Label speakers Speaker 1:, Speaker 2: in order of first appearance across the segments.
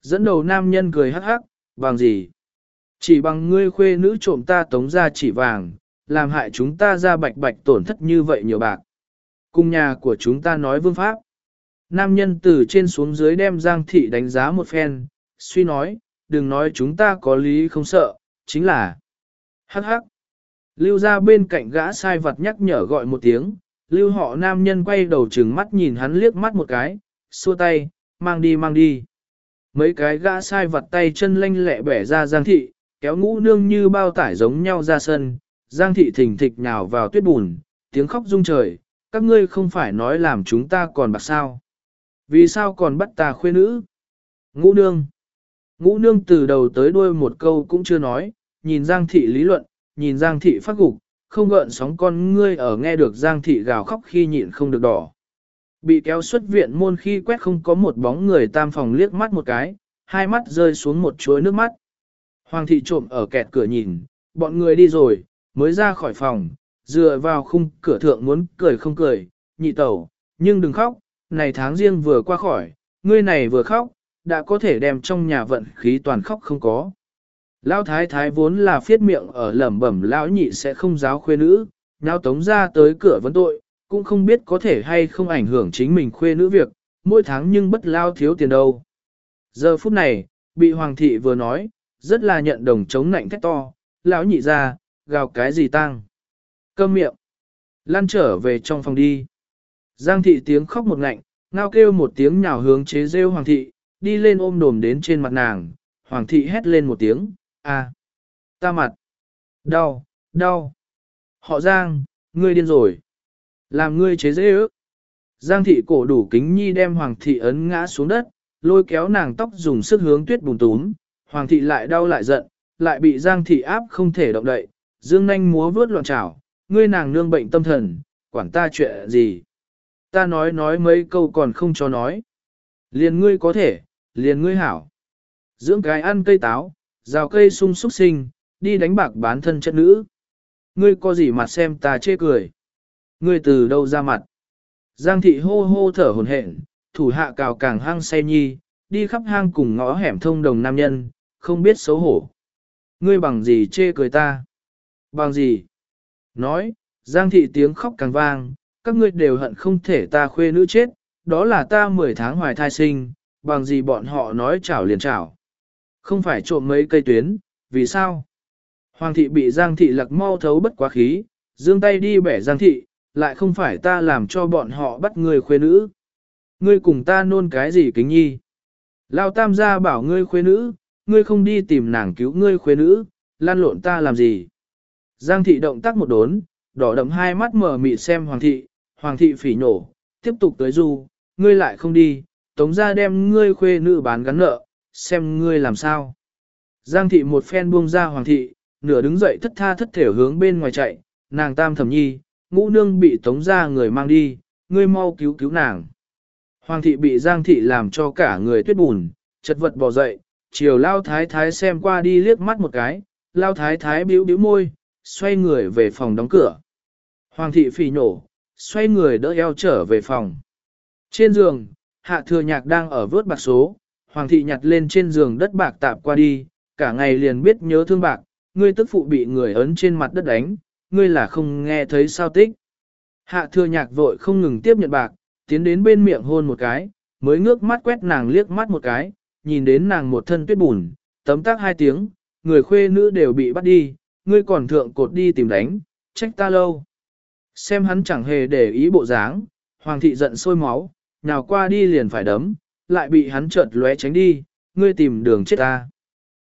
Speaker 1: Dẫn đầu nam nhân cười hắc hắc, bằng gì? Chỉ bằng ngươi khuê nữ trộm ta tống ra chỉ vàng, làm hại chúng ta ra bạch bạch tổn thất như vậy nhiều bạc. Cùng nhà của chúng ta nói vương pháp. Nam nhân từ trên xuống dưới đem Giang Thị đánh giá một phen, suy nói, đừng nói chúng ta có lý không sợ, chính là hắc hắc. Lưu ra bên cạnh gã sai vật nhắc nhở gọi một tiếng, lưu họ nam nhân quay đầu trừng mắt nhìn hắn liếc mắt một cái, xua tay, mang đi mang đi. Mấy cái gã sai vật tay chân lanh lẹ bẻ ra Giang Thị, kéo ngũ nương như bao tải giống nhau ra sân, Giang Thị thình thịch nhào vào tuyết bùn, tiếng khóc rung trời, các ngươi không phải nói làm chúng ta còn bạc sao. Vì sao còn bắt ta khuê nữ? Ngũ nương. Ngũ nương từ đầu tới đuôi một câu cũng chưa nói, nhìn Giang Thị lý luận, nhìn Giang Thị phát gục, không gợn sóng con ngươi ở nghe được Giang Thị gào khóc khi nhịn không được đỏ. Bị kéo xuất viện môn khi quét không có một bóng người tam phòng liếc mắt một cái, hai mắt rơi xuống một chuối nước mắt. Hoàng thị trộm ở kẹt cửa nhìn, bọn người đi rồi, mới ra khỏi phòng, dựa vào khung cửa thượng muốn cười không cười, nhị tẩu, nhưng đừng khóc, này tháng riêng vừa qua khỏi, ngươi này vừa khóc, đã có thể đem trong nhà vận khí toàn khóc không có. Lão thái thái vốn là phiết miệng ở lẩm bẩm lão nhị sẽ không giáo khuê nữ, nhau tống ra tới cửa vấn tội, cũng không biết có thể hay không ảnh hưởng chính mình khuê nữ việc, mỗi tháng nhưng bất lao thiếu tiền đâu. Giờ phút này, bị hoàng thị vừa nói, rất là nhận đồng chống nạnh thét to, lão nhị ra, gào cái gì tăng. Cơm miệng. Lan trở về trong phòng đi. Giang thị tiếng khóc một ngạnh, ngao kêu một tiếng nhào hướng chế rêu hoàng thị, đi lên ôm đồm đến trên mặt nàng, hoàng thị hét lên một tiếng, a, ta mặt, đau, đau. Họ Giang, ngươi điên rồi. Làm ngươi chế dễ ước. Giang thị cổ đủ kính nhi đem hoàng thị ấn ngã xuống đất, lôi kéo nàng tóc dùng sức hướng tuyết bùn túm, hoàng thị lại đau lại giận, lại bị giang thị áp không thể động đậy, dương nanh múa vướt loạn trảo, ngươi nàng nương bệnh tâm thần, quản ta chuyện gì. Ta nói nói mấy câu còn không cho nói. Liền ngươi có thể, liền ngươi hảo. Dưỡng cái ăn cây táo, rào cây sung súc sinh, đi đánh bạc bán thân chất nữ. Ngươi có gì mặt xem ta chê cười. Ngươi từ đâu ra mặt? Giang thị hô hô thở hồn hển, thủ hạ cào càng hang say nhi, đi khắp hang cùng ngõ hẻm thông đồng nam nhân, không biết xấu hổ. Ngươi bằng gì chê cười ta? Bằng gì? Nói, Giang thị tiếng khóc càng vang, các ngươi đều hận không thể ta khuê nữ chết, đó là ta 10 tháng hoài thai sinh, bằng gì bọn họ nói chảo liền chảo. Không phải trộm mấy cây tuyến, vì sao? Hoàng thị bị Giang thị lặc mau thấu bất quá khí, dương tay đi bẻ Giang thị, lại không phải ta làm cho bọn họ bắt người khuê nữ. Ngươi cùng ta nôn cái gì kính nhi? Lao tam gia bảo ngươi khuê nữ, ngươi không đi tìm nàng cứu ngươi khuê nữ, lan lộn ta làm gì? Giang thị động tác một đốn, đỏ đậm hai mắt mở mịt xem hoàng thị, hoàng thị phỉ nổ, tiếp tục tới du, ngươi lại không đi, tống ra đem ngươi khuê nữ bán gắn nợ, xem ngươi làm sao. Giang thị một phen buông ra hoàng thị, nửa đứng dậy thất tha thất thể hướng bên ngoài chạy, nàng tam thẩm nhi, ngũ nương bị tống ra người mang đi, ngươi mau cứu cứu nàng. Hoàng thị bị giang thị làm cho cả người tuyết bùn, chật vật bò dậy, chiều lao thái thái xem qua đi liếc mắt một cái, lao thái thái bĩu bĩu môi, xoay người về phòng đóng cửa. Hoàng thị phỉ nổ, xoay người đỡ eo trở về phòng. Trên giường, hạ thừa nhạc đang ở vớt bạc số, hoàng thị nhặt lên trên giường đất bạc tạp qua đi, cả ngày liền biết nhớ thương bạc, ngươi tức phụ bị người ấn trên mặt đất đánh, ngươi là không nghe thấy sao tích. Hạ thừa nhạc vội không ngừng tiếp nhận bạc, tiến đến bên miệng hôn một cái, mới ngước mắt quét nàng liếc mắt một cái, nhìn đến nàng một thân tuyết bùn, tấm tác hai tiếng, người khuê nữ đều bị bắt đi, ngươi còn thượng cột đi tìm đánh, trách ta lâu. Xem hắn chẳng hề để ý bộ dáng, hoàng thị giận sôi máu, nào qua đi liền phải đấm, lại bị hắn chợt lóe tránh đi, ngươi tìm đường chết ta.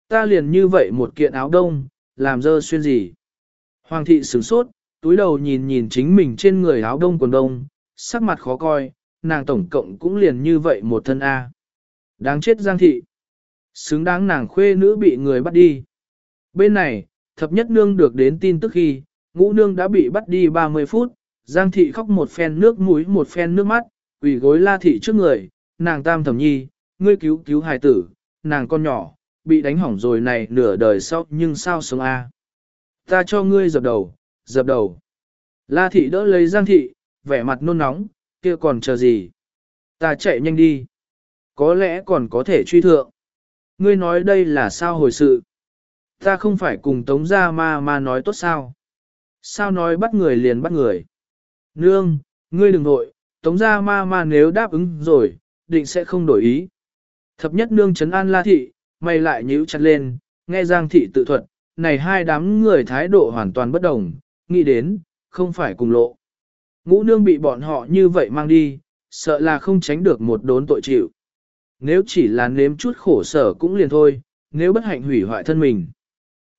Speaker 1: Ta liền như vậy một kiện áo đông, làm dơ xuyên gì. Hoàng thị sửng sốt, túi đầu nhìn nhìn chính mình trên người áo đông quần đông, sắc mặt khó coi, nàng tổng cộng cũng liền như vậy một thân A. Đáng chết Giang thị. Xứng đáng nàng khuê nữ bị người bắt đi. Bên này, thập nhất nương được đến tin tức khi, ngũ nương đã bị bắt đi 30 phút, Giang thị khóc một phen nước mũi một phen nước mắt, quỳ gối la thị trước người, nàng tam thẩm nhi, ngươi cứu cứu hài tử, nàng con nhỏ, bị đánh hỏng rồi này nửa đời sau nhưng sao sống a? Ta cho ngươi dập đầu, dập đầu. La thị đỡ lấy Giang thị, vẻ mặt nôn nóng, kia còn chờ gì? Ta chạy nhanh đi. Có lẽ còn có thể truy thượng. ngươi nói đây là sao hồi sự? Ta không phải cùng tống gia ma ma nói tốt sao? Sao nói bắt người liền bắt người? Nương, ngươi đừng nội, tống gia ma ma nếu đáp ứng rồi, định sẽ không đổi ý. Thập nhất nương chấn an la thị, mày lại nhíu chặt lên, nghe giang thị tự thuật, này hai đám người thái độ hoàn toàn bất đồng, nghĩ đến, không phải cùng lộ. Ngũ nương bị bọn họ như vậy mang đi, sợ là không tránh được một đốn tội chịu. Nếu chỉ là nếm chút khổ sở cũng liền thôi, nếu bất hạnh hủy hoại thân mình.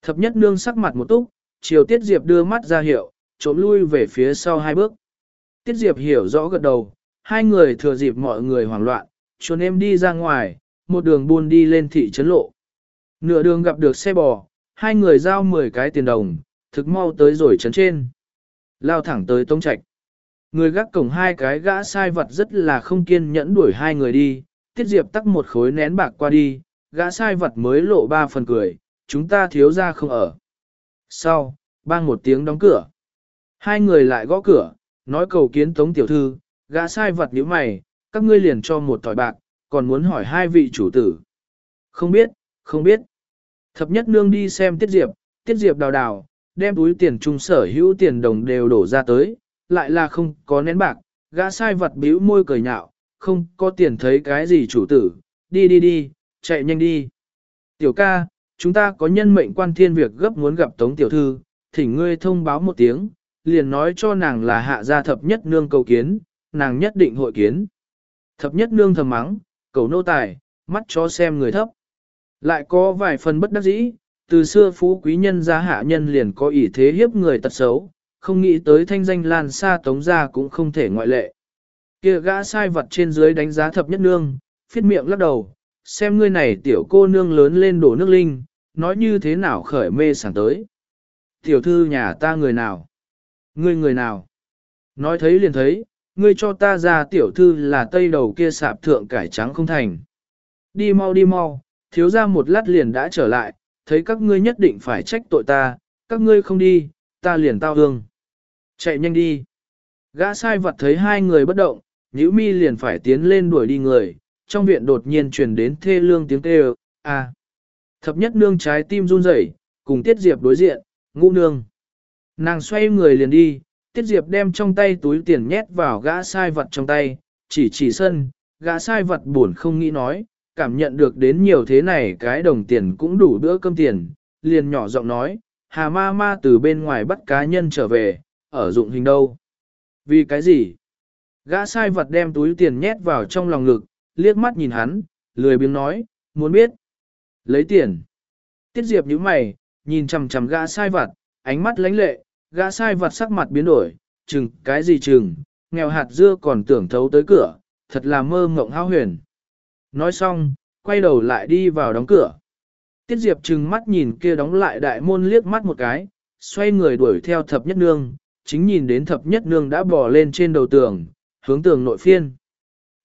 Speaker 1: Thập nhất nương sắc mặt một túc, chiều Tiết Diệp đưa mắt ra hiệu, trộm lui về phía sau hai bước. Tiết Diệp hiểu rõ gật đầu, hai người thừa dịp mọi người hoảng loạn, chuồn em đi ra ngoài, một đường buôn đi lên thị trấn lộ. Nửa đường gặp được xe bò, hai người giao 10 cái tiền đồng, thực mau tới rồi chấn trên. Lao thẳng tới Tông Trạch. Người gác cổng hai cái gã sai vật rất là không kiên nhẫn đuổi hai người đi, Tiết Diệp tắc một khối nén bạc qua đi, gã sai vật mới lộ ba phần cười, chúng ta thiếu ra không ở. Sau, bang một tiếng đóng cửa. Hai người lại gõ cửa, nói cầu kiến tống tiểu thư, gã sai vật nhíu mày, các ngươi liền cho một tỏi bạc, còn muốn hỏi hai vị chủ tử. Không biết, không biết. Thập nhất nương đi xem Tiết Diệp, Tiết Diệp đào đào, đem túi tiền trung sở hữu tiền đồng đều đổ ra tới, lại là không có nén bạc, gã sai vật bĩu môi cười nhạo, không có tiền thấy cái gì chủ tử, đi đi đi, chạy nhanh đi. Tiểu ca, chúng ta có nhân mệnh quan thiên việc gấp muốn gặp Tống Tiểu Thư, thỉnh ngươi thông báo một tiếng, liền nói cho nàng là hạ gia thập nhất nương cầu kiến, nàng nhất định hội kiến. Thập nhất nương thầm mắng, cầu nô tài, mắt cho xem người thấp. Lại có vài phần bất đắc dĩ, từ xưa phú quý nhân gia hạ nhân liền có ý thế hiếp người tật xấu, không nghĩ tới thanh danh lan xa tống gia cũng không thể ngoại lệ. Kia gã sai vật trên dưới đánh giá thập nhất nương, phiết miệng lắc đầu, xem ngươi này tiểu cô nương lớn lên đổ nước linh, nói như thế nào khởi mê sảng tới. Tiểu thư nhà ta người nào? Ngươi người nào? Nói thấy liền thấy, ngươi cho ta ra tiểu thư là tây đầu kia sạp thượng cải trắng không thành. Đi mau đi mau, thiếu ra một lát liền đã trở lại, thấy các ngươi nhất định phải trách tội ta, các ngươi không đi, ta liền tao hương. Chạy nhanh đi. Gã sai vật thấy hai người bất động, nhữ mi liền phải tiến lên đuổi đi người, trong viện đột nhiên truyền đến thê lương tiếng kêu, à. Thập nhất nương trái tim run rẩy, cùng Tiết Diệp đối diện, ngũ nương. Nàng xoay người liền đi, Tiết Diệp đem trong tay túi tiền nhét vào gã sai vật trong tay, chỉ chỉ sân, gã sai vật buồn không nghĩ nói, cảm nhận được đến nhiều thế này cái đồng tiền cũng đủ bữa cơm tiền, liền nhỏ giọng nói, hà ma ma từ bên ngoài bắt cá nhân trở về, ở dụng hình đâu. Vì cái gì? Gã sai vật đem túi tiền nhét vào trong lòng ngực, liếc mắt nhìn hắn, lười biếng nói, muốn biết. Lấy tiền. Tiết Diệp nhíu mày, nhìn chằm chằm gã sai vật, ánh mắt lánh lệ, gã sai vật sắc mặt biến đổi, chừng cái gì chừng, nghèo hạt dưa còn tưởng thấu tới cửa, thật là mơ mộng hao huyền. Nói xong, quay đầu lại đi vào đóng cửa. Tiết Diệp chừng mắt nhìn kia đóng lại đại môn liếc mắt một cái, xoay người đuổi theo thập nhất nương, chính nhìn đến thập nhất nương đã bò lên trên đầu tường, hướng tường nội phiên.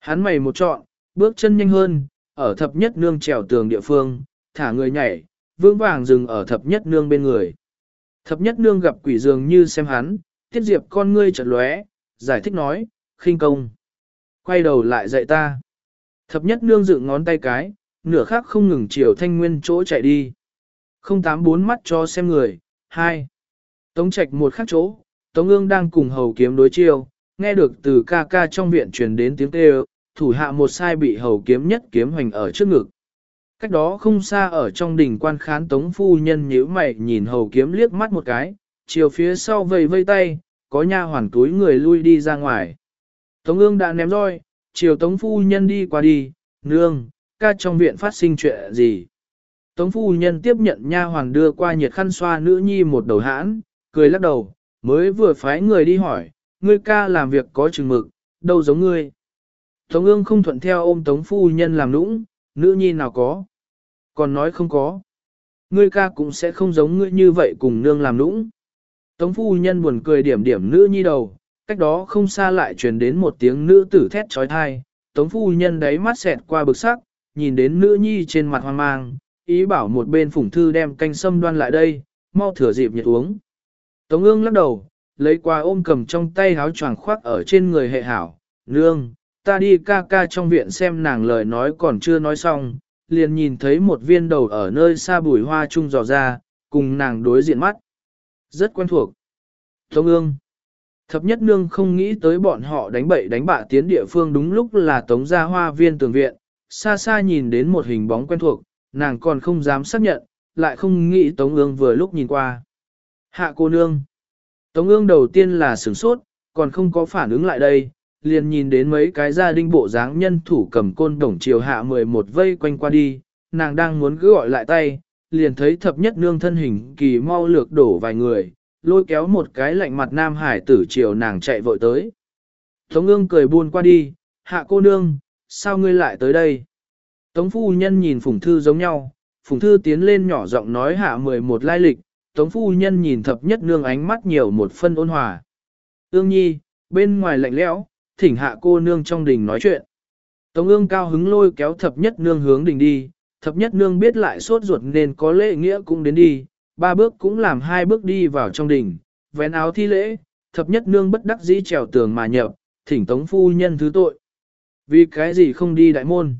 Speaker 1: Hắn mày một trọn, bước chân nhanh hơn, ở thập nhất nương trèo tường địa phương, thả người nhảy, vững vàng dừng ở thập nhất nương bên người. Thập nhất nương gặp quỷ dường như xem hắn, tiết diệp con ngươi chợt lóe, giải thích nói, khinh công. Quay đầu lại dạy ta. Thập nhất nương dựng ngón tay cái, nửa khác không ngừng chiều thanh nguyên chỗ chạy đi. Không tám bốn mắt cho xem người, hai. Tống trạch một khác chỗ, Tống ương đang cùng hầu kiếm đối chiêu, nghe được từ ca ca trong viện truyền đến tiếng kêu, thủ hạ một sai bị hầu kiếm nhất kiếm hoành ở trước ngực. Cách đó không xa ở trong đỉnh quan khán tống phu nhân nhíu mày nhìn hầu kiếm liếc mắt một cái, chiều phía sau vây vây tay, có nha hoàn túi người lui đi ra ngoài. Tống ương đã ném roi, chiều tống phu nhân đi qua đi, nương, ca trong viện phát sinh chuyện gì. Tống phu nhân tiếp nhận nha Hoàng đưa qua nhiệt khăn xoa nữ nhi một đầu hãn, cười lắc đầu, mới vừa phái người đi hỏi, ngươi ca làm việc có chừng mực, đâu giống ngươi. Tống ương không thuận theo ôm tống phu nhân làm nũng, nữ nhi nào có. Còn nói không có. Ngươi ca cũng sẽ không giống ngươi như vậy cùng nương làm nũng. Tống phu nhân buồn cười điểm điểm nữ nhi đầu, cách đó không xa lại truyền đến một tiếng nữ tử thét trói thai. Tống phu nhân đấy mắt xẹt qua bực sắc, nhìn đến nữ nhi trên mặt hoang mang, ý bảo một bên phủng thư đem canh sâm đoan lại đây, mau thừa dịp nhiệt uống. Tống ương lắc đầu, lấy qua ôm cầm trong tay háo choàng khoác ở trên người hệ hảo, nương, ta đi ca ca trong viện xem nàng lời nói còn chưa nói xong, liền nhìn thấy một viên đầu ở nơi xa bùi hoa trung dò ra, cùng nàng đối diện mắt. Rất quen thuộc. Tống ương. Thập nhất nương không nghĩ tới bọn họ đánh bậy đánh bạ tiến địa phương đúng lúc là tống gia hoa viên tường viện, xa xa nhìn đến một hình bóng quen thuộc, nàng còn không dám xác nhận, lại không nghĩ tống ương vừa lúc nhìn qua. Hạ cô nương. Tống ương đầu tiên là sửng sốt, còn không có phản ứng lại đây, liền nhìn đến mấy cái gia đình bộ dáng nhân thủ cầm côn đồng chiều hạ 11 vây quanh qua đi, nàng đang muốn cứ gọi lại tay, liền thấy thập nhất nương thân hình kỳ mau lược đổ vài người, lôi kéo một cái lạnh mặt nam hải tử chiều nàng chạy vội tới. Tống ương cười buôn qua đi, hạ cô nương, sao ngươi lại tới đây? Tống phu nhân nhìn phùng thư giống nhau, phùng thư tiến lên nhỏ giọng nói hạ 11 lai lịch, tống phu nhân nhìn thập nhất nương ánh mắt nhiều một phân ôn hòa. Ương nhi, bên ngoài lạnh lẽo, thỉnh hạ cô nương trong đình nói chuyện. Tống ương cao hứng lôi kéo thập nhất nương hướng đình đi, thập nhất nương biết lại sốt ruột nên có lễ nghĩa cũng đến đi, ba bước cũng làm hai bước đi vào trong đình, vén áo thi lễ, thập nhất nương bất đắc dĩ trèo tường mà nhập, thỉnh tống phu nhân thứ tội. Vì cái gì không đi đại môn?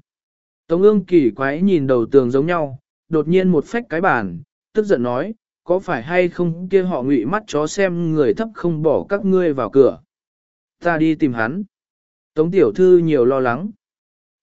Speaker 1: Tống ương kỳ quái nhìn đầu tường giống nhau, đột nhiên một phách cái bàn, tức giận nói, có phải hay không kia họ ngụy mắt chó xem người thấp không bỏ các ngươi vào cửa. Ta đi tìm hắn. Tống tiểu thư nhiều lo lắng.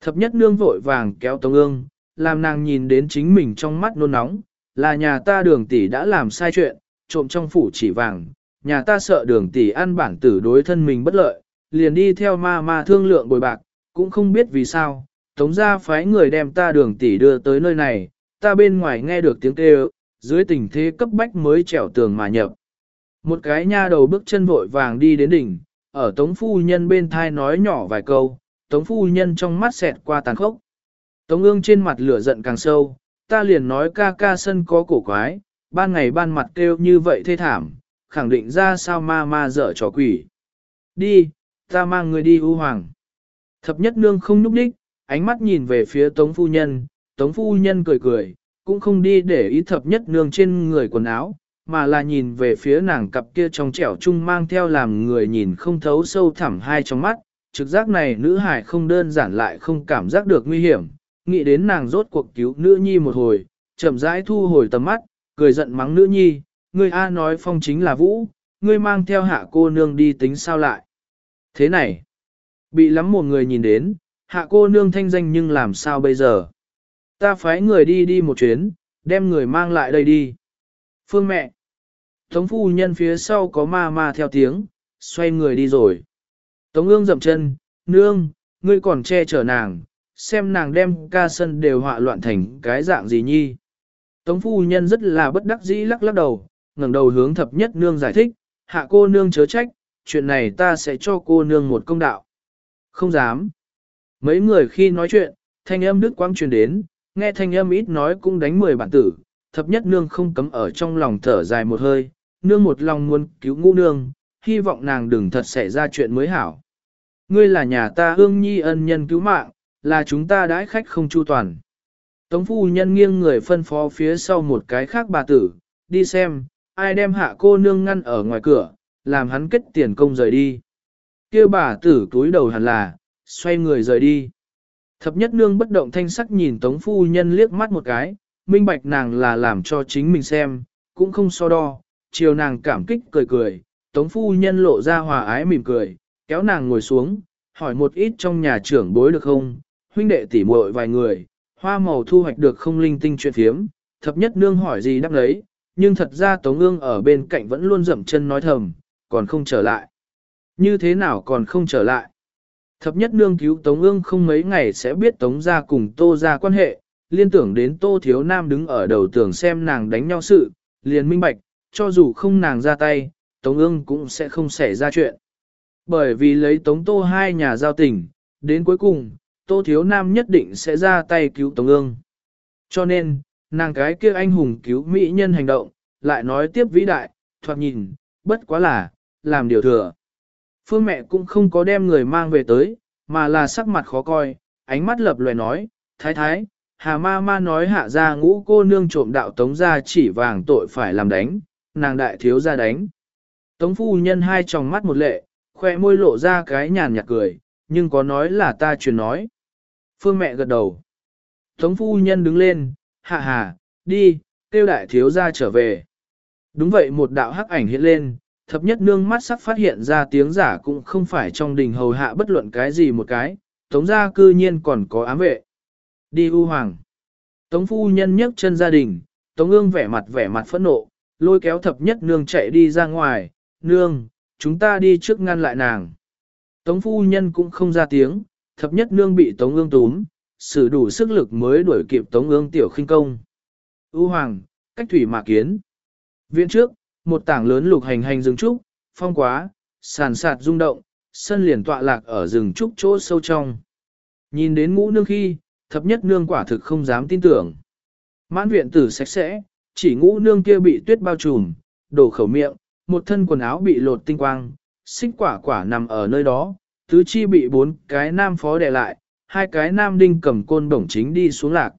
Speaker 1: Thập nhất nương vội vàng kéo tống ương, làm nàng nhìn đến chính mình trong mắt nôn nóng, là nhà ta đường tỷ đã làm sai chuyện, trộm trong phủ chỉ vàng, nhà ta sợ đường tỷ ăn bản tử đối thân mình bất lợi, liền đi theo ma ma thương lượng bồi bạc, cũng không biết vì sao, tống ra phái người đem ta đường tỷ đưa tới nơi này, ta bên ngoài nghe được tiếng kêu, dưới tình thế cấp bách mới trèo tường mà nhập. Một cái nha đầu bước chân vội vàng đi đến đỉnh, ở tống phu nhân bên thai nói nhỏ vài câu, tống phu nhân trong mắt xẹt qua tàn khốc. Tống ương trên mặt lửa giận càng sâu, ta liền nói ca ca sân có cổ quái, ban ngày ban mặt kêu như vậy thê thảm, khẳng định ra sao ma ma dở trò quỷ. Đi, ta mang người đi ưu hoàng. Thập nhất nương không núp đích, ánh mắt nhìn về phía tống phu nhân, tống phu nhân cười cười, cũng không đi để ý thập nhất nương trên người quần áo, mà là nhìn về phía nàng cặp kia trong trẻo chung mang theo làm người nhìn không thấu sâu thẳm hai trong mắt, trực giác này nữ hải không đơn giản lại không cảm giác được nguy hiểm, nghĩ đến nàng rốt cuộc cứu nữ nhi một hồi, chậm rãi thu hồi tầm mắt, cười giận mắng nữ nhi, ngươi A nói phong chính là vũ, ngươi mang theo hạ cô nương đi tính sao lại. Thế này, bị lắm một người nhìn đến, hạ cô nương thanh danh nhưng làm sao bây giờ. Ta phái người đi đi một chuyến, đem người mang lại đây đi. Phương mẹ, Tống phu nhân phía sau có ma ma theo tiếng, xoay người đi rồi. Tống ương dậm chân, nương, ngươi còn che chở nàng, xem nàng đem ca sân đều họa loạn thành cái dạng gì nhi. Tống phu nhân rất là bất đắc dĩ lắc lắc đầu, ngẩng đầu hướng thập nhất nương giải thích, hạ cô nương chớ trách, chuyện này ta sẽ cho cô nương một công đạo. Không dám. Mấy người khi nói chuyện, thanh âm đức quang truyền đến, nghe thanh âm ít nói cũng đánh mười bản tử, thập nhất nương không cấm ở trong lòng thở dài một hơi, nương một lòng muốn cứu ngũ nương, hy vọng nàng đừng thật xảy ra chuyện mới hảo. Ngươi là nhà ta hương nhi ân nhân cứu mạng, là chúng ta đãi khách không chu toàn. Tống phu nhân nghiêng người phân phó phía sau một cái khác bà tử, đi xem, ai đem hạ cô nương ngăn ở ngoài cửa, làm hắn kết tiền công rời đi. Kêu bà tử túi đầu hẳn là, xoay người rời đi. Thập nhất nương bất động thanh sắc nhìn tống phu nhân liếc mắt một cái, minh bạch nàng là làm cho chính mình xem, cũng không so đo, chiều nàng cảm kích cười cười, tống phu nhân lộ ra hòa ái mỉm cười, kéo nàng ngồi xuống, hỏi một ít trong nhà trưởng bối được không, huynh đệ tỉ muội vài người, hoa màu thu hoạch được không linh tinh chuyện phiếm, thập nhất nương hỏi gì đáp lấy nhưng thật ra Tống ương ở bên cạnh vẫn luôn dậm chân nói thầm, còn không trở lại. Như thế nào còn không trở lại? Thập nhất nương cứu Tống ương không mấy ngày sẽ biết Tống ra cùng Tô ra quan hệ, liên tưởng đến Tô Thiếu Nam đứng ở đầu tường xem nàng đánh nhau sự, liền minh bạch, cho dù không nàng ra tay, Tống ương cũng sẽ không xảy ra chuyện. Bởi vì lấy Tống Tô hai nhà giao tình, đến cuối cùng, Tô Thiếu Nam nhất định sẽ ra tay cứu Tống ương. Cho nên, nàng cái kia anh hùng cứu mỹ nhân hành động, lại nói tiếp vĩ đại, thoạt nhìn, bất quá là, làm điều thừa. Phương mẹ cũng không có đem người mang về tới, mà là sắc mặt khó coi, ánh mắt lập lòe nói, thái thái, hà ma ma nói hạ ra ngũ cô nương trộm đạo tống ra chỉ vàng tội phải làm đánh, nàng đại thiếu ra đánh. Tống phu nhân hai tròng mắt một lệ, khoe môi lộ ra cái nhàn nhạt cười, nhưng có nói là ta truyền nói. Phương mẹ gật đầu. Tống phu nhân đứng lên, hạ hà, đi, tiêu đại thiếu ra trở về. Đúng vậy một đạo hắc ảnh hiện lên, thập nhất nương mắt sắc phát hiện ra tiếng giả cũng không phải trong đình hầu hạ bất luận cái gì một cái, tống gia cư nhiên còn có ám vệ. Đi u hoàng. Tống phu nhân nhấc chân gia đình, tống ương vẻ mặt vẻ mặt phẫn nộ, lôi kéo thập nhất nương chạy đi ra ngoài, nương, chúng ta đi trước ngăn lại nàng. Tống phu nhân cũng không ra tiếng, thập nhất nương bị tống ương túm, sử đủ sức lực mới đuổi kịp tống ương tiểu khinh công. U hoàng, cách thủy mà kiến. Viện trước, một tảng lớn lục hành hành rừng trúc, phong quá, sàn sạt rung động, sân liền tọa lạc ở rừng trúc chỗ sâu trong. Nhìn đến ngũ nương khi, thập nhất nương quả thực không dám tin tưởng. Mãn viện tử sạch sẽ, chỉ ngũ nương kia bị tuyết bao trùm, đổ khẩu miệng, một thân quần áo bị lột tinh quang, xích quả quả nằm ở nơi đó, tứ chi bị bốn cái nam phó đè lại, hai cái nam đinh cầm côn đồng chính đi xuống lạc.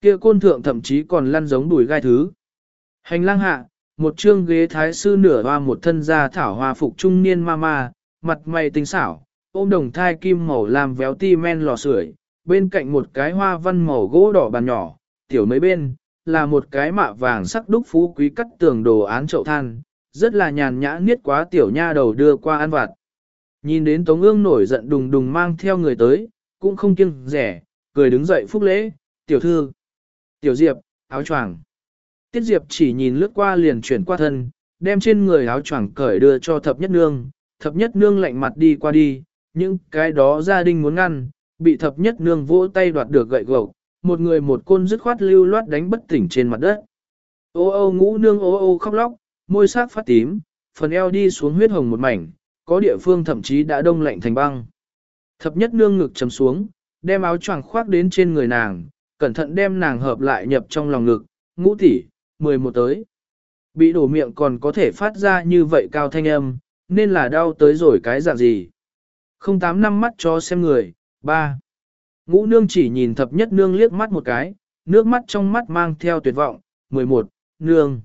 Speaker 1: Kia côn thượng thậm chí còn lăn giống đùi gai thứ. Hành lang hạ, một trương ghế thái sư nửa hoa một thân da thảo hoa phục trung niên ma ma, mặt mày tinh xảo, ôm đồng thai kim màu làm véo ti men lò sưởi, bên cạnh một cái hoa văn màu gỗ đỏ bàn nhỏ, tiểu mấy bên, là một cái mạ vàng sắc đúc phú quý cắt tường đồ án chậu than, rất là nhàn nhã niết quá tiểu nha đầu đưa qua ăn vặt. Nhìn đến Tống ương nổi giận đùng đùng mang theo người tới, cũng không kiêng rẻ, cười đứng dậy phúc lễ, tiểu thư, tiểu diệp, áo choàng. Tiết diệp chỉ nhìn lướt qua liền chuyển qua thân, đem trên người áo choàng cởi đưa cho thập nhất nương, thập nhất nương lạnh mặt đi qua đi, những cái đó gia đình muốn ngăn, bị thập nhất nương vỗ tay đoạt được gậy gộc, một người một côn dứt khoát lưu loát đánh bất tỉnh trên mặt đất. Ô ô ngũ nương ô ô khóc lóc, môi sắc phát tím, phần eo đi xuống huyết hồng một mảnh, có địa phương thậm chí đã đông lạnh thành băng. Thập nhất nương ngực chấm xuống, đem áo choàng khoác đến trên người nàng, cẩn thận đem nàng hợp lại nhập trong lòng ngực, ngũ tỷ, mười một tới. Bị đổ miệng còn có thể phát ra như vậy cao thanh âm, nên là đau tới rồi cái dạng gì. Không tám năm mắt cho xem người, ba. Ngũ nương chỉ nhìn thập nhất nương liếc mắt một cái, nước mắt trong mắt mang theo tuyệt vọng, mười một, nương.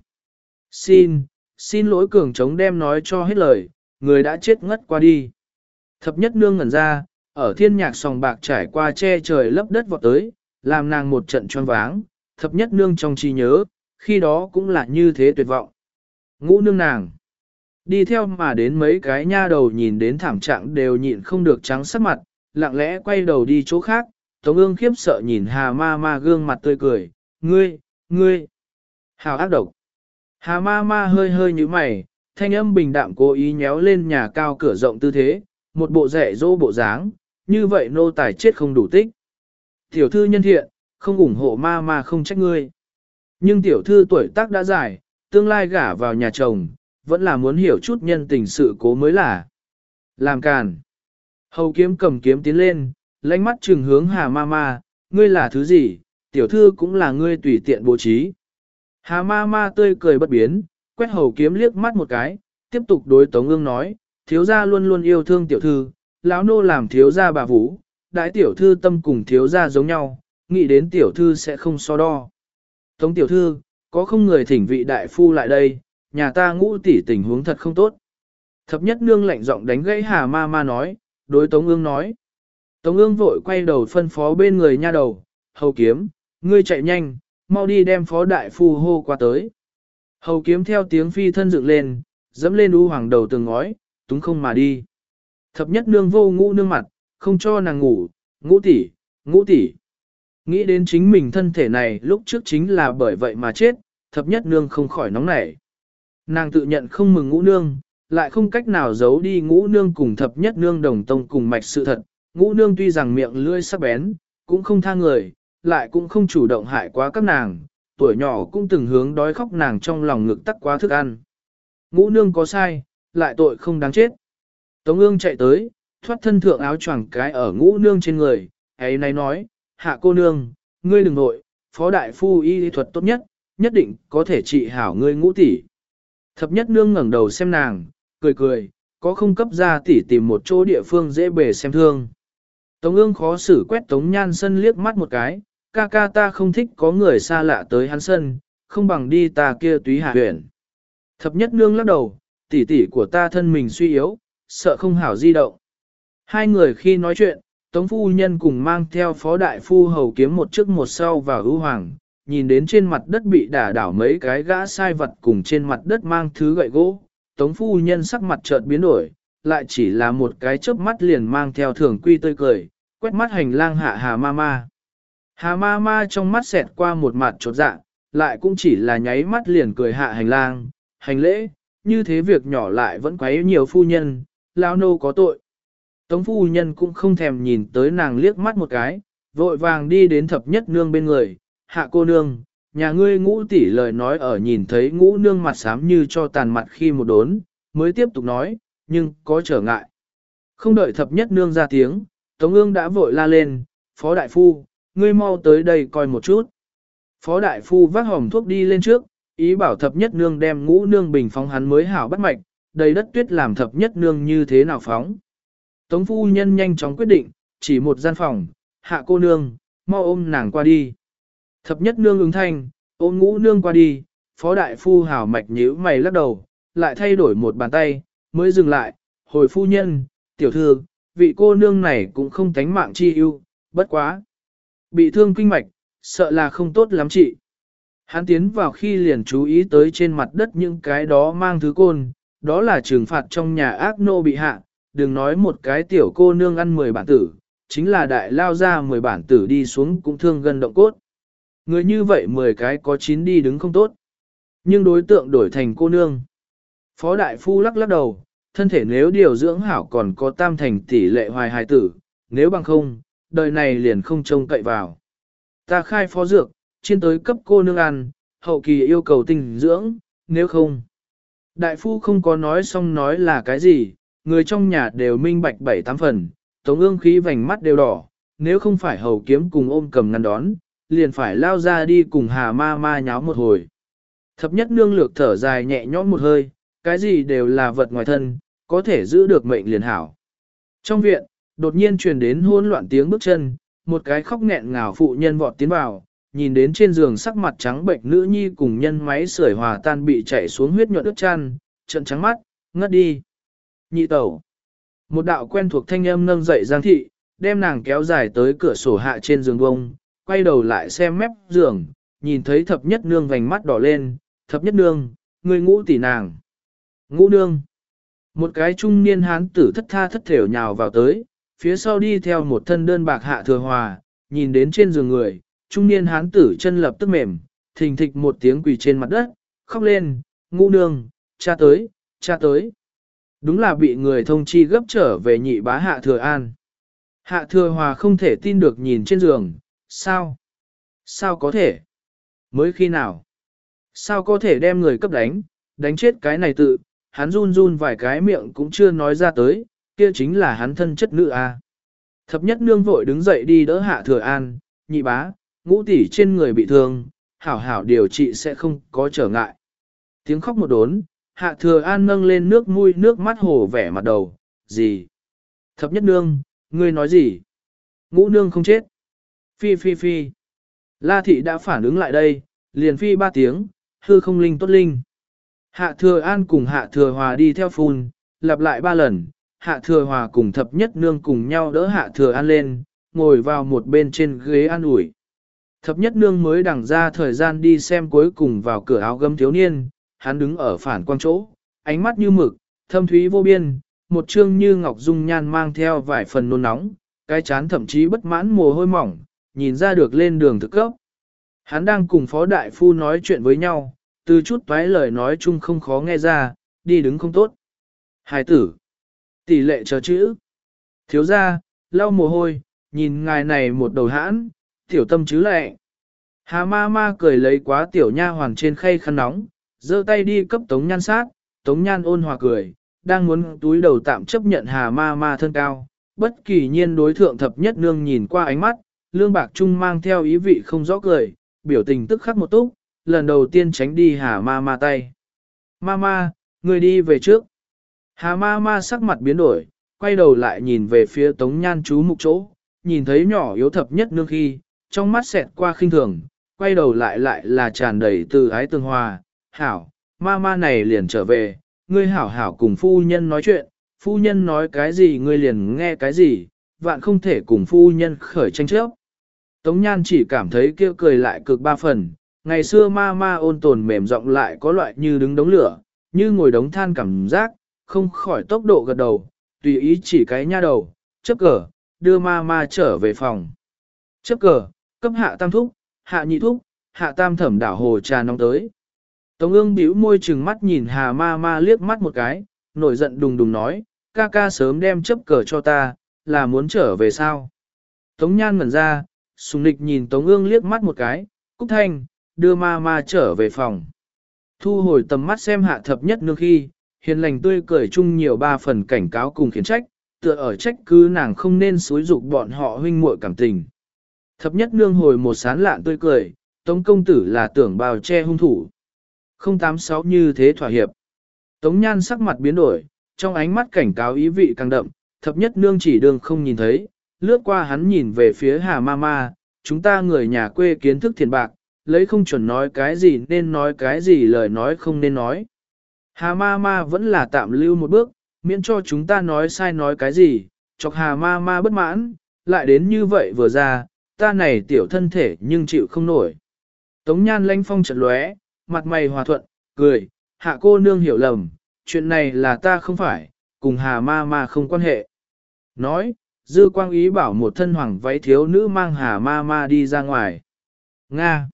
Speaker 1: Xin, xin lỗi cường chống đem nói cho hết lời, người đã chết ngất qua đi. Thập nhất nương ngẩn ra, ở thiên nhạc sòng bạc trải qua che trời lấp đất vọt tới, làm nàng một trận choáng váng, thập nhất nương trong trí nhớ, khi đó cũng là như thế tuyệt vọng. Ngũ nương nàng, đi theo mà đến mấy cái nha đầu nhìn đến thảm trạng đều nhịn không được trắng sắc mặt, lặng lẽ quay đầu đi chỗ khác, Tống ương khiếp sợ nhìn hà ma ma gương mặt tươi cười, ngươi, ngươi, hào ác độc. Hà ma ma hơi hơi như mày, thanh âm bình đạm cố ý nhéo lên nhà cao cửa rộng tư thế, một bộ rẻ dỗ bộ dáng, như vậy nô tài chết không đủ tích. Tiểu thư nhân thiện, không ủng hộ ma ma không trách ngươi. Nhưng tiểu thư tuổi tác đã dài, tương lai gả vào nhà chồng, vẫn là muốn hiểu chút nhân tình sự cố mới là. Làm càn. Hầu kiếm cầm kiếm tiến lên, lánh mắt trừng hướng hà ma ma, ngươi là thứ gì, tiểu thư cũng là ngươi tùy tiện bố trí. Hà ma ma tươi cười bất biến, quét hầu kiếm liếc mắt một cái, tiếp tục đối tống ương nói, thiếu gia luôn luôn yêu thương tiểu thư, lão nô làm thiếu gia bà vũ, đại tiểu thư tâm cùng thiếu gia giống nhau, nghĩ đến tiểu thư sẽ không so đo. Tống tiểu thư, có không người thỉnh vị đại phu lại đây, nhà ta ngũ tỷ tình huống thật không tốt. Thập nhất nương lạnh giọng đánh gãy hà ma ma nói, đối tống ương nói. Tống ương vội quay đầu phân phó bên người nha đầu, hầu kiếm, ngươi chạy nhanh, mau đi đem phó đại phu hô qua tới. Hầu kiếm theo tiếng phi thân dựng lên, dẫm lên u hoàng đầu từng ngói, túng không mà đi. Thập nhất nương vô ngũ nương mặt, không cho nàng ngủ, ngũ tỷ, ngũ tỷ. Nghĩ đến chính mình thân thể này lúc trước chính là bởi vậy mà chết, thập nhất nương không khỏi nóng nảy. Nàng tự nhận không mừng ngũ nương, lại không cách nào giấu đi ngũ nương cùng thập nhất nương đồng tông cùng mạch sự thật. Ngũ nương tuy rằng miệng lưỡi sắc bén, cũng không tha người, lại cũng không chủ động hại quá các nàng, tuổi nhỏ cũng từng hướng đói khóc nàng trong lòng ngực tắc quá thức ăn. Ngũ nương có sai, lại tội không đáng chết. Tống ương chạy tới, thoát thân thượng áo choàng cái ở ngũ nương trên người, ấy này nói, hạ cô nương, ngươi đừng nội, phó đại phu y thuật tốt nhất, nhất định có thể trị hảo ngươi ngũ tỷ. Thập nhất nương ngẩng đầu xem nàng, cười cười, có không cấp ra tỷ tìm một chỗ địa phương dễ bề xem thương. Tống ương khó xử quét tống nhan sân liếc mắt một cái, ca ca ta không thích có người xa lạ tới hắn sân, không bằng đi ta kia túy hạ huyện. Thập nhất nương lắc đầu, tỷ tỷ của ta thân mình suy yếu, sợ không hảo di động. Hai người khi nói chuyện, Tống phu nhân cùng mang theo phó đại phu hầu kiếm một trước một sau vào ưu hoàng, nhìn đến trên mặt đất bị đả đảo mấy cái gã sai vật cùng trên mặt đất mang thứ gậy gỗ. Tống phu nhân sắc mặt chợt biến đổi, lại chỉ là một cái chớp mắt liền mang theo thường quy tươi cười, quét mắt hành lang hạ hà ma ma. Hà ma ma trong mắt xẹt qua một mặt chột dạ, lại cũng chỉ là nháy mắt liền cười hạ hành lang, hành lễ, như thế việc nhỏ lại vẫn quấy nhiều phu nhân, lao nô có tội. Tống phu nhân cũng không thèm nhìn tới nàng liếc mắt một cái, vội vàng đi đến thập nhất nương bên người, hạ cô nương, nhà ngươi ngũ tỷ lời nói ở nhìn thấy ngũ nương mặt xám như cho tàn mặt khi một đốn, mới tiếp tục nói, nhưng có trở ngại. Không đợi thập nhất nương ra tiếng, Tống ương đã vội la lên, Phó Đại Phu, ngươi mau tới đây coi một chút. Phó Đại Phu vác hòm thuốc đi lên trước, ý bảo thập nhất nương đem ngũ nương bình phóng hắn mới hảo bắt mạch, đầy đất tuyết làm thập nhất nương như thế nào phóng. Tống phu nhân nhanh chóng quyết định, chỉ một gian phòng, hạ cô nương, mau ôm nàng qua đi. Thập nhất nương ứng thanh, ôm ngũ nương qua đi, phó đại phu hảo mạch nhíu mày lắc đầu, lại thay đổi một bàn tay, mới dừng lại, hồi phu nhân, tiểu thư, vị cô nương này cũng không tánh mạng chi ưu, bất quá. Bị thương kinh mạch, sợ là không tốt lắm chị. Hắn tiến vào khi liền chú ý tới trên mặt đất những cái đó mang thứ côn, đó là trừng phạt trong nhà ác nô bị hạ, đừng nói một cái tiểu cô nương ăn 10 bản tử, chính là đại lao ra 10 bản tử đi xuống cũng thương gần động cốt. Người như vậy 10 cái có 9 đi đứng không tốt. Nhưng đối tượng đổi thành cô nương. Phó đại phu lắc lắc đầu, thân thể nếu điều dưỡng hảo còn có tam thành tỷ lệ hoài hài tử, nếu bằng không, đời này liền không trông cậy vào. Ta khai phó dược, chiên tới cấp cô nương ăn, hậu kỳ yêu cầu tinh dưỡng, nếu không. Đại phu không có nói xong nói là cái gì, người trong nhà đều minh bạch bảy tám phần, tống ương khí vành mắt đều đỏ, nếu không phải hầu kiếm cùng ôm cầm ngăn đón, liền phải lao ra đi cùng hà ma ma nháo một hồi. Thập nhất nương lược thở dài nhẹ nhõm một hơi, cái gì đều là vật ngoài thân, có thể giữ được mệnh liền hảo. Trong viện, đột nhiên truyền đến hỗn loạn tiếng bước chân, một cái khóc nghẹn ngào phụ nhân vọt tiến vào, nhìn đến trên giường sắc mặt trắng bệnh nữ nhi cùng nhân máy sưởi hòa tan bị chảy xuống huyết nhuận ướt chăn, trận trắng mắt, ngất đi. Nhị tẩu. Một đạo quen thuộc thanh âm nâng dậy Giang thị, đem nàng kéo dài tới cửa sổ hạ trên giường bông, quay đầu lại xem mép giường, nhìn thấy thập nhất nương vành mắt đỏ lên, thập nhất nương, người ngũ tỷ nàng. Ngũ nương. Một cái trung niên hán tử thất tha thất thểu nhào vào tới, phía sau đi theo một thân đơn bạc hạ thừa hòa, nhìn đến trên giường người, trung niên hán tử chân lập tức mềm, thình thịch một tiếng quỳ trên mặt đất, khóc lên, ngũ nương, cha tới, cha tới. Đúng là bị người thông chi gấp trở về nhị bá hạ thừa an. Hạ thừa hòa không thể tin được nhìn trên giường, sao? Sao có thể? Mới khi nào? Sao có thể đem người cấp đánh, đánh chết cái này tự, hắn run run vài cái miệng cũng chưa nói ra tới, kia chính là hắn thân chất nữ a. Thập nhất nương vội đứng dậy đi đỡ hạ thừa an, nhị bá, ngũ tỷ trên người bị thương, hảo hảo điều trị sẽ không có trở ngại. Tiếng khóc một đốn, hạ thừa an nâng lên nước mũi nước mắt hồ vẻ mặt đầu, gì? Thập nhất nương, ngươi nói gì? Ngũ nương không chết. Phi phi phi. La thị đã phản ứng lại đây, liền phi ba tiếng, hư không linh tốt linh. Hạ thừa an cùng hạ thừa hòa đi theo phun, lặp lại ba lần, hạ thừa hòa cùng thập nhất nương cùng nhau đỡ hạ thừa an lên, ngồi vào một bên trên ghế an ủi. Thập nhất nương mới đằng ra thời gian đi xem cuối cùng vào cửa áo gấm thiếu niên, hắn đứng ở phản quang chỗ, ánh mắt như mực, thâm thúy vô biên, một trương như ngọc dung nhan mang theo vài phần nôn nóng, cái chán thậm chí bất mãn mồ hôi mỏng, nhìn ra được lên đường thực cấp. Hắn đang cùng phó đại phu nói chuyện với nhau, từ chút toái lời nói chung không khó nghe ra, đi đứng không tốt. Hài tử, tỷ lệ chờ chữ, thiếu ra, lau mồ hôi, nhìn ngài này một đầu hãn, tiểu tâm chứ lệ. Hà ma ma cười lấy quá tiểu nha hoàng trên khay khăn nóng, giơ tay đi cấp Tống Nhan sát, Tống Nhan ôn hòa cười, đang muốn túi đầu tạm chấp nhận hà ma ma thân cao. Bất kỳ nhiên đối thượng thập nhất nương nhìn qua ánh mắt, lương bạc trung mang theo ý vị không rõ cười, biểu tình tức khắc một túc, lần đầu tiên tránh đi hà ma ma tay. Ma ma, người đi về trước. Hà ma ma sắc mặt biến đổi, quay đầu lại nhìn về phía tống nhan chú mục chỗ, nhìn thấy nhỏ yếu thập nhất nương khi, trong mắt xẹt qua khinh thường, quay đầu lại lại là tràn đầy từ ái tương hòa, hảo, ma ma này liền trở về, ngươi hảo hảo cùng phu nhân nói chuyện, phu nhân nói cái gì ngươi liền nghe cái gì, vạn không thể cùng phu nhân khởi tranh chấp. Tống Nhan chỉ cảm thấy kêu cười lại cực ba phần, ngày xưa ma ma ôn tồn mềm giọng lại có loại như đứng đống lửa, như ngồi đống than cảm giác, không khỏi tốc độ gật đầu, tùy ý chỉ cái nha đầu, chấp cờ, đưa ma ma trở về phòng. Chấp cờ, cấp hạ tam thúc, hạ nhị thúc, hạ tam thẩm đảo hồ trà nóng tới. Tống ương bĩu môi trừng mắt nhìn hà ma ma liếc mắt một cái, nổi giận đùng đùng nói, ca ca sớm đem chấp cờ cho ta, là muốn trở về sao. Tống nhan ngẩn ra, sùng nịch nhìn tống ương liếc mắt một cái, cúc thanh, đưa ma ma trở về phòng. Thu hồi tầm mắt xem hạ thập nhất nương khi, hiền lành tươi cười chung nhiều ba phần cảnh cáo cùng khiển trách, tựa ở trách cứ nàng không nên xúi dục bọn họ huynh muội cảm tình. Thập nhất nương hồi một sán lạn tươi cười, tống công tử là tưởng bào che hung thủ. Không tám sáu như thế thỏa hiệp. Tống nhan sắc mặt biến đổi, trong ánh mắt cảnh cáo ý vị càng đậm, thập nhất nương chỉ đường không nhìn thấy, lướt qua hắn nhìn về phía hà ma ma, chúng ta người nhà quê kiến thức thiền bạc, lấy không chuẩn nói cái gì nên nói cái gì lời nói không nên nói. Hà ma ma vẫn là tạm lưu một bước, miễn cho chúng ta nói sai nói cái gì, chọc hà ma ma bất mãn, lại đến như vậy vừa ra, ta này tiểu thân thể nhưng chịu không nổi. Tống nhan lanh phong trận lóe, mặt mày hòa thuận, cười, hạ cô nương hiểu lầm, chuyện này là ta không phải, cùng hà ma ma không quan hệ. Nói, dư quang ý bảo một thân hoàng váy thiếu nữ mang hà ma ma đi ra ngoài. Nga.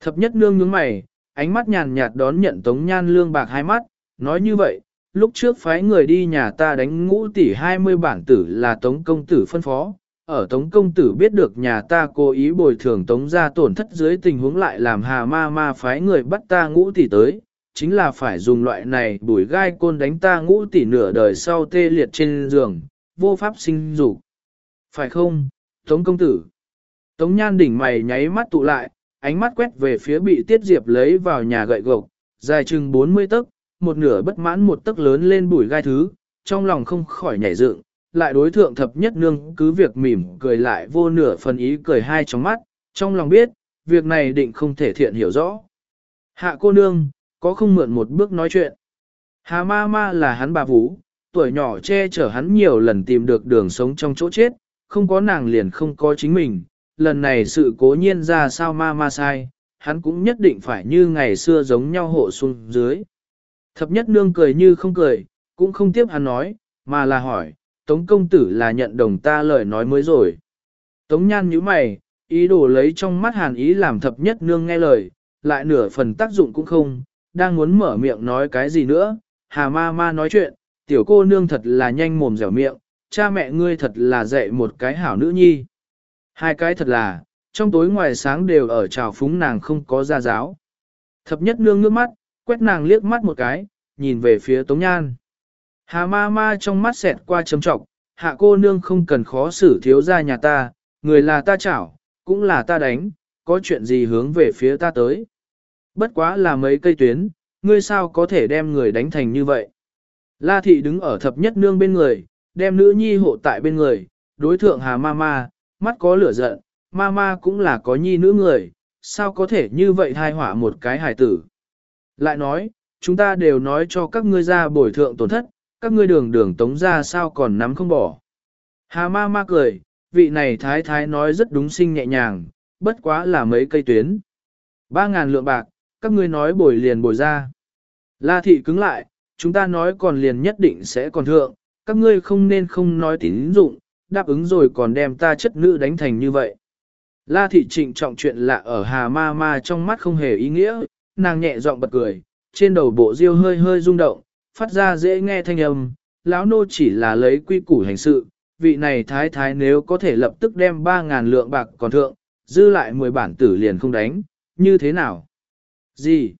Speaker 1: Thập nhất nương nhướng mày, ánh mắt nhàn nhạt đón nhận tống nhan lương bạc hai mắt, nói như vậy, lúc trước phái người đi nhà ta đánh ngũ tỷ 20 bản tử là tống công tử phân phó, ở tống công tử biết được nhà ta cố ý bồi thường tống ra tổn thất dưới tình huống lại làm hà ma ma phái người bắt ta ngũ tỷ tới, chính là phải dùng loại này bùi gai côn đánh ta ngũ tỷ nửa đời sau tê liệt trên giường, vô pháp sinh dục. Phải không, tống công tử? Tống nhan đỉnh mày nháy mắt tụ lại, ánh mắt quét về phía bị tiết diệp lấy vào nhà gậy gộc, dài chừng 40 tấc, một nửa bất mãn một tấc lớn lên bùi gai thứ, trong lòng không khỏi nhảy dựng, lại đối thượng thập nhất nương cứ việc mỉm cười lại vô nửa phần ý cười hai trong mắt, trong lòng biết, việc này định không thể thiện hiểu rõ. Hạ cô nương, có không mượn một bước nói chuyện. Hà ma ma là hắn bà vũ, tuổi nhỏ che chở hắn nhiều lần tìm được đường sống trong chỗ chết, không có nàng liền không có chính mình, lần này sự cố nhiên ra sao ma ma sai, hắn cũng nhất định phải như ngày xưa giống nhau hộ xuống dưới. Thập nhất nương cười như không cười, cũng không tiếp hắn nói, mà là hỏi, Tống công tử là nhận đồng ta lời nói mới rồi. Tống nhan nhíu mày, ý đồ lấy trong mắt hàn ý làm thập nhất nương nghe lời, lại nửa phần tác dụng cũng không, đang muốn mở miệng nói cái gì nữa, hà ma ma nói chuyện, tiểu cô nương thật là nhanh mồm dẻo miệng, cha mẹ ngươi thật là dạy một cái hảo nữ nhi. Hai cái thật là, trong tối ngoài sáng đều ở trào phúng nàng không có gia giáo. Thập nhất nương nước mắt, quét nàng liếc mắt một cái, nhìn về phía Tống Nhan. Hà ma ma trong mắt xẹt qua chấm trọng, hạ cô nương không cần khó xử thiếu ra nhà ta, người là ta chảo, cũng là ta đánh, có chuyện gì hướng về phía ta tới. Bất quá là mấy cây tuyến, ngươi sao có thể đem người đánh thành như vậy. La thị đứng ở thập nhất nương bên người, đem nữ nhi hộ tại bên người, đối thượng hà ma ma, mắt có lửa giận, ma ma cũng là có nhi nữ người, sao có thể như vậy thai hỏa một cái hài tử. Lại nói, chúng ta đều nói cho các ngươi ra bồi thượng tổn thất, các ngươi đường đường tống ra sao còn nắm không bỏ. Hà ma ma cười, vị này thái thái nói rất đúng sinh nhẹ nhàng, bất quá là mấy cây tuyến. Ba ngàn lượng bạc, các ngươi nói bồi liền bồi ra. La thị cứng lại, chúng ta nói còn liền nhất định sẽ còn thượng, các ngươi không nên không nói tín dụng, đáp ứng rồi còn đem ta chất nữ đánh thành như vậy. La thị trịnh trọng chuyện lạ ở hà ma ma trong mắt không hề ý nghĩa, nàng nhẹ giọng bật cười, trên đầu bộ diêu hơi hơi rung động, phát ra dễ nghe thanh âm, lão nô chỉ là lấy quy củ hành sự, vị này thái thái nếu có thể lập tức đem 3.000 lượng bạc còn thượng, dư lại 10 bản tử liền không đánh, như thế nào? Gì?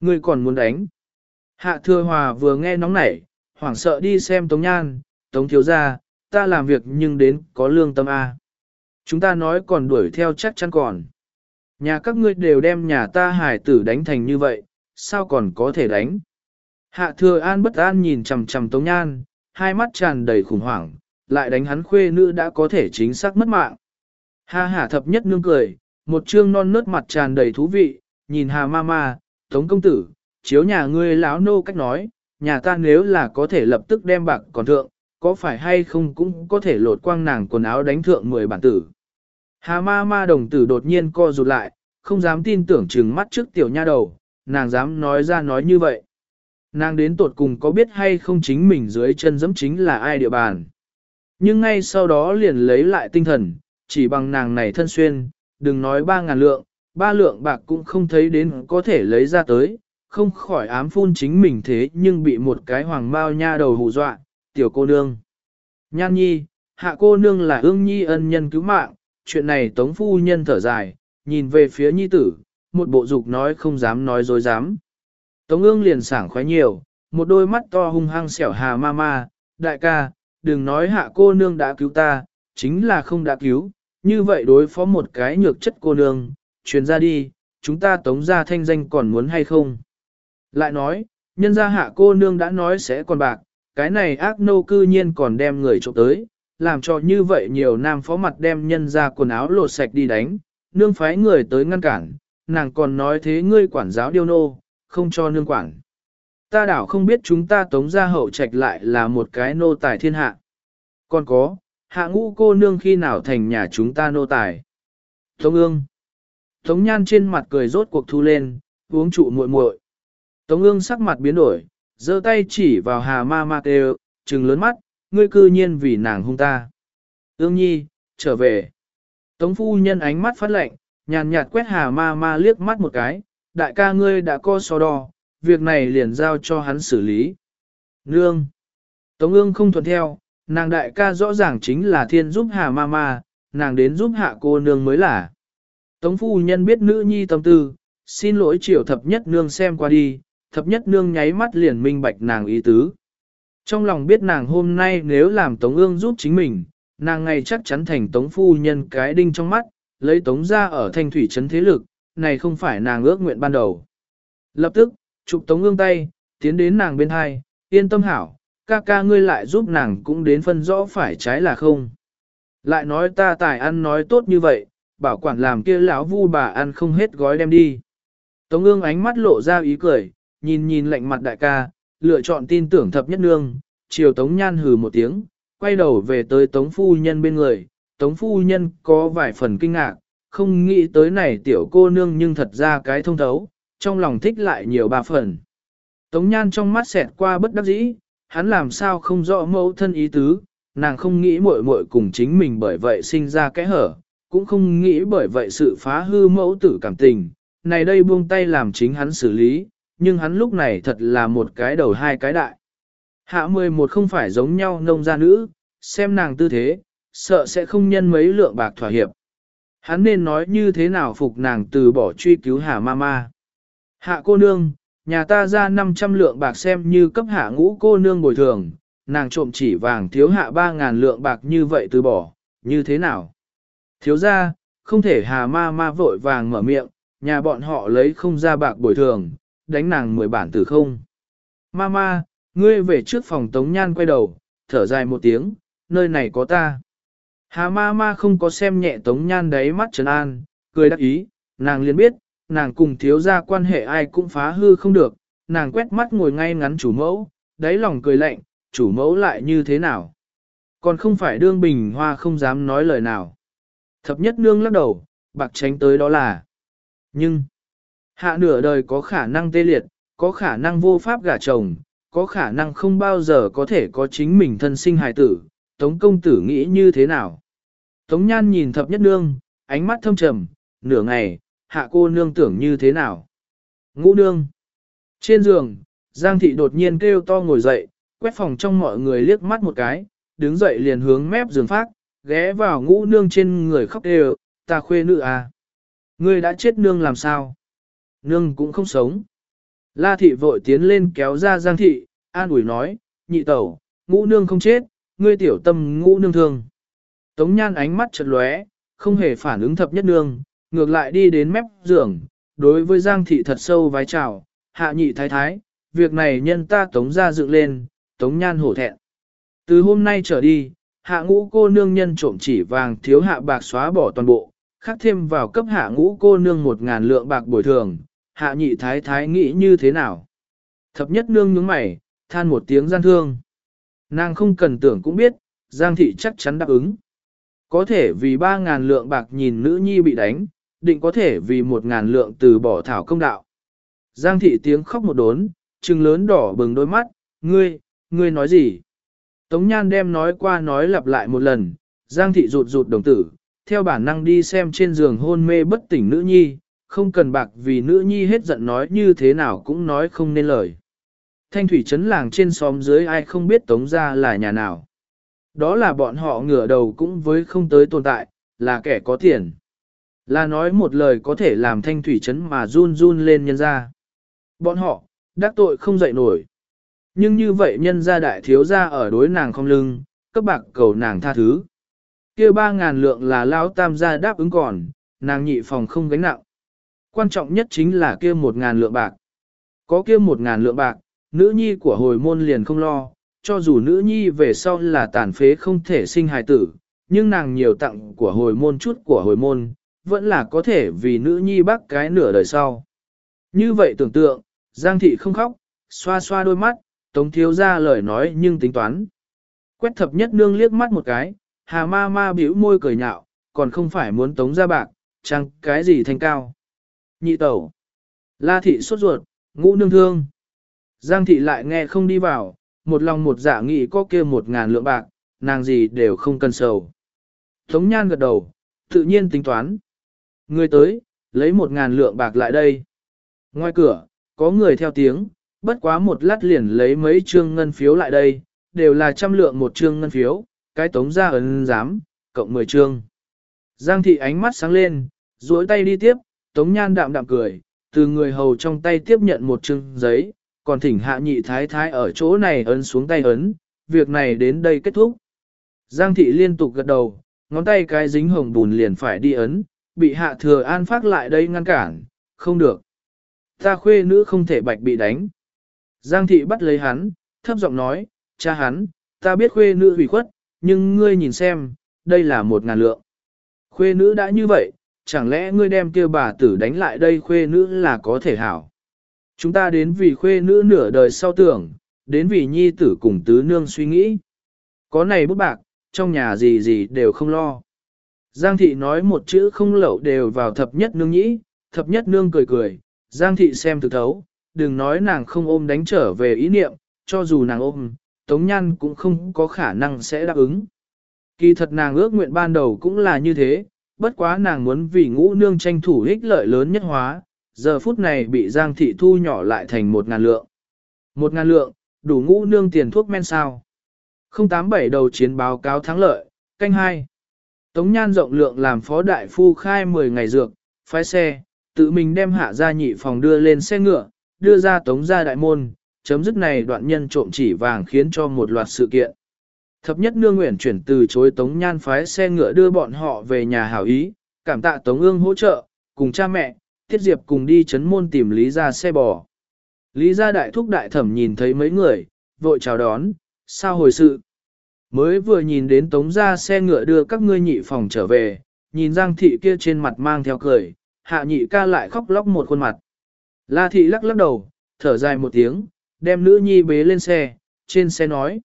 Speaker 1: Ngươi còn muốn đánh? Hạ thừa hòa vừa nghe nóng nảy, hoảng sợ đi xem Tống Nhan, Tống thiếu gia, ta làm việc nhưng đến có lương tâm A. Chúng ta nói còn đuổi theo chắc chắn còn. Nhà các ngươi đều đem nhà ta hải tử đánh thành như vậy, sao còn có thể đánh? Hạ thừa an bất an nhìn chằm chằm Tống Nhan, hai mắt tràn đầy khủng hoảng, lại đánh hắn khuê nữ đã có thể chính xác mất mạng. Ha ha thập nhất nương cười, một trương non nớt mặt tràn đầy thú vị, nhìn hà ma ma, Tống công tử, chiếu nhà ngươi lão nô cách nói, nhà ta nếu là có thể lập tức đem bạc còn thượng, có phải hay không cũng có thể lột quang nàng quần áo đánh thượng 10 bản tử. Hà ma ma đồng tử đột nhiên co rụt lại, không dám tin tưởng trừng mắt trước tiểu nha đầu, nàng dám nói ra nói như vậy. Nàng đến tột cùng có biết hay không chính mình dưới chân giẫm chính là ai địa bàn. Nhưng ngay sau đó liền lấy lại tinh thần, chỉ bằng nàng này thân xuyên, đừng nói ba ngàn lượng, ba lượng bạc cũng không thấy đến có thể lấy ra tới, không khỏi ám phun chính mình thế nhưng bị một cái hoàng bao nha đầu hù dọa, tiểu cô nương. Nhan nhi, hạ cô nương là ương nhi ân nhân cứu mạng, chuyện này tống phu nhân thở dài, nhìn về phía nhi tử, một bộ dục nói không dám nói dối dám. Tống ương liền sảng khoái nhiều, một đôi mắt to hung hăng xẻo hà ma ma, đại ca, đừng nói hạ cô nương đã cứu ta, chính là không đã cứu, như vậy đối phó một cái nhược chất cô nương, truyền ra đi, chúng ta tống ra thanh danh còn muốn hay không. Lại nói, nhân gia hạ cô nương đã nói sẽ còn bạc, cái này ác nô cư nhiên còn đem người trộm tới, làm cho như vậy nhiều nam phó mặt đem nhân ra quần áo lột sạch đi đánh, nương phái người tới ngăn cản, nàng còn nói thế ngươi quản giáo điêu nô, không cho nương quản. Ta đảo không biết chúng ta tống ra hậu trạch lại là một cái nô tài thiên hạ. Còn có, hạ ngũ cô nương khi nào thành nhà chúng ta nô tài. Tống ương. Tống nhan trên mặt cười rốt cuộc thu lên, uống trụ muội muội. Tống ương sắc mặt biến đổi, giơ tay chỉ vào hà ma ma kêu, trừng lớn mắt, ngươi cư nhiên vì nàng hung ta. Ương nhi, trở về. Tống phu nhân ánh mắt phát lệnh, nhàn nhạt quét hà ma ma liếc mắt một cái, đại ca ngươi đã co so đo, việc này liền giao cho hắn xử lý. Nương. Tống ương không thuận theo, nàng đại ca rõ ràng chính là thiên giúp hà ma ma, nàng đến giúp hạ cô nương mới là. Tống phu nhân biết nữ nhi tâm tư, xin lỗi triệu thập nhất nương xem qua đi, thập nhất nương nháy mắt liền minh bạch nàng ý tứ. Trong lòng biết nàng hôm nay nếu làm Tống ương giúp chính mình, nàng ngày chắc chắn thành Tống phu nhân cái đinh trong mắt, lấy Tống ra ở thanh thủy trấn thế lực, này không phải nàng ước nguyện ban đầu. Lập tức, chụp Tống ương tay, tiến đến nàng bên hai, yên tâm hảo, ca ca ngươi lại giúp nàng cũng đến phân rõ phải trái là không. Lại nói ta tài ăn nói tốt như vậy, bảo quản làm kia lão vu bà ăn không hết gói đem đi. Tống ương ánh mắt lộ ra ý cười, nhìn nhìn lạnh mặt đại ca, lựa chọn tin tưởng thập nhất nương, chiều Tống Nhan hừ một tiếng, quay đầu về tới Tống Phu Nhân bên người, Tống Phu Nhân có vài phần kinh ngạc, không nghĩ tới này tiểu cô nương nhưng thật ra cái thông thấu, trong lòng thích lại nhiều ba phần. Tống Nhan trong mắt xẹt qua bất đắc dĩ, hắn làm sao không rõ mẫu thân ý tứ, nàng không nghĩ muội muội cùng chính mình bởi vậy sinh ra cái hở, cũng không nghĩ bởi vậy sự phá hư mẫu tử cảm tình, này đây buông tay làm chính hắn xử lý, nhưng hắn lúc này thật là một cái đầu hai cái đại. Hạ 11 không phải giống nhau nông gia nữ, xem nàng tư thế, sợ sẽ không nhân mấy lượng bạc thỏa hiệp. Hắn nên nói như thế nào phục nàng từ bỏ truy cứu hạ mama. Hạ cô nương, nhà ta ra 500 lượng bạc xem như cấp hạ ngũ cô nương bồi thường, nàng trộm chỉ vàng thiếu hạ 3.000 lượng bạc như vậy từ bỏ, như thế nào? Thiếu ra, không thể hà ma ma vội vàng mở miệng, nhà bọn họ lấy không ra bạc bồi thường, đánh nàng mười bản tử không. Mama, ngươi về trước phòng Tống Nhan quay đầu, thở dài một tiếng, nơi này có ta. Hà ma ma không có xem nhẹ Tống Nhan đáy mắt trấn an, cười đắc ý, nàng liền biết, nàng cùng thiếu gia quan hệ ai cũng phá hư không được, nàng quét mắt ngồi ngay ngắn chủ mẫu, đáy lòng cười lạnh, chủ mẫu lại như thế nào. Còn không phải đương bình hoa không dám nói lời nào. Thập nhất nương lắc đầu, bạc tránh tới đó là. Nhưng, Hạ nửa đời có khả năng tê liệt, có khả năng vô pháp gả chồng, có khả năng không bao giờ có thể có chính mình thân sinh hài tử, Tống công tử nghĩ như thế nào? Tống nhan nhìn thập nhất nương, ánh mắt thâm trầm, nửa ngày, hạ cô nương tưởng như thế nào? Ngũ nương. Trên giường, Giang thị đột nhiên kêu to ngồi dậy, quét phòng trong mọi người liếc mắt một cái, đứng dậy liền hướng mép giường phát, ghé vào ngũ nương trên người khóc đều, ta khuê nữ à. Ngươi đã chết nương làm sao? Nương cũng không sống. La thị vội tiến lên kéo ra giang thị, an ủi nói, nhị tẩu, ngũ nương không chết, ngươi tiểu tâm ngũ nương thương. Tống nhan ánh mắt chật lóe, không hề phản ứng thập nhất nương, ngược lại đi đến mép giường, đối với giang thị thật sâu vái chào, hạ nhị thái thái, việc này nhân ta tống ra dựng lên, tống nhan hổ thẹn. Từ hôm nay trở đi, hạ ngũ cô nương nhân trộm chỉ vàng thiếu hạ bạc xóa bỏ toàn bộ, khắc thêm vào cấp hạ ngũ cô nương một ngàn lượng bạc bồi thường, hạ nhị thái thái nghĩ như thế nào. Thập nhất nương nhướng mày, than một tiếng gian thương. Nàng không cần tưởng cũng biết, Giang thị chắc chắn đáp ứng. Có thể vì 3.000 lượng bạc nhìn nữ nhi bị đánh, định có thể vì 1.000 lượng từ bỏ thảo công đạo. Giang thị tiếng khóc một đốn, trừng lớn đỏ bừng đôi mắt, ngươi, ngươi nói gì? Tống Nhan đem nói qua nói lặp lại một lần, Giang thị rụt rụt đồng tử, theo bản năng đi xem trên giường hôn mê bất tỉnh nữ nhi, không cần bạc vì nữ nhi hết giận nói như thế nào cũng nói không nên lời. Thanh thủy trấn làng trên xóm dưới ai không biết tống ra là nhà nào. Đó là bọn họ ngửa đầu cũng với không tới tồn tại, là kẻ có tiền. Là nói một lời có thể làm thanh thủy trấn mà run run lên nhân ra. Bọn họ, đắc tội không dậy nổi. Nhưng như vậy nhân gia đại thiếu gia ở đối nàng không lưng, cấp bạc cầu nàng tha thứ. kia ba ngàn lượng là lão tam gia đáp ứng còn, nàng nhị phòng không gánh nặng. Quan trọng nhất chính là kia một ngàn lượng bạc. Có kia một ngàn lượng bạc, nữ nhi của hồi môn liền không lo, cho dù nữ nhi về sau là tàn phế không thể sinh hài tử, nhưng nàng nhiều tặng của hồi môn chút của hồi môn, vẫn là có thể vì nữ nhi bác cái nửa đời sau. Như vậy tưởng tượng, Giang thị không khóc, xoa xoa đôi mắt, tống thiếu ra lời nói nhưng tính toán. Quét thập nhất nương liếc mắt một cái, hà ma ma bĩu môi cười nhạo, còn không phải muốn tống ra bạc, chăng cái gì thanh cao. Nhị tẩu. La thị sốt ruột, ngũ nương thương. Giang thị lại nghe không đi vào, một lòng một dạ nghị có kia một ngàn lượng bạc, nàng gì đều không cần sầu. Tống nhan gật đầu, tự nhiên tính toán. Người tới, lấy một ngàn lượng bạc lại đây. Ngoài cửa, có người theo tiếng, bất quá một lát liền lấy mấy trương ngân phiếu lại đây, đều là trăm lượng một trương ngân phiếu, cái tống ra ấn giám, cộng 10 trương. Giang thị ánh mắt sáng lên, duỗi tay đi tiếp, tống nhan đạm đạm cười, từ người hầu trong tay tiếp nhận một trương giấy, còn thỉnh hạ nhị thái thái ở chỗ này ấn xuống tay ấn, việc này đến đây kết thúc. Giang thị liên tục gật đầu, ngón tay cái dính hồng bùn liền phải đi ấn, bị hạ thừa an phát lại đây ngăn cản, không được. Ta khuê nữ không thể bạch bị đánh. Giang thị bắt lấy hắn, thấp giọng nói, cha hắn, ta biết khuê nữ hủy khuất, nhưng ngươi nhìn xem, đây là một ngàn lượng. Khuê nữ đã như vậy, chẳng lẽ ngươi đem kia bà tử đánh lại đây khuê nữ là có thể hảo. Chúng ta đến vì khuê nữ nửa đời sau tưởng, đến vì nhi tử cùng tứ nương suy nghĩ. Có này bút bạc, trong nhà gì gì đều không lo. Giang thị nói một chữ không lậu đều vào thập nhất nương nhĩ, thập nhất nương cười cười, Giang thị xem thực thấu, đừng nói nàng không ôm đánh trở về ý niệm, cho dù nàng ôm, Tống Nhan cũng không có khả năng sẽ đáp ứng. Kỳ thật nàng ước nguyện ban đầu cũng là như thế, bất quá nàng muốn vì ngũ nương tranh thủ ích lợi lớn nhất hóa, giờ phút này bị Giang thị thu nhỏ lại thành một ngàn lượng. Một ngàn lượng, đủ ngũ nương tiền thuốc men sao. 087 đầu chiến báo cáo thắng lợi, canh hai Tống Nhan rộng lượng làm phó đại phu khai 10 ngày dược, phái xe, tự mình đem hạ ra nhị phòng đưa lên xe ngựa, đưa ra tống ra đại môn, chấm dứt này đoạn nhân trộm chỉ vàng khiến cho một loạt sự kiện. Thập nhất nương nguyện chuyển từ chối tống nhan phái xe ngựa đưa bọn họ về nhà hảo ý, cảm tạ tống ương hỗ trợ, cùng cha mẹ, tiết diệp cùng đi chấn môn tìm lý ra xe bò. Lý gia đại thúc đại thẩm nhìn thấy mấy người, vội chào đón, sao hồi sự. Mới vừa nhìn đến tống ra xe ngựa đưa các ngươi nhị phòng trở về, nhìn giang thị kia trên mặt mang theo cười, hạ nhị ca lại khóc lóc một khuôn mặt. La thị lắc lắc đầu, thở dài một tiếng, đem nữ nhi bế lên xe, trên xe nói.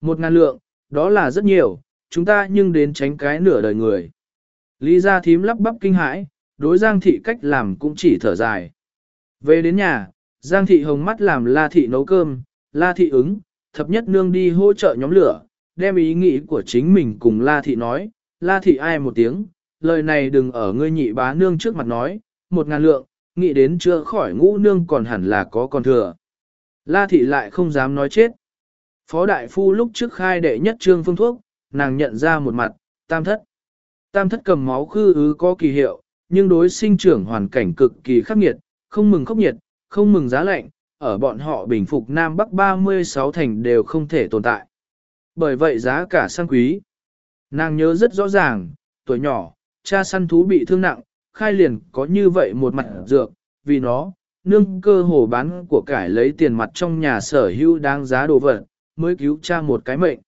Speaker 1: Một ngàn lượng, đó là rất nhiều, chúng ta nhưng đến tránh cái nửa đời người. Lý gia thím lắp bắp kinh hãi, đối Giang thị cách làm cũng chỉ thở dài. Về đến nhà, Giang thị hồng mắt làm La thị nấu cơm, La thị ứng, thập nhất nương đi hỗ trợ nhóm lửa, đem ý nghĩ của chính mình cùng La thị nói, La thị ai một tiếng, lời này đừng ở ngươi nhị bá nương trước mặt nói, một ngàn lượng, nghĩ đến chưa khỏi ngũ nương còn hẳn là có con thừa. La thị lại không dám nói chết. Phó đại phu lúc trước khai đệ nhất trương phương thuốc, nàng nhận ra một mặt, tam thất. Tam thất cầm máu khư ứ có kỳ hiệu, nhưng đối sinh trưởng hoàn cảnh cực kỳ khắc nghiệt, không mừng khốc nhiệt, không mừng giá lạnh, ở bọn họ bình phục Nam Bắc 36 thành đều không thể tồn tại. Bởi vậy giá cả sang quý. Nàng nhớ rất rõ ràng, tuổi nhỏ, cha săn thú bị thương nặng, khai liền có như vậy một mặt dược, vì nó, nương cơ hồ bán của cải lấy tiền mặt trong nhà sở hữu đáng giá đồ vật, mới cứu cha một cái mệnh.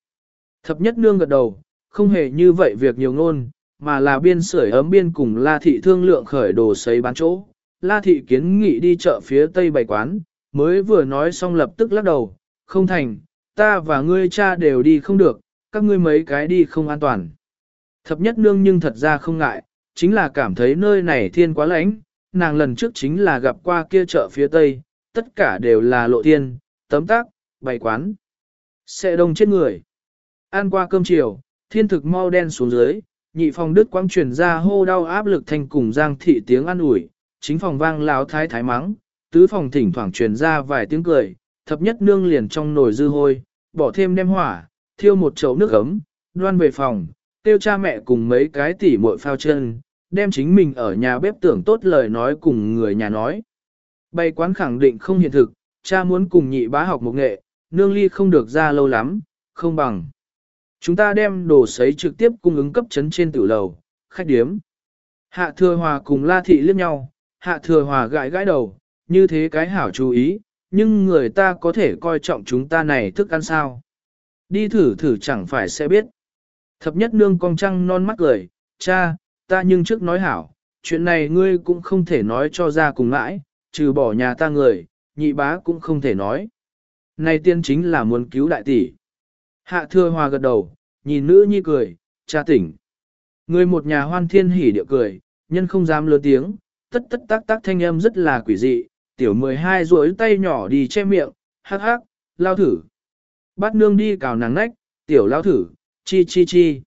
Speaker 1: Thập nhất nương gật đầu, không hề như vậy việc nhiều ngôn, mà là biên sưởi ấm biên cùng La Thị thương lượng khởi đồ sấy bán chỗ. La Thị kiến nghị đi chợ phía tây bày quán, mới vừa nói xong lập tức lắc đầu, không thành, ta và ngươi cha đều đi không được, các ngươi mấy cái đi không an toàn. Thập nhất nương nhưng thật ra không ngại, chính là cảm thấy nơi này thiên quá lạnh, nàng lần trước chính là gặp qua kia chợ phía tây, tất cả đều là lộ thiên, tấm tác, bày quán. Sẽ đông chết người. Ăn qua cơm chiều, thiên thực mau đen xuống dưới, nhị phòng đức quang truyền ra hô đau áp lực thành cùng giang thị tiếng ăn ủi, chính phòng vang lão thái thái mắng, tứ phòng thỉnh thoảng truyền ra vài tiếng cười, thập nhất nương liền trong nồi dư hôi, bỏ thêm đem hỏa, thiêu một chậu nước ấm, đoan về phòng, tiêu cha mẹ cùng mấy cái tỉ muội phao chân, đem chính mình ở nhà bếp tưởng tốt lời nói cùng người nhà nói. Bày quán khẳng định không hiện thực, cha muốn cùng nhị bá học một nghệ, nương ly không được ra lâu lắm, không bằng. Chúng ta đem đồ sấy trực tiếp cung ứng cấp chấn trên tử lầu, khách điếm. Hạ thừa hòa cùng la thị liếc nhau, hạ thừa hòa gãi gãi đầu, như thế cái hảo chú ý, nhưng người ta có thể coi trọng chúng ta này thức ăn sao. Đi thử thử chẳng phải sẽ biết. Thập nhất nương cong trăng non mắt cười, cha, ta nhưng trước nói hảo, chuyện này ngươi cũng không thể nói cho ra cùng ngãi, trừ bỏ nhà ta người, nhị bá cũng không thể nói. Này tiên chính là muốn cứu đại tỷ. Hạ thừa hòa gật đầu, nhìn nữ nhi cười, cha tỉnh. Người một nhà hoan thiên hỉ điệu cười, nhân không dám lớn tiếng, tất tất tác tác thanh âm rất là quỷ dị, tiểu 12 duỗi tay nhỏ đi che miệng, hắc hắc, lao thử. Bắt nương đi cào nàng nách, tiểu lao thử, chi chi chi.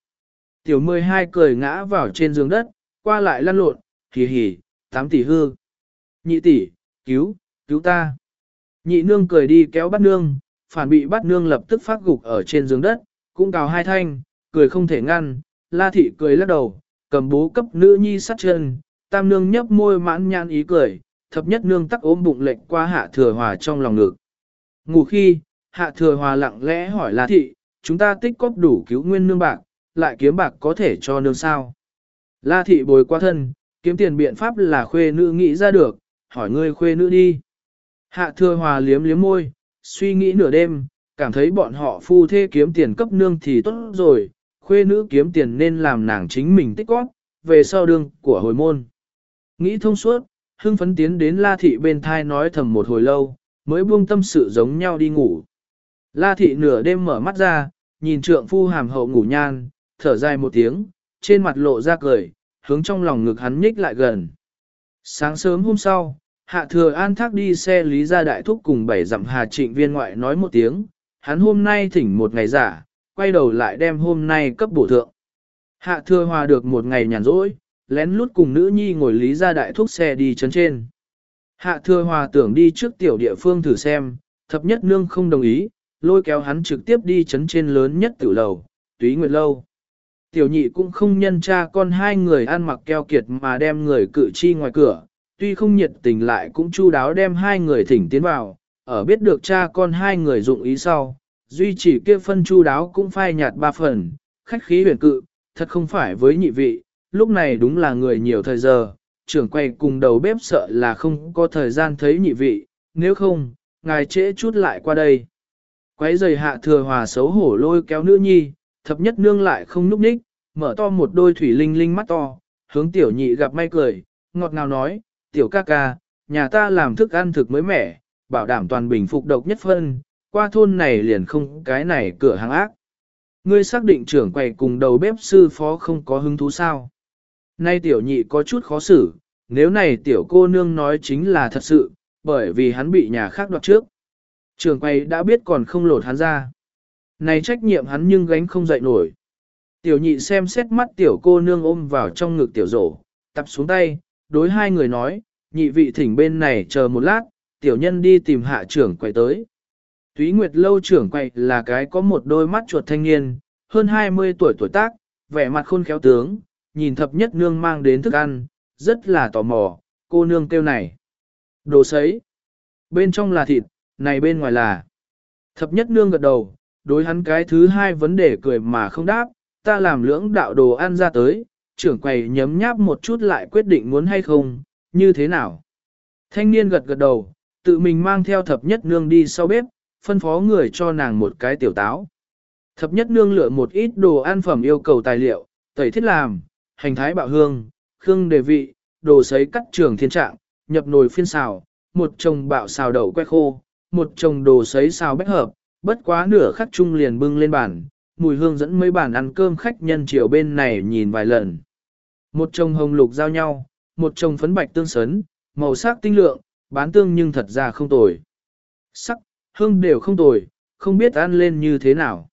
Speaker 1: Tiểu 12 cười ngã vào trên giường đất, qua lại lăn lộn, hì hì, tám tỷ hư. Nhị tỷ, cứu, cứu ta. Nhị nương cười đi kéo bắt nương, phản bị bắt nương lập tức phát gục ở trên giường đất, cũng cào hai thanh, cười không thể ngăn, la thị cười lắc đầu, cầm bố cấp nữ nhi sát chân, tam nương nhấp môi mãn nhãn ý cười, thập nhất nương tắc ôm bụng lệnh qua hạ thừa hòa trong lòng ngực. Ngủ khi, hạ thừa hòa lặng lẽ hỏi la thị, chúng ta tích cóp đủ cứu nguyên nương bạc, lại kiếm bạc có thể cho nương sao. La thị bồi qua thân, kiếm tiền biện pháp là khuê nữ nghĩ ra được, hỏi ngươi khuê nữ đi. Hạ thừa hòa liếm liếm môi, suy nghĩ nửa đêm, cảm thấy bọn họ phu thê kiếm tiền cấp nương thì tốt rồi, khuê nữ kiếm tiền nên làm nàng chính mình tích góp, về sau đường của hồi môn. Nghĩ thông suốt, hưng phấn tiến đến La Thị bên thai nói thầm một hồi lâu, mới buông tâm sự giống nhau đi ngủ. La Thị nửa đêm mở mắt ra, nhìn trượng phu hàm hậu ngủ nhan, thở dài một tiếng, trên mặt lộ ra cười, hướng trong lòng ngực hắn nhích lại gần. Sáng sớm hôm sau, Hạ Thừa An thác đi xe lý ra đại thúc cùng bảy dặm Hà Trịnh viên ngoại nói một tiếng, hắn hôm nay thỉnh một ngày giả, quay đầu lại đem hôm nay cấp bổ thượng. Hạ Thừa Hòa được một ngày nhàn rỗi, lén lút cùng nữ nhi ngồi lý ra đại thúc xe đi chấn trên. Hạ Thừa Hòa tưởng đi trước tiểu địa phương thử xem, thập nhất nương không đồng ý, lôi kéo hắn trực tiếp đi chấn trên lớn nhất tử lầu, túy nguyệt lâu. Tiểu nhị cũng không nhân cha con hai người ăn mặc keo kiệt mà đem người cự chi ngoài cửa, tuy không nhiệt tình lại cũng chu đáo đem hai người thỉnh tiến vào, ở biết được cha con hai người dụng ý sau, duy chỉ kia phân chu đáo cũng phai nhạt ba phần, khách khí huyền cự, thật không phải với nhị vị, lúc này đúng là người nhiều thời giờ, trưởng quay cùng đầu bếp sợ là không có thời gian thấy nhị vị, nếu không, ngài trễ chút lại qua đây. Quấy giày hạ thừa hòa xấu hổ lôi kéo nữ nhi, thập nhất nương lại không núp ních, mở to một đôi thủy linh linh mắt to, hướng tiểu nhị gặp may cười, ngọt ngào nói, tiểu ca ca, nhà ta làm thức ăn thực mới mẻ, bảo đảm toàn bình phục độc nhất phân, qua thôn này liền không cái này cửa hàng ác. Ngươi xác định trưởng quầy cùng đầu bếp sư phó không có hứng thú sao? Nay tiểu nhị có chút khó xử, nếu này tiểu cô nương nói chính là thật sự, bởi vì hắn bị nhà khác đoạt trước. Trưởng quầy đã biết còn không lột hắn ra. Này trách nhiệm hắn nhưng gánh không dậy nổi. Tiểu nhị xem xét mắt tiểu cô nương ôm vào trong ngực tiểu rổ, tập xuống tay, đối hai người nói, nhị vị thỉnh bên này chờ một lát, tiểu nhân đi tìm hạ trưởng quay tới. thúy Nguyệt lâu trưởng quay là cái có một đôi mắt chuột thanh niên, hơn 20 tuổi tuổi tác, vẻ mặt khôn khéo tướng, nhìn thập nhất nương mang đến thức ăn, rất là tò mò, cô nương kêu này. Đồ sấy. Bên trong là thịt, này bên ngoài là. Thập nhất nương gật đầu, đối hắn cái thứ hai vấn đề cười mà không đáp, ta làm lưỡng đạo đồ ăn ra tới, trưởng quầy nhấm nháp một chút lại quyết định muốn hay không, như thế nào. Thanh niên gật gật đầu, tự mình mang theo thập nhất nương đi sau bếp, phân phó người cho nàng một cái tiểu táo. Thập nhất nương lựa một ít đồ ăn phẩm yêu cầu tài liệu, tẩy thiết làm, hành thái bạo hương, khương đề vị, đồ sấy cắt trường thiên trạng, nhập nồi phiên xào, một chồng bạo xào đậu que khô, một chồng đồ sấy xào bách hợp, bất quá nửa khắc chung liền bưng lên bàn, mùi hương dẫn mấy bàn ăn cơm khách nhân chiều bên này nhìn vài lần. Một chồng hồng lục giao nhau, một chồng phấn bạch tương sấn, màu sắc tinh lượng, bán tương nhưng thật ra không tồi. Sắc, hương đều không tồi, không biết ăn lên như thế nào.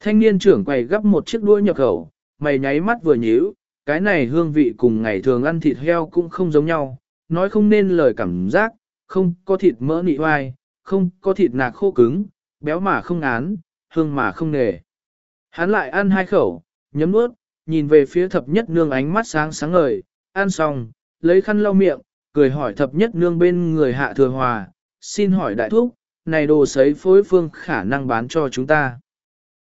Speaker 1: Thanh niên trưởng quầy gấp một chiếc đuôi nhập khẩu, mày nháy mắt vừa nhíu, cái này hương vị cùng ngày thường ăn thịt heo cũng không giống nhau, nói không nên lời cảm giác, không có thịt mỡ nị hoai, không có thịt nạc khô cứng, béo mà không án, hương mà không nề. Hắn lại ăn hai khẩu, nhấm nuốt, nhìn về phía thập nhất nương ánh mắt sáng sáng ngời, ăn xong, lấy khăn lau miệng, cười hỏi thập nhất nương bên người hạ thừa hòa, xin hỏi đại thúc, này đồ sấy phối phương khả năng bán cho chúng ta.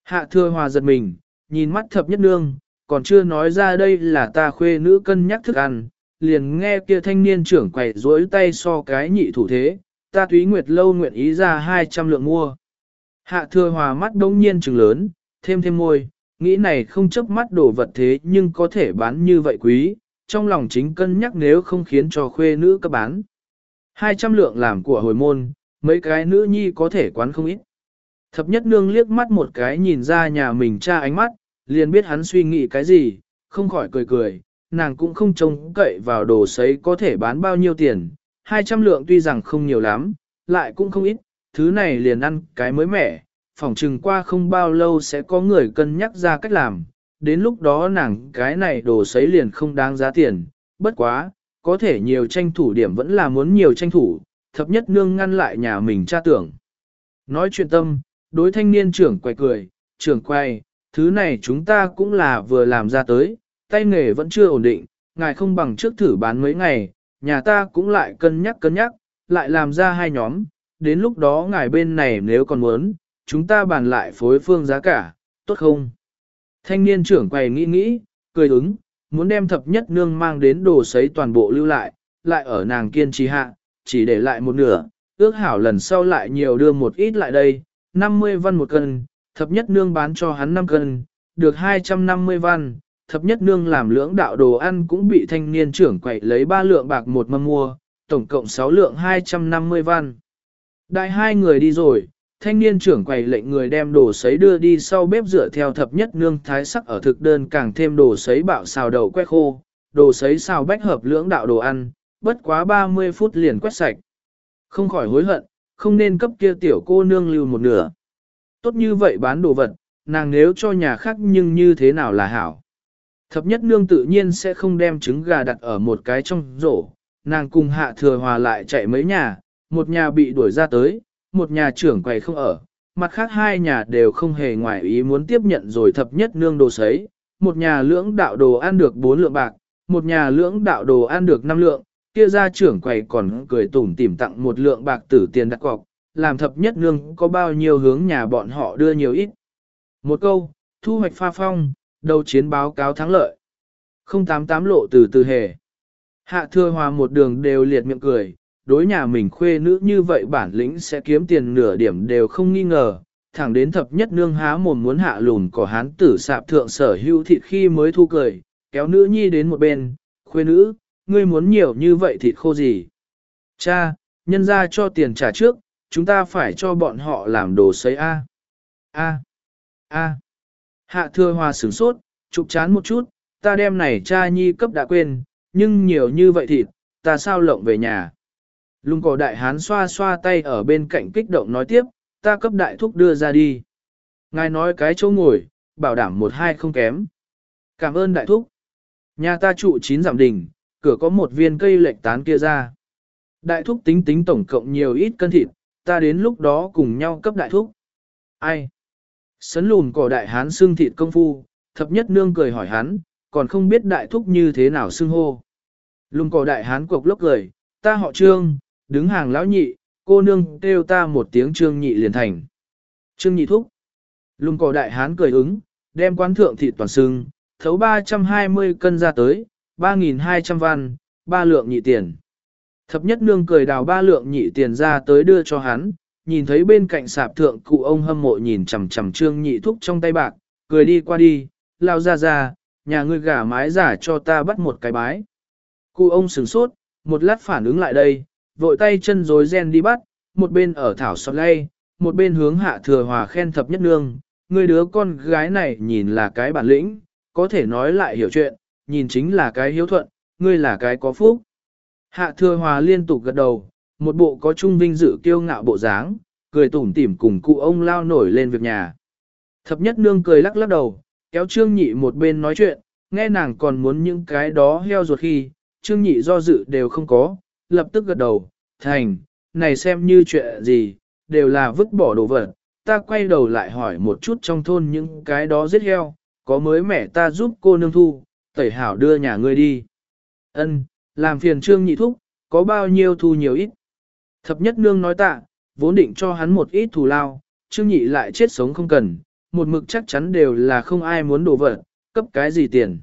Speaker 1: Hạ thừa hòa giật mình, nhìn mắt thập nhất nương, còn chưa nói ra đây là ta khuê nữ cân nhắc thức ăn, liền nghe kia thanh niên trưởng quầy rối tay so cái nhị thủ thế, ta túy nguyệt lâu nguyện ý ra 200 lượng mua. Hạ thừa hòa mắt đông nhiên trừng lớn, thêm thêm môi, nghĩ này không chấp mắt đồ vật thế nhưng có thể bán như vậy quý, trong lòng chính cân nhắc nếu không khiến cho khuê nữ cấp bán. 200 lượng làm của hồi môn, mấy cái nữ nhi có thể quán không ít. Thập nhất nương liếc mắt một cái nhìn ra nhà mình cha ánh mắt, liền biết hắn suy nghĩ cái gì, không khỏi cười cười, nàng cũng không trông cậy vào đồ sấy có thể bán bao nhiêu tiền, 200 lượng tuy rằng không nhiều lắm, lại cũng không ít, thứ này liền ăn cái mới mẻ, phỏng chừng qua không bao lâu sẽ có người cân nhắc ra cách làm, đến lúc đó nàng cái này đồ sấy liền không đáng giá tiền, bất quá, có thể nhiều tranh thủ điểm vẫn là muốn nhiều tranh thủ, thập nhất nương ngăn lại nhà mình cha tưởng. Nói chuyện tâm, đối thanh niên trưởng quay cười, trưởng quay, thứ này chúng ta cũng là vừa làm ra tới, tay nghề vẫn chưa ổn định, ngài không bằng trước thử bán mấy ngày, nhà ta cũng lại cân nhắc cân nhắc, lại làm ra hai nhóm, đến lúc đó ngài bên này nếu còn muốn, chúng ta bàn lại phối phương giá cả, tốt không? Thanh niên trưởng quầy nghĩ nghĩ, cười ứng, muốn đem thập nhất nương mang đến đồ sấy toàn bộ lưu lại, lại ở nàng kiên trì hạ, chỉ để lại một nửa, ước hảo lần sau lại nhiều đưa một ít lại đây, 50 văn một cân, thập nhất nương bán cho hắn 5 cân, được 250 văn, thập nhất nương làm lưỡng đạo đồ ăn cũng bị thanh niên trưởng quậy lấy 3 lượng bạc một mâm mua, tổng cộng 6 lượng 250 văn. Đại hai người đi rồi, thanh niên trưởng quầy lệnh người đem đồ sấy đưa đi sau bếp rửa theo thập nhất nương thái sắc ở thực đơn càng thêm đồ sấy bạo xào đậu quét khô, đồ sấy xào bách hợp lưỡng đạo đồ ăn, bất quá 30 phút liền quét sạch. Không khỏi hối hận, không nên cấp kia tiểu cô nương lưu một nửa. Tốt như vậy bán đồ vật, nàng nếu cho nhà khác nhưng như thế nào là hảo. Thập nhất nương tự nhiên sẽ không đem trứng gà đặt ở một cái trong rổ, nàng cùng hạ thừa hòa lại chạy mấy nhà, một nhà bị đuổi ra tới, một nhà trưởng quầy không ở, mặt khác hai nhà đều không hề ngoại ý muốn tiếp nhận rồi thập nhất nương đồ sấy, một nhà lưỡng đạo đồ ăn được bốn lượng bạc, một nhà lưỡng đạo đồ ăn được năm lượng, kia ra trưởng quầy còn cười tủm tỉm tặng một lượng bạc tử tiền đặt cọc, làm thập nhất nương có bao nhiêu hướng nhà bọn họ đưa nhiều ít. Một câu, thu hoạch pha phong, đầu chiến báo cáo thắng lợi. 088 lộ từ từ hề. Hạ thừa hòa một đường đều liệt miệng cười, đối nhà mình khuê nữ như vậy bản lĩnh sẽ kiếm tiền nửa điểm đều không nghi ngờ, thẳng đến thập nhất nương há mồm muốn hạ lùn cỏ hán tử sạp thượng sở hưu thịt khi mới thu cười, kéo nữ nhi đến một bên, khuê nữ, ngươi muốn nhiều như vậy thịt khô gì? Cha, nhân ra cho tiền trả trước, chúng ta phải cho bọn họ làm đồ sấy A. A. A. Hạ thừa hòa sửng sốt, chụp chán một chút, ta đem này cha nhi cấp đã quên, nhưng nhiều như vậy thịt, ta sao lộng về nhà. Lung cổ đại hán xoa xoa tay ở bên cạnh kích động nói tiếp, ta cấp đại thúc đưa ra đi. Ngài nói cái chỗ ngồi, bảo đảm một hai không kém. Cảm ơn đại thúc. Nhà ta trụ chín giảm đỉnh, cửa có một viên cây lệch tán kia ra. Đại thúc tính tính tổng cộng nhiều ít cân thịt, ta đến lúc đó cùng nhau cấp đại thúc. Ai? Sấn lùn cỏ đại hán xương thịt công phu, thập nhất nương cười hỏi hắn, còn không biết đại thúc như thế nào xưng hô. Lùn cỏ đại hán cục lốc cười, ta họ trương, đứng hàng lão nhị, cô nương kêu ta một tiếng trương nhị liền thành. Trương nhị thúc. lùng cỏ đại hán cười ứng, đem quán thượng thịt toàn sưng, thấu 320 cân ra tới, 3.200 văn, ba lượng nhị tiền. Thập nhất nương cười đào ba lượng nhị tiền ra tới đưa cho hắn, nhìn thấy bên cạnh sạp thượng cụ ông hâm mộ nhìn chằm chằm trương nhị thúc trong tay bạc, cười đi qua đi, lao ra ra, nhà ngươi gả mái giả cho ta bắt một cái bái. Cụ ông sửng sốt, một lát phản ứng lại đây, vội tay chân rối ren đi bắt, một bên ở thảo sọt lay, một bên hướng hạ thừa hòa khen thập nhất nương, người đứa con gái này nhìn là cái bản lĩnh, có thể nói lại hiểu chuyện, nhìn chính là cái hiếu thuận, ngươi là cái có phúc. Hạ thừa hòa liên tục gật đầu, một bộ có trung vinh dự kiêu ngạo bộ dáng, cười tủm tỉm cùng cụ ông lao nổi lên việc nhà. Thập nhất nương cười lắc lắc đầu, kéo trương nhị một bên nói chuyện, nghe nàng còn muốn những cái đó heo ruột khi, trương nhị do dự đều không có, lập tức gật đầu, thành, này xem như chuyện gì, đều là vứt bỏ đồ vật, ta quay đầu lại hỏi một chút trong thôn những cái đó giết heo, có mới mẹ ta giúp cô nương thu, tẩy hảo đưa nhà ngươi đi. Ân, làm phiền trương nhị thúc, có bao nhiêu thu nhiều ít. Thập nhất nương nói tạ, vốn định cho hắn một ít thù lao, trương nhị lại chết sống không cần, một mực chắc chắn đều là không ai muốn đổ vật, cấp cái gì tiền.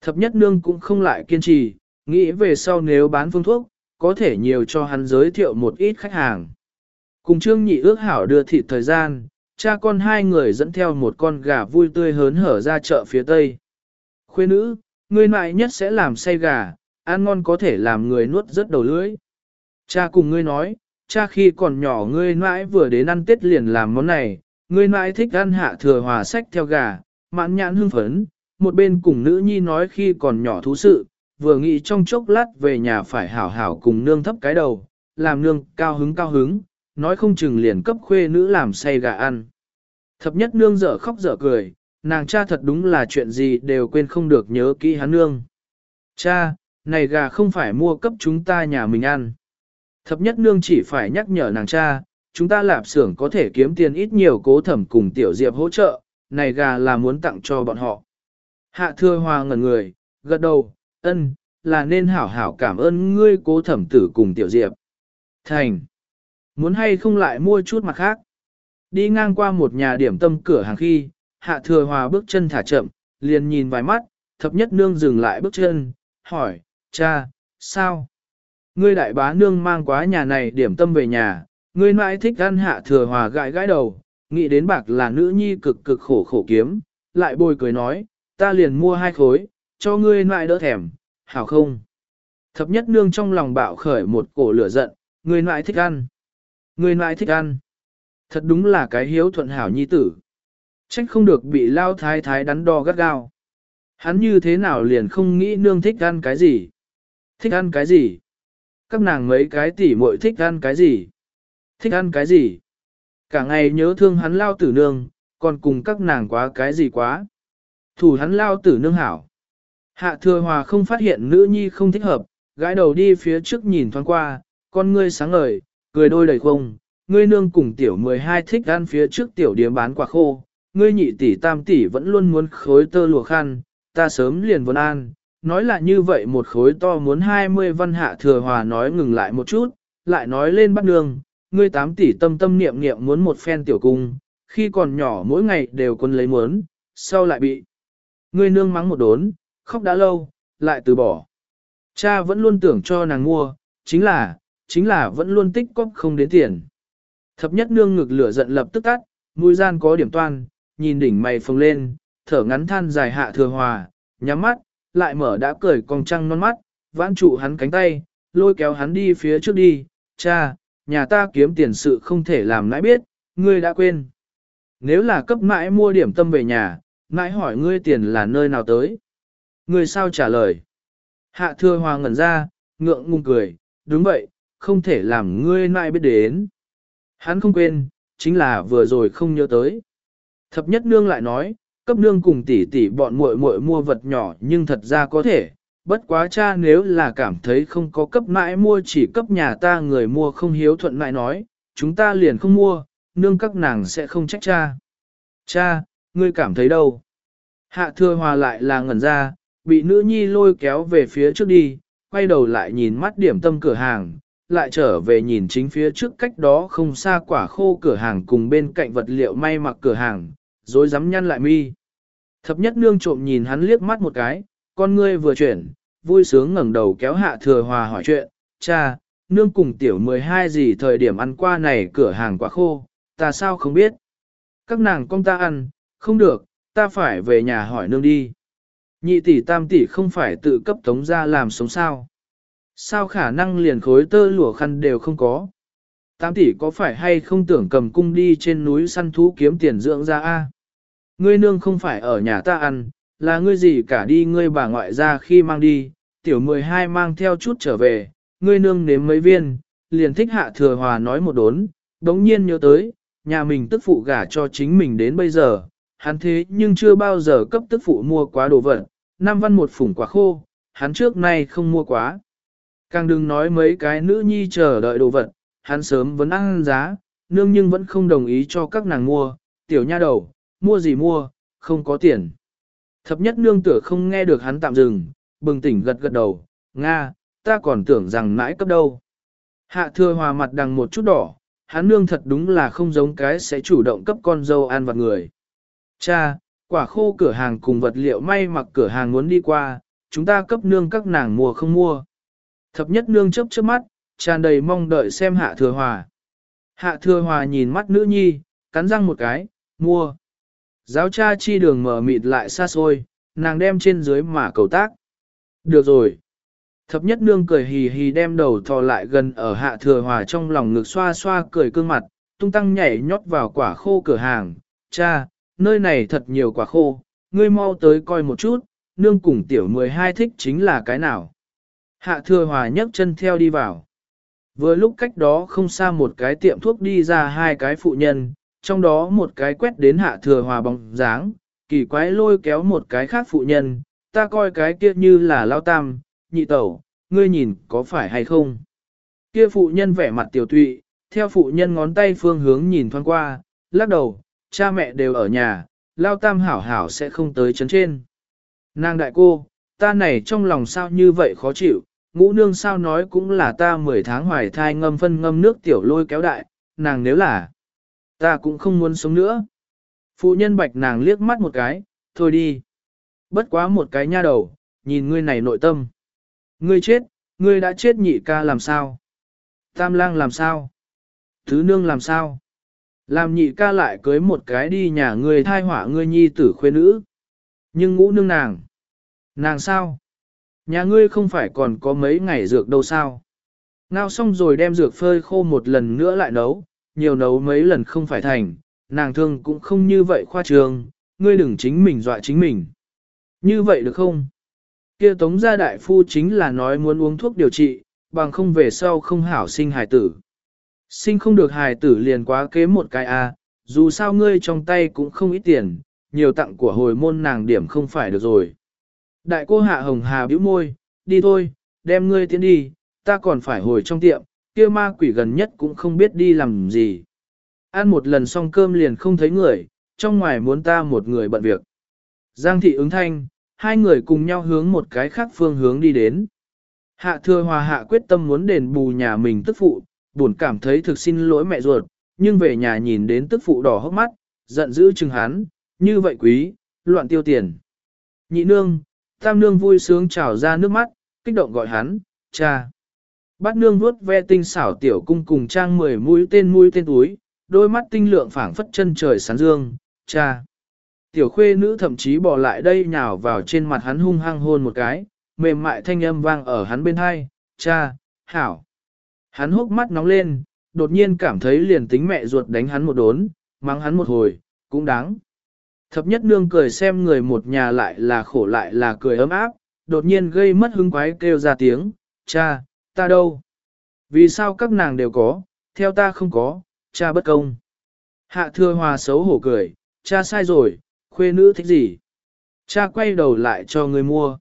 Speaker 1: Thập nhất nương cũng không lại kiên trì, nghĩ về sau nếu bán phương thuốc, có thể nhiều cho hắn giới thiệu một ít khách hàng. Cùng trương nhị ước hảo đưa thịt thời gian, cha con hai người dẫn theo một con gà vui tươi hớn hở ra chợ phía tây. Khuê nữ, người mại nhất sẽ làm say gà, ăn ngon có thể làm người nuốt rất đầu lưỡi. Cha cùng ngươi nói, cha khi còn nhỏ ngươi mãi vừa đến ăn tết liền làm món này, ngươi mãi thích ăn hạ thừa hòa sách theo gà, mãn nhãn hưng phấn, một bên cùng nữ nhi nói khi còn nhỏ thú sự, vừa nghĩ trong chốc lát về nhà phải hảo hảo cùng nương thấp cái đầu, làm nương cao hứng cao hứng, nói không chừng liền cấp khuê nữ làm say gà ăn. Thập nhất nương dở khóc dở cười, nàng cha thật đúng là chuyện gì đều quên không được nhớ kỹ hắn nương. Cha, này gà không phải mua cấp chúng ta nhà mình ăn. Thập nhất nương chỉ phải nhắc nhở nàng cha, chúng ta lạp xưởng có thể kiếm tiền ít nhiều cố thẩm cùng tiểu diệp hỗ trợ, này gà là muốn tặng cho bọn họ. Hạ thưa hoa ngẩn người, gật đầu, ân, là nên hảo hảo cảm ơn ngươi cố thẩm tử cùng tiểu diệp. Thành, muốn hay không lại mua chút mặt khác. Đi ngang qua một nhà điểm tâm cửa hàng khi, hạ thừa hòa bước chân thả chậm, liền nhìn vài mắt, thập nhất nương dừng lại bước chân, hỏi, cha, sao? Ngươi đại bá nương mang quá nhà này điểm tâm về nhà, ngươi mãi thích ăn hạ thừa hòa gãi gãi đầu, nghĩ đến bạc là nữ nhi cực cực khổ khổ kiếm, lại bồi cười nói, ta liền mua hai khối, cho ngươi nại đỡ thèm, hảo không? Thập nhất nương trong lòng bạo khởi một cổ lửa giận, ngươi nại thích ăn. Ngươi nại thích ăn. Thật đúng là cái hiếu thuận hảo nhi tử. Trách không được bị lao thái thái đắn đo gắt gao. Hắn như thế nào liền không nghĩ nương thích ăn cái gì? Thích ăn cái gì? Các nàng mấy cái tỉ muội thích ăn cái gì? Thích ăn cái gì? Cả ngày nhớ thương hắn lao tử nương, còn cùng các nàng quá cái gì quá? Thủ hắn lao tử nương hảo. Hạ thừa hòa không phát hiện nữ nhi không thích hợp, gái đầu đi phía trước nhìn thoáng qua, con ngươi sáng ngời, cười đôi đầy không, ngươi nương cùng tiểu 12 thích ăn phía trước tiểu điếm bán quả khô, ngươi nhị tỷ tam tỷ vẫn luôn muốn khối tơ lụa khăn, ta sớm liền vốn an, nói là như vậy một khối to muốn 20 văn hạ thừa hòa nói ngừng lại một chút, lại nói lên bắt nương, ngươi tám tỷ tâm tâm niệm niệm muốn một phen tiểu cung, khi còn nhỏ mỗi ngày đều quân lấy muốn, sau lại bị. Ngươi nương mắng một đốn, khóc đã lâu, lại từ bỏ. Cha vẫn luôn tưởng cho nàng mua, chính là, chính là vẫn luôn tích cóp không đến tiền. Thập nhất nương ngực lửa giận lập tức tắt, mũi gian có điểm toan, nhìn đỉnh mày phồng lên, thở ngắn than dài hạ thừa hòa, nhắm mắt, lại mở đã cười cong trăng non mắt, vãn trụ hắn cánh tay, lôi kéo hắn đi phía trước đi, cha, nhà ta kiếm tiền sự không thể làm nãi biết, ngươi đã quên. Nếu là cấp mãi mua điểm tâm về nhà, mãi hỏi ngươi tiền là nơi nào tới. Ngươi sao trả lời? Hạ thừa hòa ngẩn ra, ngượng ngùng cười, đúng vậy, không thể làm ngươi mãi biết đến. Hắn không quên, chính là vừa rồi không nhớ tới. Thập nhất nương lại nói, cấp nương cùng tỷ tỷ bọn muội muội mua vật nhỏ nhưng thật ra có thể, bất quá cha nếu là cảm thấy không có cấp mãi mua chỉ cấp nhà ta người mua không hiếu thuận mãi nói, chúng ta liền không mua, nương các nàng sẽ không trách cha. Cha, ngươi cảm thấy đâu? Hạ thừa hòa lại là ngẩn ra, bị nữ nhi lôi kéo về phía trước đi, quay đầu lại nhìn mắt điểm tâm cửa hàng, lại trở về nhìn chính phía trước cách đó không xa quả khô cửa hàng cùng bên cạnh vật liệu may mặc cửa hàng, rồi dám nhăn lại mi. Thập nhất nương trộm nhìn hắn liếc mắt một cái, con ngươi vừa chuyển, vui sướng ngẩng đầu kéo hạ thừa hòa hỏi chuyện, cha, nương cùng tiểu 12 gì thời điểm ăn qua này cửa hàng quả khô, ta sao không biết. Các nàng con ta ăn, không được, ta phải về nhà hỏi nương đi. Nhị tỷ tam tỷ không phải tự cấp tống ra làm sống sao. Sao khả năng liền khối tơ lụa khăn đều không có. Tam tỷ có phải hay không tưởng cầm cung đi trên núi săn thú kiếm tiền dưỡng ra a? Ngươi nương không phải ở nhà ta ăn, là ngươi gì cả đi ngươi bà ngoại ra khi mang đi, tiểu 12 mang theo chút trở về, ngươi nương nếm mấy viên, liền thích hạ thừa hòa nói một đốn, đống nhiên nhớ tới, nhà mình tức phụ gả cho chính mình đến bây giờ, hắn thế nhưng chưa bao giờ cấp tức phụ mua quá đồ vật, năm văn một phủng quả khô, hắn trước nay không mua quá. Càng đừng nói mấy cái nữ nhi chờ đợi đồ vật, hắn sớm vẫn ăn giá, nương nhưng vẫn không đồng ý cho các nàng mua, tiểu nha đầu, mua gì mua, không có tiền. Thập nhất nương tửa không nghe được hắn tạm dừng, bừng tỉnh gật gật đầu, Nga, ta còn tưởng rằng mãi cấp đâu. Hạ thừa hòa mặt đằng một chút đỏ, hắn nương thật đúng là không giống cái sẽ chủ động cấp con dâu ăn vặt người. Cha, quả khô cửa hàng cùng vật liệu may mặc cửa hàng muốn đi qua, chúng ta cấp nương các nàng mua không mua. Thập nhất nương chớp chớp mắt, tràn đầy mong đợi xem hạ thừa hòa. Hạ thừa hòa nhìn mắt nữ nhi, cắn răng một cái, mua. Giáo cha chi đường mở mịt lại xa xôi, nàng đem trên dưới mà cầu tác. Được rồi. Thập nhất nương cười hì hì đem đầu thò lại gần ở hạ thừa hòa trong lòng ngực xoa xoa cười cương mặt, tung tăng nhảy nhót vào quả khô cửa hàng. Cha, nơi này thật nhiều quả khô, ngươi mau tới coi một chút, nương cùng tiểu 12 thích chính là cái nào. Hạ thừa hòa nhấc chân theo đi vào. Vừa lúc cách đó không xa một cái tiệm thuốc đi ra hai cái phụ nhân, trong đó một cái quét đến hạ thừa hòa bóng dáng, kỳ quái lôi kéo một cái khác phụ nhân, ta coi cái kia như là lao tam, nhị tẩu, ngươi nhìn có phải hay không? Kia phụ nhân vẻ mặt tiểu tụy, theo phụ nhân ngón tay phương hướng nhìn thoáng qua, lắc đầu, cha mẹ đều ở nhà, lao tam hảo hảo sẽ không tới chấn trên. Nàng đại cô, ta này trong lòng sao như vậy khó chịu, ngũ nương sao nói cũng là ta 10 tháng hoài thai ngâm phân ngâm nước tiểu lôi kéo đại, nàng nếu là, ta cũng không muốn sống nữa. Phụ nhân bạch nàng liếc mắt một cái, thôi đi. Bất quá một cái nha đầu, nhìn ngươi này nội tâm. Ngươi chết, ngươi đã chết nhị ca làm sao? Tam lang làm sao? Thứ nương làm sao? Làm nhị ca lại cưới một cái đi nhà ngươi thai hỏa ngươi nhi tử khuê nữ. Nhưng ngũ nương nàng. Nàng sao? Nhà ngươi không phải còn có mấy ngày dược đâu sao? Ngao xong rồi đem dược phơi khô một lần nữa lại nấu, nhiều nấu mấy lần không phải thành, nàng thương cũng không như vậy khoa trường, ngươi đừng chính mình dọa chính mình. Như vậy được không? Kia tống gia đại phu chính là nói muốn uống thuốc điều trị, bằng không về sau không hảo sinh hài tử. Sinh không được hài tử liền quá kế một cái a, dù sao ngươi trong tay cũng không ít tiền, nhiều tặng của hồi môn nàng điểm không phải được rồi. Đại cô hạ hồng hà bĩu môi, đi thôi, đem ngươi tiến đi, ta còn phải hồi trong tiệm, kia ma quỷ gần nhất cũng không biết đi làm gì. Ăn một lần xong cơm liền không thấy người, trong ngoài muốn ta một người bận việc. Giang thị ứng thanh, hai người cùng nhau hướng một cái khác phương hướng đi đến. Hạ thừa hòa hạ quyết tâm muốn đền bù nhà mình tức phụ, buồn cảm thấy thực xin lỗi mẹ ruột, nhưng về nhà nhìn đến tức phụ đỏ hốc mắt, giận dữ chừng hắn, như vậy quý, loạn tiêu tiền. Nhị nương, tam nương vui sướng trào ra nước mắt, kích động gọi hắn, cha. Bát nương vuốt ve tinh xảo tiểu cung cùng trang mười mũi tên mũi tên túi, đôi mắt tinh lượng phảng phất chân trời sáng dương, cha. Tiểu khuê nữ thậm chí bỏ lại đây nhào vào trên mặt hắn hung hăng hôn một cái, mềm mại thanh âm vang ở hắn bên hai, cha, hảo. Hắn hốc mắt nóng lên, đột nhiên cảm thấy liền tính mẹ ruột đánh hắn một đốn, mang hắn một hồi, cũng đáng. Thập nhất nương cười xem người một nhà lại là khổ lại là cười ấm áp, đột nhiên gây mất hứng quái kêu ra tiếng, cha, ta đâu? Vì sao các nàng đều có, theo ta không có, cha bất công. Hạ thừa hòa xấu hổ cười, cha sai rồi, khuê nữ thích gì? Cha quay đầu lại cho người mua.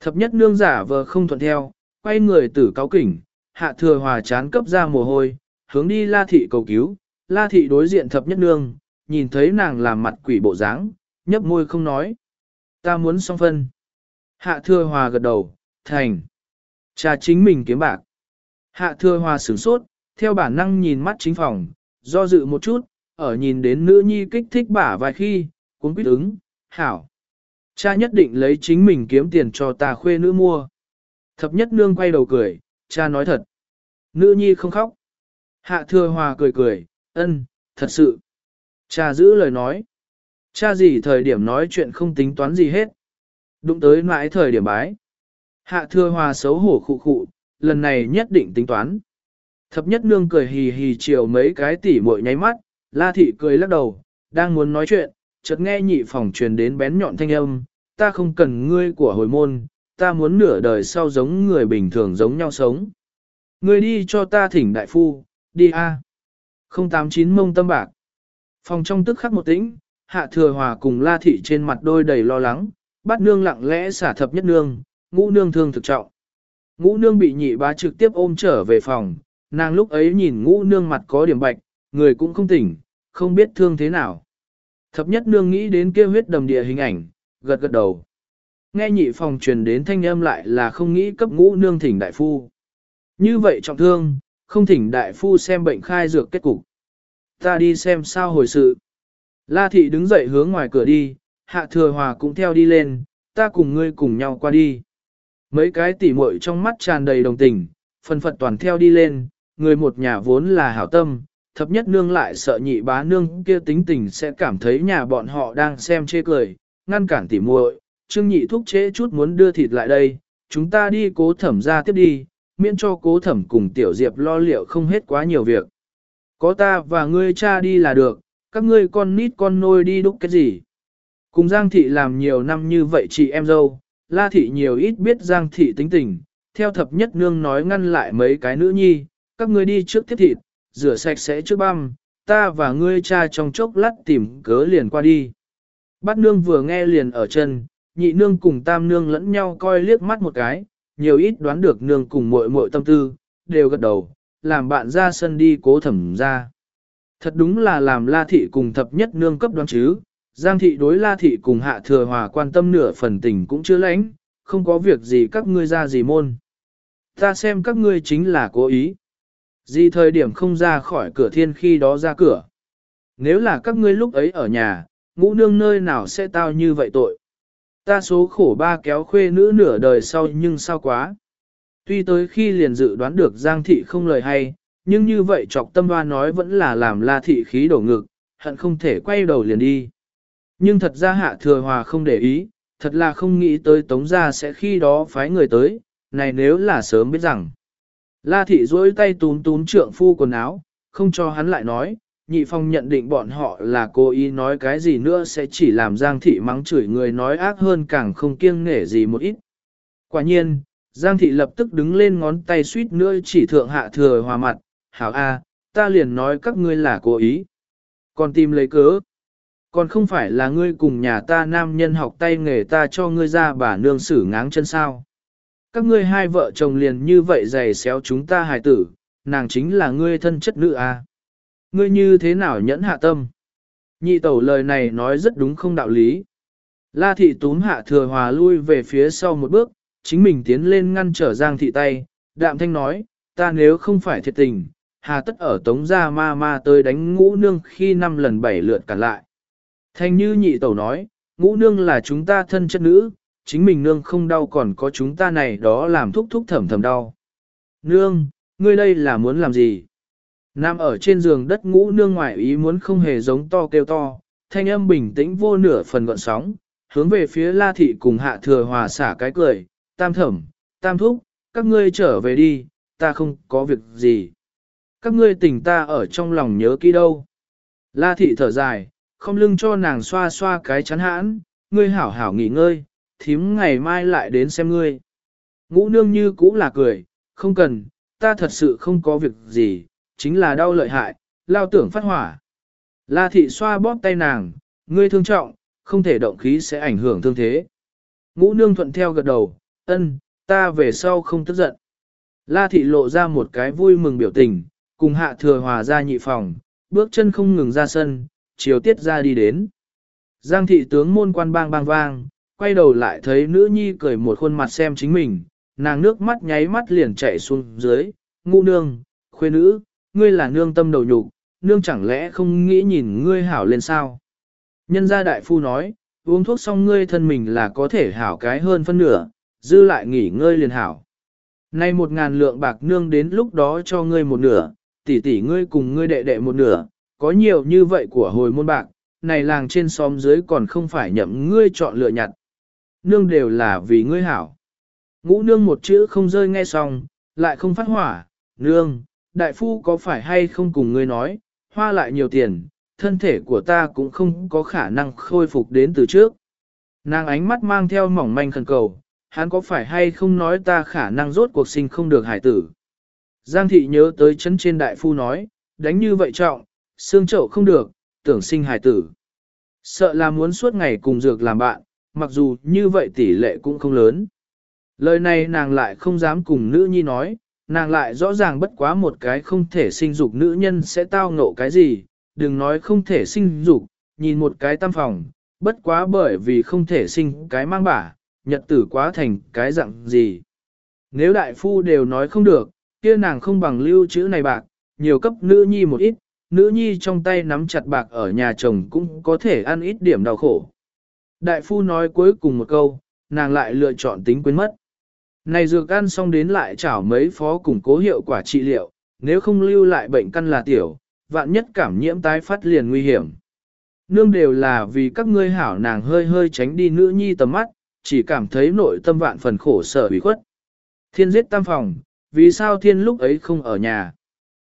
Speaker 1: Thập nhất nương giả vờ không thuận theo, quay người tử cáo kỉnh, hạ thừa hòa chán cấp ra mồ hôi, hướng đi la thị cầu cứu, la thị đối diện thập nhất nương, nhìn thấy nàng làm mặt quỷ bộ dáng, nhấp môi không nói. Ta muốn xong phân. Hạ thừa hòa gật đầu, thành. Cha chính mình kiếm bạc. Hạ thừa hòa sửng sốt, theo bản năng nhìn mắt chính phòng, do dự một chút, ở nhìn đến nữ nhi kích thích bả vài khi, cũng quyết ứng, hảo. Cha nhất định lấy chính mình kiếm tiền cho ta khuê nữ mua. Thập nhất nương quay đầu cười, cha nói thật. Nữ nhi không khóc. Hạ thừa hòa cười cười, ân, thật sự. Cha giữ lời nói. Cha gì thời điểm nói chuyện không tính toán gì hết. Đụng tới mãi thời điểm bái. Hạ thừa hòa xấu hổ khụ khụ, lần này nhất định tính toán. Thập nhất nương cười hì hì chiều mấy cái tỉ muội nháy mắt, la thị cười lắc đầu, đang muốn nói chuyện, chợt nghe nhị phòng truyền đến bén nhọn thanh âm, ta không cần ngươi của hồi môn, ta muốn nửa đời sau giống người bình thường giống nhau sống. Ngươi đi cho ta thỉnh đại phu, đi a. 089 mông tâm bạc. Phòng trong tức khắc một tĩnh, hạ thừa hòa cùng la thị trên mặt đôi đầy lo lắng, bắt nương lặng lẽ xả thập nhất nương, ngũ nương thương thực trọng. Ngũ nương bị nhị bá trực tiếp ôm trở về phòng, nàng lúc ấy nhìn ngũ nương mặt có điểm bạch, người cũng không tỉnh, không biết thương thế nào. Thập nhất nương nghĩ đến kia huyết đầm địa hình ảnh, gật gật đầu. Nghe nhị phòng truyền đến thanh âm lại là không nghĩ cấp ngũ nương thỉnh đại phu. Như vậy trọng thương, không thỉnh đại phu xem bệnh khai dược kết cục. Ta đi xem sao hồi sự. La thị đứng dậy hướng ngoài cửa đi, hạ thừa hòa cũng theo đi lên, ta cùng ngươi cùng nhau qua đi. Mấy cái tỉ muội trong mắt tràn đầy đồng tình, phần phật toàn theo đi lên, người một nhà vốn là hảo tâm, thập nhất nương lại sợ nhị bá nương kia tính tình sẽ cảm thấy nhà bọn họ đang xem chê cười, ngăn cản tỉ muội, trương nhị thúc chế chút muốn đưa thịt lại đây, chúng ta đi cố thẩm ra tiếp đi, miễn cho cố thẩm cùng tiểu diệp lo liệu không hết quá nhiều việc. Có ta và ngươi cha đi là được, các ngươi con nít con nôi đi đúc cái gì. Cùng Giang Thị làm nhiều năm như vậy chị em dâu, La Thị nhiều ít biết Giang Thị tính tình, theo thập nhất nương nói ngăn lại mấy cái nữ nhi, các ngươi đi trước tiếp thịt, rửa sạch sẽ trước băm, ta và ngươi cha trong chốc lát tìm cớ liền qua đi. Bát nương vừa nghe liền ở chân, nhị nương cùng tam nương lẫn nhau coi liếc mắt một cái, nhiều ít đoán được nương cùng muội muội tâm tư, đều gật đầu, làm bạn ra sân đi cố thẩm ra. Thật đúng là làm la thị cùng thập nhất nương cấp đoán chứ, giang thị đối la thị cùng hạ thừa hòa quan tâm nửa phần tình cũng chưa lãnh, không có việc gì các ngươi ra gì môn. Ta xem các ngươi chính là cố ý. Gì thời điểm không ra khỏi cửa thiên khi đó ra cửa. Nếu là các ngươi lúc ấy ở nhà, ngũ nương nơi nào sẽ tao như vậy tội. Ta số khổ ba kéo khuê nữ nửa đời sau nhưng sao quá. Tuy tới khi liền dự đoán được Giang thị không lời hay, nhưng như vậy trọc tâm hoa nói vẫn là làm la thị khí đổ ngực, hận không thể quay đầu liền đi. Nhưng thật ra hạ thừa hòa không để ý, thật là không nghĩ tới tống gia sẽ khi đó phái người tới, này nếu là sớm biết rằng. La thị duỗi tay túm túm trượng phu quần áo, không cho hắn lại nói, nhị phong nhận định bọn họ là cố ý nói cái gì nữa sẽ chỉ làm Giang thị mắng chửi người nói ác hơn càng không kiêng nể gì một ít. Quả nhiên, Giang thị lập tức đứng lên ngón tay suýt nữa chỉ thượng hạ thừa hòa mặt, hảo a, ta liền nói các ngươi là cố ý. Còn tìm lấy cớ. Còn không phải là ngươi cùng nhà ta nam nhân học tay nghề ta cho ngươi ra bà nương xử ngáng chân sao. Các ngươi hai vợ chồng liền như vậy giày xéo chúng ta hài tử, nàng chính là ngươi thân chất nữ a. Ngươi như thế nào nhẫn hạ tâm? Nhị tẩu lời này nói rất đúng không đạo lý. La thị túm hạ thừa hòa lui về phía sau một bước, chính mình tiến lên ngăn trở giang thị tay, đạm thanh nói, ta nếu không phải thiệt tình, hà tất ở tống gia ma ma tới đánh ngũ nương khi năm lần bảy lượt cản lại. Thanh như nhị tẩu nói, ngũ nương là chúng ta thân chất nữ, chính mình nương không đau còn có chúng ta này đó làm thúc thúc thầm thầm đau. Nương, ngươi đây là muốn làm gì? Nam ở trên giường đất ngũ nương ngoại ý muốn không hề giống to kêu to, thanh âm bình tĩnh vô nửa phần gọn sóng, hướng về phía la thị cùng hạ thừa hòa xả cái cười, tam thẩm, tam thúc, các ngươi trở về đi, ta không có việc gì. Các ngươi tỉnh ta ở trong lòng nhớ kỹ đâu. La thị thở dài, không lưng cho nàng xoa xoa cái chắn hãn, ngươi hảo hảo nghỉ ngơi, thím ngày mai lại đến xem ngươi. Ngũ nương như cũ là cười, không cần, ta thật sự không có việc gì, chính là đau lợi hại, lao tưởng phát hỏa. La thị xoa bóp tay nàng, ngươi thương trọng, không thể động khí sẽ ảnh hưởng thương thế. Ngũ nương thuận theo gật đầu, ân, ta về sau không tức giận. La thị lộ ra một cái vui mừng biểu tình, cùng hạ thừa hòa ra nhị phòng, bước chân không ngừng ra sân, chiều tiết ra đi đến. Giang thị tướng môn quan bang bang vang, quay đầu lại thấy nữ nhi cười một khuôn mặt xem chính mình, nàng nước mắt nháy mắt liền chạy xuống dưới, ngũ nương, khuê nữ, ngươi là nương tâm đầu nhục, nương chẳng lẽ không nghĩ nhìn ngươi hảo lên sao? Nhân gia đại phu nói, uống thuốc xong ngươi thân mình là có thể hảo cái hơn phân nửa, dư lại nghỉ ngơi liền hảo. Nay một ngàn lượng bạc nương đến lúc đó cho ngươi một nửa, tỷ tỷ ngươi cùng ngươi đệ đệ một nửa, có nhiều như vậy của hồi môn bạc, này làng trên xóm dưới còn không phải nhậm ngươi chọn lựa nhặt. Nương đều là vì ngươi hảo. Ngũ nương một chữ không rơi nghe xong, lại không phát hỏa, nương, đại phu có phải hay không cùng ngươi nói, hoa lại nhiều tiền, thân thể của ta cũng không có khả năng khôi phục đến từ trước. Nàng ánh mắt mang theo mỏng manh khẩn cầu, hắn có phải hay không nói ta khả năng rốt cuộc sinh không được hải tử. Giang thị nhớ tới chân trên đại phu nói, đánh như vậy trọng, xương chậu không được, tưởng sinh hải tử. Sợ là muốn suốt ngày cùng dược làm bạn, mặc dù như vậy tỷ lệ cũng không lớn. Lời này nàng lại không dám cùng nữ nhi nói, nàng lại rõ ràng bất quá một cái không thể sinh dục nữ nhân sẽ tao ngộ cái gì, đừng nói không thể sinh dục, nhìn một cái tam phòng, bất quá bởi vì không thể sinh cái mang bả, nhật tử quá thành cái dạng gì. Nếu đại phu đều nói không được, kia nàng không bằng lưu chữ này bạc, nhiều cấp nữ nhi một ít, nữ nhi trong tay nắm chặt bạc ở nhà chồng cũng có thể ăn ít điểm đau khổ. Đại phu nói cuối cùng một câu, nàng lại lựa chọn tính quên mất. Này dược ăn xong đến lại chảo mấy phó củng cố hiệu quả trị liệu, nếu không lưu lại bệnh căn là tiểu, vạn nhất cảm nhiễm tái phát liền nguy hiểm. Nương đều là vì các ngươi hảo nàng hơi hơi tránh đi nữ nhi tầm mắt, chỉ cảm thấy nội tâm vạn phần khổ sở bị khuất. Thiên giết tam phòng, vì sao thiên lúc ấy không ở nhà?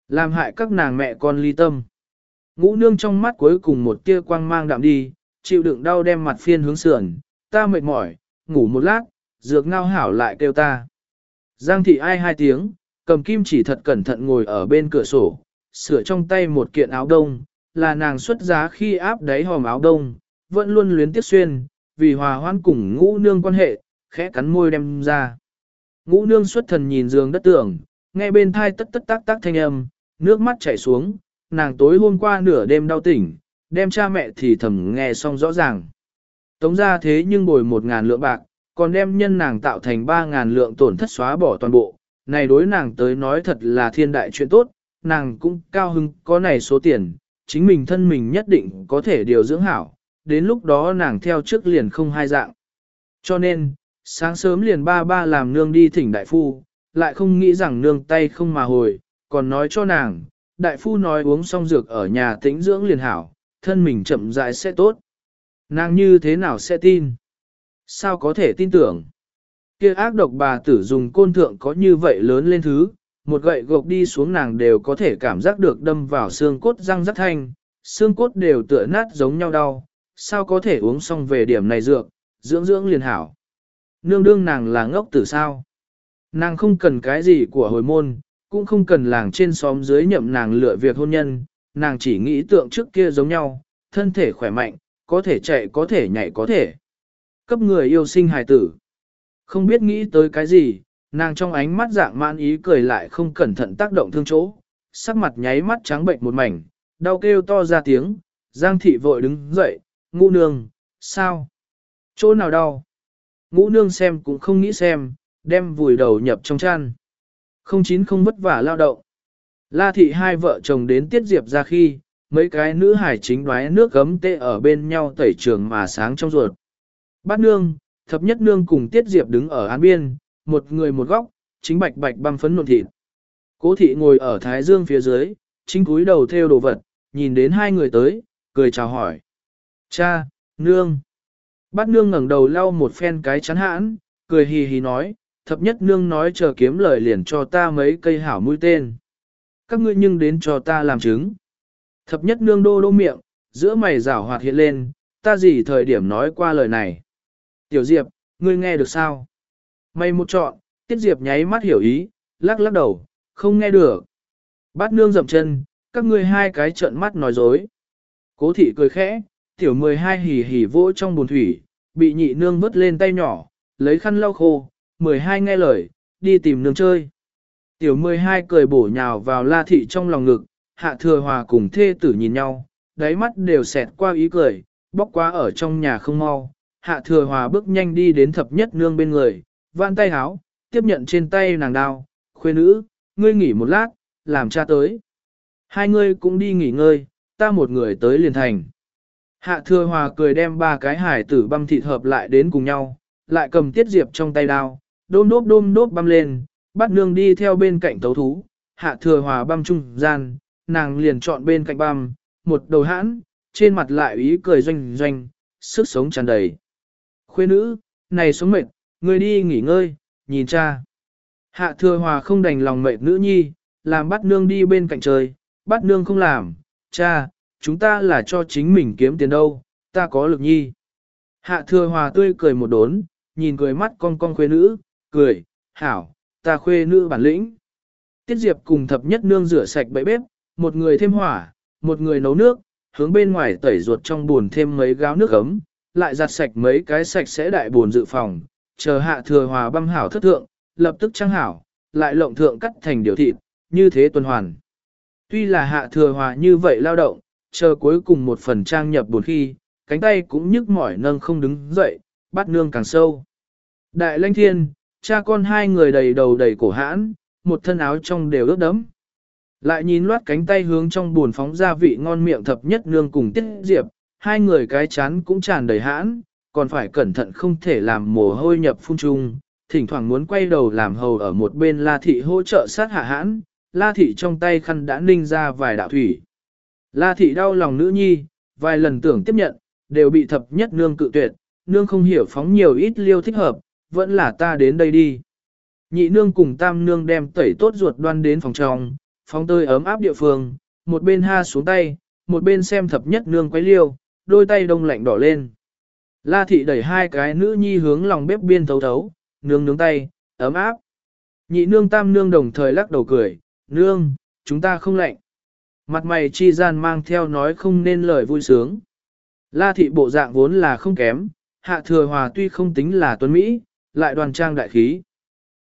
Speaker 1: Làm hại các nàng mẹ con ly tâm. Ngũ nương trong mắt cuối cùng một tia quang mang đạm đi, chịu đựng đau đem mặt phiên hướng sườn, ta mệt mỏi, ngủ một lát, dược ngao hảo lại kêu ta. Giang thị ai hai tiếng, cầm kim chỉ thật cẩn thận ngồi ở bên cửa sổ, sửa trong tay một kiện áo đông, là nàng xuất giá khi áp đáy hòm áo đông, vẫn luôn luyến tiếc xuyên, vì hòa hoan cùng ngũ nương quan hệ, khẽ cắn môi đem ra. Ngũ nương xuất thần nhìn giường đất tưởng, nghe bên thai tất tất tác tác thanh âm, nước mắt chảy xuống, nàng tối hôm qua nửa đêm đau tỉnh, đem cha mẹ thì thầm nghe xong rõ ràng. Tống ra thế nhưng bồi một ngàn lượng bạc, còn đem nhân nàng tạo thành ba ngàn lượng tổn thất xóa bỏ toàn bộ. Này đối nàng tới nói thật là thiên đại chuyện tốt, nàng cũng cao hưng có này số tiền, chính mình thân mình nhất định có thể điều dưỡng hảo, đến lúc đó nàng theo trước liền không hai dạng. Cho nên, sáng sớm liền ba ba làm nương đi thỉnh đại phu, lại không nghĩ rằng nương tay không mà hồi, còn nói cho nàng, đại phu nói uống xong dược ở nhà tĩnh dưỡng liền hảo, thân mình chậm rãi sẽ tốt. Nàng như thế nào sẽ tin? Sao có thể tin tưởng? Kia ác độc bà tử dùng côn thượng có như vậy lớn lên thứ, một gậy gộc đi xuống nàng đều có thể cảm giác được đâm vào xương cốt răng rắc thanh, xương cốt đều tựa nát giống nhau đau, sao có thể uống xong về điểm này dược, dưỡng dưỡng liền hảo. Nương đương nàng là ngốc tử sao? Nàng không cần cái gì của hồi môn, cũng không cần làng trên xóm dưới nhậm nàng lựa việc hôn nhân, nàng chỉ nghĩ tượng trước kia giống nhau, thân thể khỏe mạnh, có thể chạy có thể nhảy có thể. Cấp người yêu sinh hài tử. Không biết nghĩ tới cái gì, nàng trong ánh mắt dạng mãn ý cười lại không cẩn thận tác động thương chỗ, sắc mặt nháy mắt trắng bệnh một mảnh, đau kêu to ra tiếng, Giang thị vội đứng dậy, ngũ nương, sao? Chỗ nào đau? Ngũ nương xem cũng không nghĩ xem, đem vùi đầu nhập trong chăn. Không chín không vất vả lao động. La thị hai vợ chồng đến tiết diệp ra khi, mấy cái nữ hải chính đoái nước gấm tê ở bên nhau tẩy trường mà sáng trong ruột. Bát nương, thập nhất nương cùng tiết diệp đứng ở án biên, một người một góc, chính bạch bạch băm phấn nộn thịt. Cố thị ngồi ở thái dương phía dưới, chính cúi đầu theo đồ vật, nhìn đến hai người tới, cười chào hỏi. Cha, nương. Bát nương ngẩng đầu lau một phen cái chắn hãn, cười hì hì nói, thập nhất nương nói chờ kiếm lời liền cho ta mấy cây hảo mũi tên. Các ngươi nhưng đến cho ta làm chứng. Thập nhất nương đô đô miệng, giữa mày rảo hoạt hiện lên, ta gì thời điểm nói qua lời này. Tiểu Diệp, ngươi nghe được sao? Mày một trọn, Tiết Diệp nháy mắt hiểu ý, lắc lắc đầu, không nghe được. Bát nương dậm chân, các ngươi hai cái trợn mắt nói dối. Cố thị cười khẽ, tiểu 12 hỉ hỉ vỗ trong bồn thủy, bị nhị nương vứt lên tay nhỏ, lấy khăn lau khô, 12 nghe lời, đi tìm nương chơi. Tiểu 12 cười bổ nhào vào la thị trong lòng ngực, hạ thừa hòa cùng thê tử nhìn nhau, đáy mắt đều xẹt qua ý cười, bóc quá ở trong nhà không mau. Hạ thừa hòa bước nhanh đi đến thập nhất nương bên người, vạn tay háo, tiếp nhận trên tay nàng đao, khuê nữ, ngươi nghỉ một lát, làm cha tới. Hai ngươi cũng đi nghỉ ngơi, ta một người tới liền thành. Hạ thừa hòa cười đem ba cái hải tử băm thịt hợp lại đến cùng nhau, lại cầm tiết diệp trong tay đao, đôm đốp đôm đốp băm lên, bắt nương đi theo bên cạnh tấu thú, hạ thừa hòa băm trung gian, nàng liền chọn bên cạnh băm, một đầu hãn, trên mặt lại ý cười doanh doanh, sức sống tràn đầy. Khuê nữ, này sống mệt, người đi nghỉ ngơi, nhìn cha. Hạ thừa hòa không đành lòng mệt nữ nhi, làm bắt nương đi bên cạnh trời. bắt nương không làm, cha, chúng ta là cho chính mình kiếm tiền đâu, ta có lực nhi. Hạ thừa hòa tươi cười một đốn, nhìn cười mắt con con khuê nữ, cười, hảo, ta khuê nữ bản lĩnh. Tiết Diệp cùng thập nhất nương rửa sạch bẫy bếp, một người thêm hỏa, một người nấu nước, hướng bên ngoài tẩy ruột trong buồn thêm mấy gáo nước ấm, lại giặt sạch mấy cái sạch sẽ đại buồn dự phòng, chờ hạ thừa hòa băm hảo thất thượng, lập tức trang hảo, lại lộng thượng cắt thành điều thịt, như thế tuần hoàn. Tuy là hạ thừa hòa như vậy lao động, chờ cuối cùng một phần trang nhập buồn khi, cánh tay cũng nhức mỏi nâng không đứng dậy, bắt nương càng sâu. Đại lãnh thiên, cha con hai người đầy đầu đầy cổ hãn, một thân áo trong đều ướt đẫm. Lại nhìn loát cánh tay hướng trong buồn phóng ra vị ngon miệng thập nhất nương cùng tiết diệp, hai người cái chán cũng tràn đầy hãn, còn phải cẩn thận không thể làm mồ hôi nhập phun trung, thỉnh thoảng muốn quay đầu làm hầu ở một bên La Thị hỗ trợ sát hạ hãn, La Thị trong tay khăn đã ninh ra vài đạo thủy. La Thị đau lòng nữ nhi, vài lần tưởng tiếp nhận, đều bị thập nhất nương cự tuyệt, nương không hiểu phóng nhiều ít liêu thích hợp, vẫn là ta đến đây đi. Nhị nương cùng tam nương đem tẩy tốt ruột đoan đến phòng trong, phóng tơi ấm áp địa phương, một bên ha xuống tay, một bên xem thập nhất nương quấy liêu, đôi tay đông lạnh đỏ lên. La thị đẩy hai cái nữ nhi hướng lòng bếp biên thấu thấu, nương nướng tay, ấm áp. Nhị nương tam nương đồng thời lắc đầu cười, nương, chúng ta không lạnh. Mặt mày chi gian mang theo nói không nên lời vui sướng. La thị bộ dạng vốn là không kém, hạ thừa hòa tuy không tính là tuấn Mỹ, lại đoàn trang đại khí.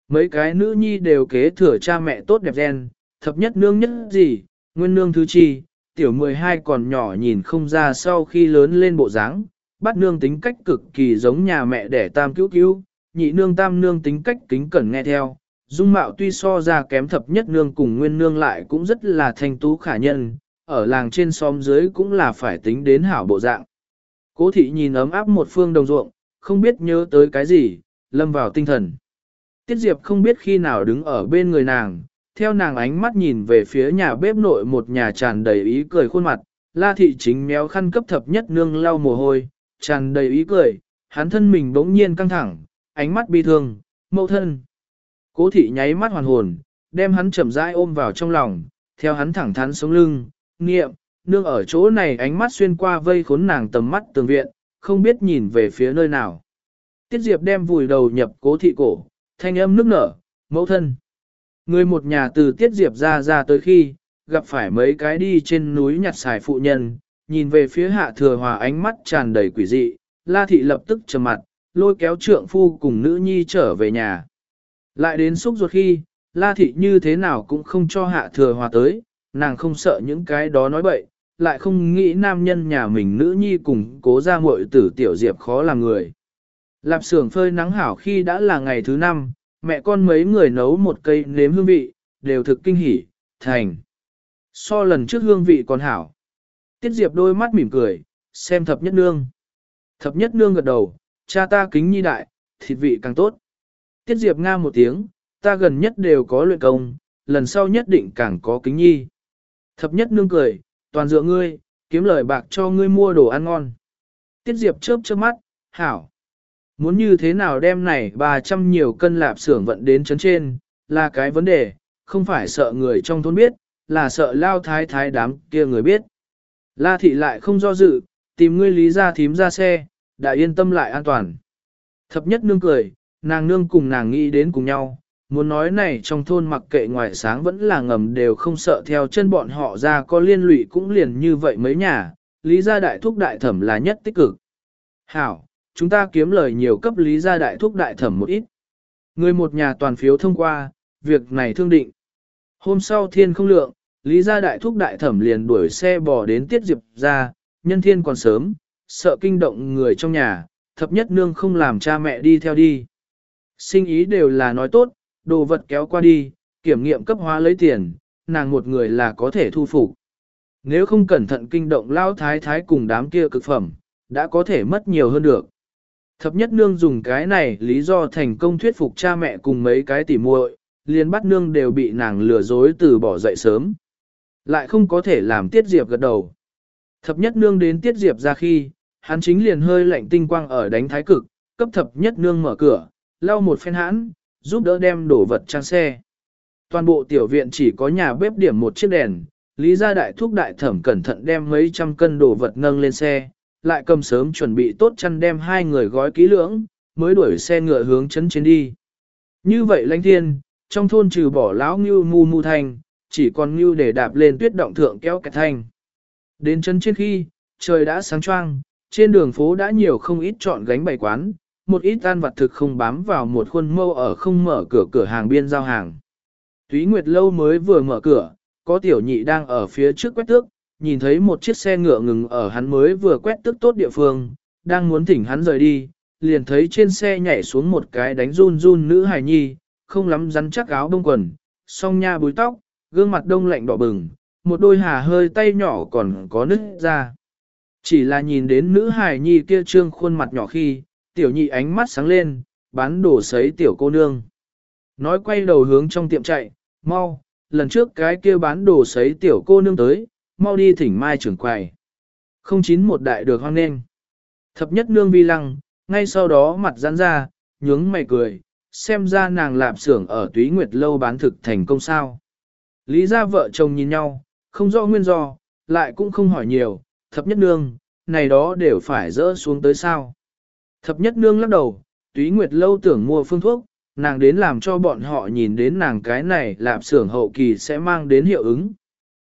Speaker 1: Mấy cái nữ nhi đều kế thừa cha mẹ tốt đẹp gen, thập nhất nương nhất gì, nguyên nương thứ chi, tiểu 12 còn nhỏ nhìn không ra sau khi lớn lên bộ dáng, bắt nương tính cách cực kỳ giống nhà mẹ đẻ tam cứu cứu, nhị nương tam nương tính cách kính cẩn nghe theo, dung mạo tuy so ra kém thập nhất nương cùng nguyên nương lại cũng rất là thanh tú khả nhân, ở làng trên xóm dưới cũng là phải tính đến hảo bộ dạng. Cố thị nhìn ấm áp một phương đồng ruộng, không biết nhớ tới cái gì, lâm vào tinh thần. Tiết Diệp không biết khi nào đứng ở bên người nàng, theo nàng ánh mắt nhìn về phía nhà bếp nội một nhà tràn đầy ý cười khuôn mặt, la thị chính méo khăn cấp thập nhất nương lau mồ hôi, tràn đầy ý cười, hắn thân mình bỗng nhiên căng thẳng, ánh mắt bi thương, mẫu thân. Cố thị nháy mắt hoàn hồn, đem hắn chậm rãi ôm vào trong lòng, theo hắn thẳng thắn sống lưng, nghiệm, nương ở chỗ này ánh mắt xuyên qua vây khốn nàng tầm mắt tường viện, không biết nhìn về phía nơi nào. Tiết Diệp đem vùi đầu nhập cố thị cổ, thanh âm nước nở, mẫu thân. Người một nhà từ Tiết Diệp ra ra tới khi, gặp phải mấy cái đi trên núi nhặt xài phụ nhân, nhìn về phía hạ thừa hòa ánh mắt tràn đầy quỷ dị, la thị lập tức trầm mặt, lôi kéo trượng phu cùng nữ nhi trở về nhà. Lại đến xúc ruột khi, la thị như thế nào cũng không cho hạ thừa hòa tới, nàng không sợ những cái đó nói bậy, lại không nghĩ nam nhân nhà mình nữ nhi cùng cố ra muội tử tiểu diệp khó làm người. Lạp xưởng phơi nắng hảo khi đã là ngày thứ năm, mẹ con mấy người nấu một cây nếm hương vị, đều thực kinh hỉ, thành. So lần trước hương vị còn hảo. Tiết Diệp đôi mắt mỉm cười, xem thập nhất nương. Thập nhất nương gật đầu, cha ta kính nhi đại, thịt vị càng tốt. Tiết Diệp nga một tiếng, ta gần nhất đều có luyện công, lần sau nhất định càng có kính nhi. Thập nhất nương cười, toàn dựa ngươi, kiếm lời bạc cho ngươi mua đồ ăn ngon. Tiết Diệp chớp chớp mắt, hảo. Muốn như thế nào đem này 300 nhiều cân lạp xưởng vận đến chấn trên, là cái vấn đề, không phải sợ người trong thôn biết, là sợ lao thái thái đám kia người biết. La thị lại không do dự, tìm ngươi lý ra thím ra xe, đã yên tâm lại an toàn. Thập nhất nương cười, nàng nương cùng nàng nghĩ đến cùng nhau, muốn nói này trong thôn mặc kệ ngoài sáng vẫn là ngầm đều không sợ theo chân bọn họ ra có liên lụy cũng liền như vậy mấy nhà, lý gia đại thúc đại thẩm là nhất tích cực. Hảo, chúng ta kiếm lời nhiều cấp lý gia đại thúc đại thẩm một ít. Người một nhà toàn phiếu thông qua, việc này thương định. Hôm sau thiên không lượng, lý gia đại thúc đại thẩm liền đuổi xe bò đến tiết diệp ra, nhân thiên còn sớm, sợ kinh động người trong nhà, thập nhất nương không làm cha mẹ đi theo đi. Sinh ý đều là nói tốt, đồ vật kéo qua đi, kiểm nghiệm cấp hóa lấy tiền, nàng một người là có thể thu phục. Nếu không cẩn thận kinh động lao thái thái cùng đám kia cực phẩm, đã có thể mất nhiều hơn được. Thập nhất nương dùng cái này lý do thành công thuyết phục cha mẹ cùng mấy cái tỉ muội, liền bắt nương đều bị nàng lừa dối từ bỏ dậy sớm. Lại không có thể làm tiết diệp gật đầu. Thập nhất nương đến tiết diệp ra khi, hắn chính liền hơi lạnh tinh quang ở đánh thái cực, cấp thập nhất nương mở cửa, lau một phen hãn, giúp đỡ đem đổ vật trang xe. Toàn bộ tiểu viện chỉ có nhà bếp điểm một chiếc đèn, Lý gia đại thúc đại thẩm cẩn thận đem mấy trăm cân đồ vật nâng lên xe, lại cầm sớm chuẩn bị tốt chăn đem hai người gói kỹ lưỡng, mới đuổi xe ngựa hướng chấn trên đi. Như vậy lãnh thiên, trong thôn trừ bỏ lão ngưu mu mu thanh, chỉ còn ngưu để đạp lên tuyết động thượng kéo cả thanh. Đến chân trên khi, trời đã sáng choang, trên đường phố đã nhiều không ít chọn gánh bày quán, một ít tan vặt thực không bám vào một khuôn mâu ở không mở cửa cửa hàng biên giao hàng. Thúy Nguyệt lâu mới vừa mở cửa, có tiểu nhị đang ở phía trước quét tước, nhìn thấy một chiếc xe ngựa ngừng ở hắn mới vừa quét tức tốt địa phương, đang muốn thỉnh hắn rời đi, liền thấy trên xe nhảy xuống một cái đánh run run nữ hài nhi, không lắm rắn chắc áo đông quần, song nha búi tóc, gương mặt đông lạnh đỏ bừng, một đôi hà hơi tay nhỏ còn có nứt ra. Chỉ là nhìn đến nữ hài nhi kia trương khuôn mặt nhỏ khi, tiểu nhị ánh mắt sáng lên, bán đổ sấy tiểu cô nương. Nói quay đầu hướng trong tiệm chạy, mau, lần trước cái kia bán đồ sấy tiểu cô nương tới, mau đi thỉnh mai trưởng quầy. Không chín một đại được hoang nên. Thập nhất nương vi lăng, ngay sau đó mặt giãn ra, nhướng mày cười, xem ra nàng lạp xưởng ở túy nguyệt lâu bán thực thành công sao. Lý ra vợ chồng nhìn nhau, không rõ nguyên do, lại cũng không hỏi nhiều, thập nhất nương, này đó đều phải dỡ xuống tới sao. Thập nhất nương lắc đầu, túy nguyệt lâu tưởng mua phương thuốc, nàng đến làm cho bọn họ nhìn đến nàng cái này lạp xưởng hậu kỳ sẽ mang đến hiệu ứng.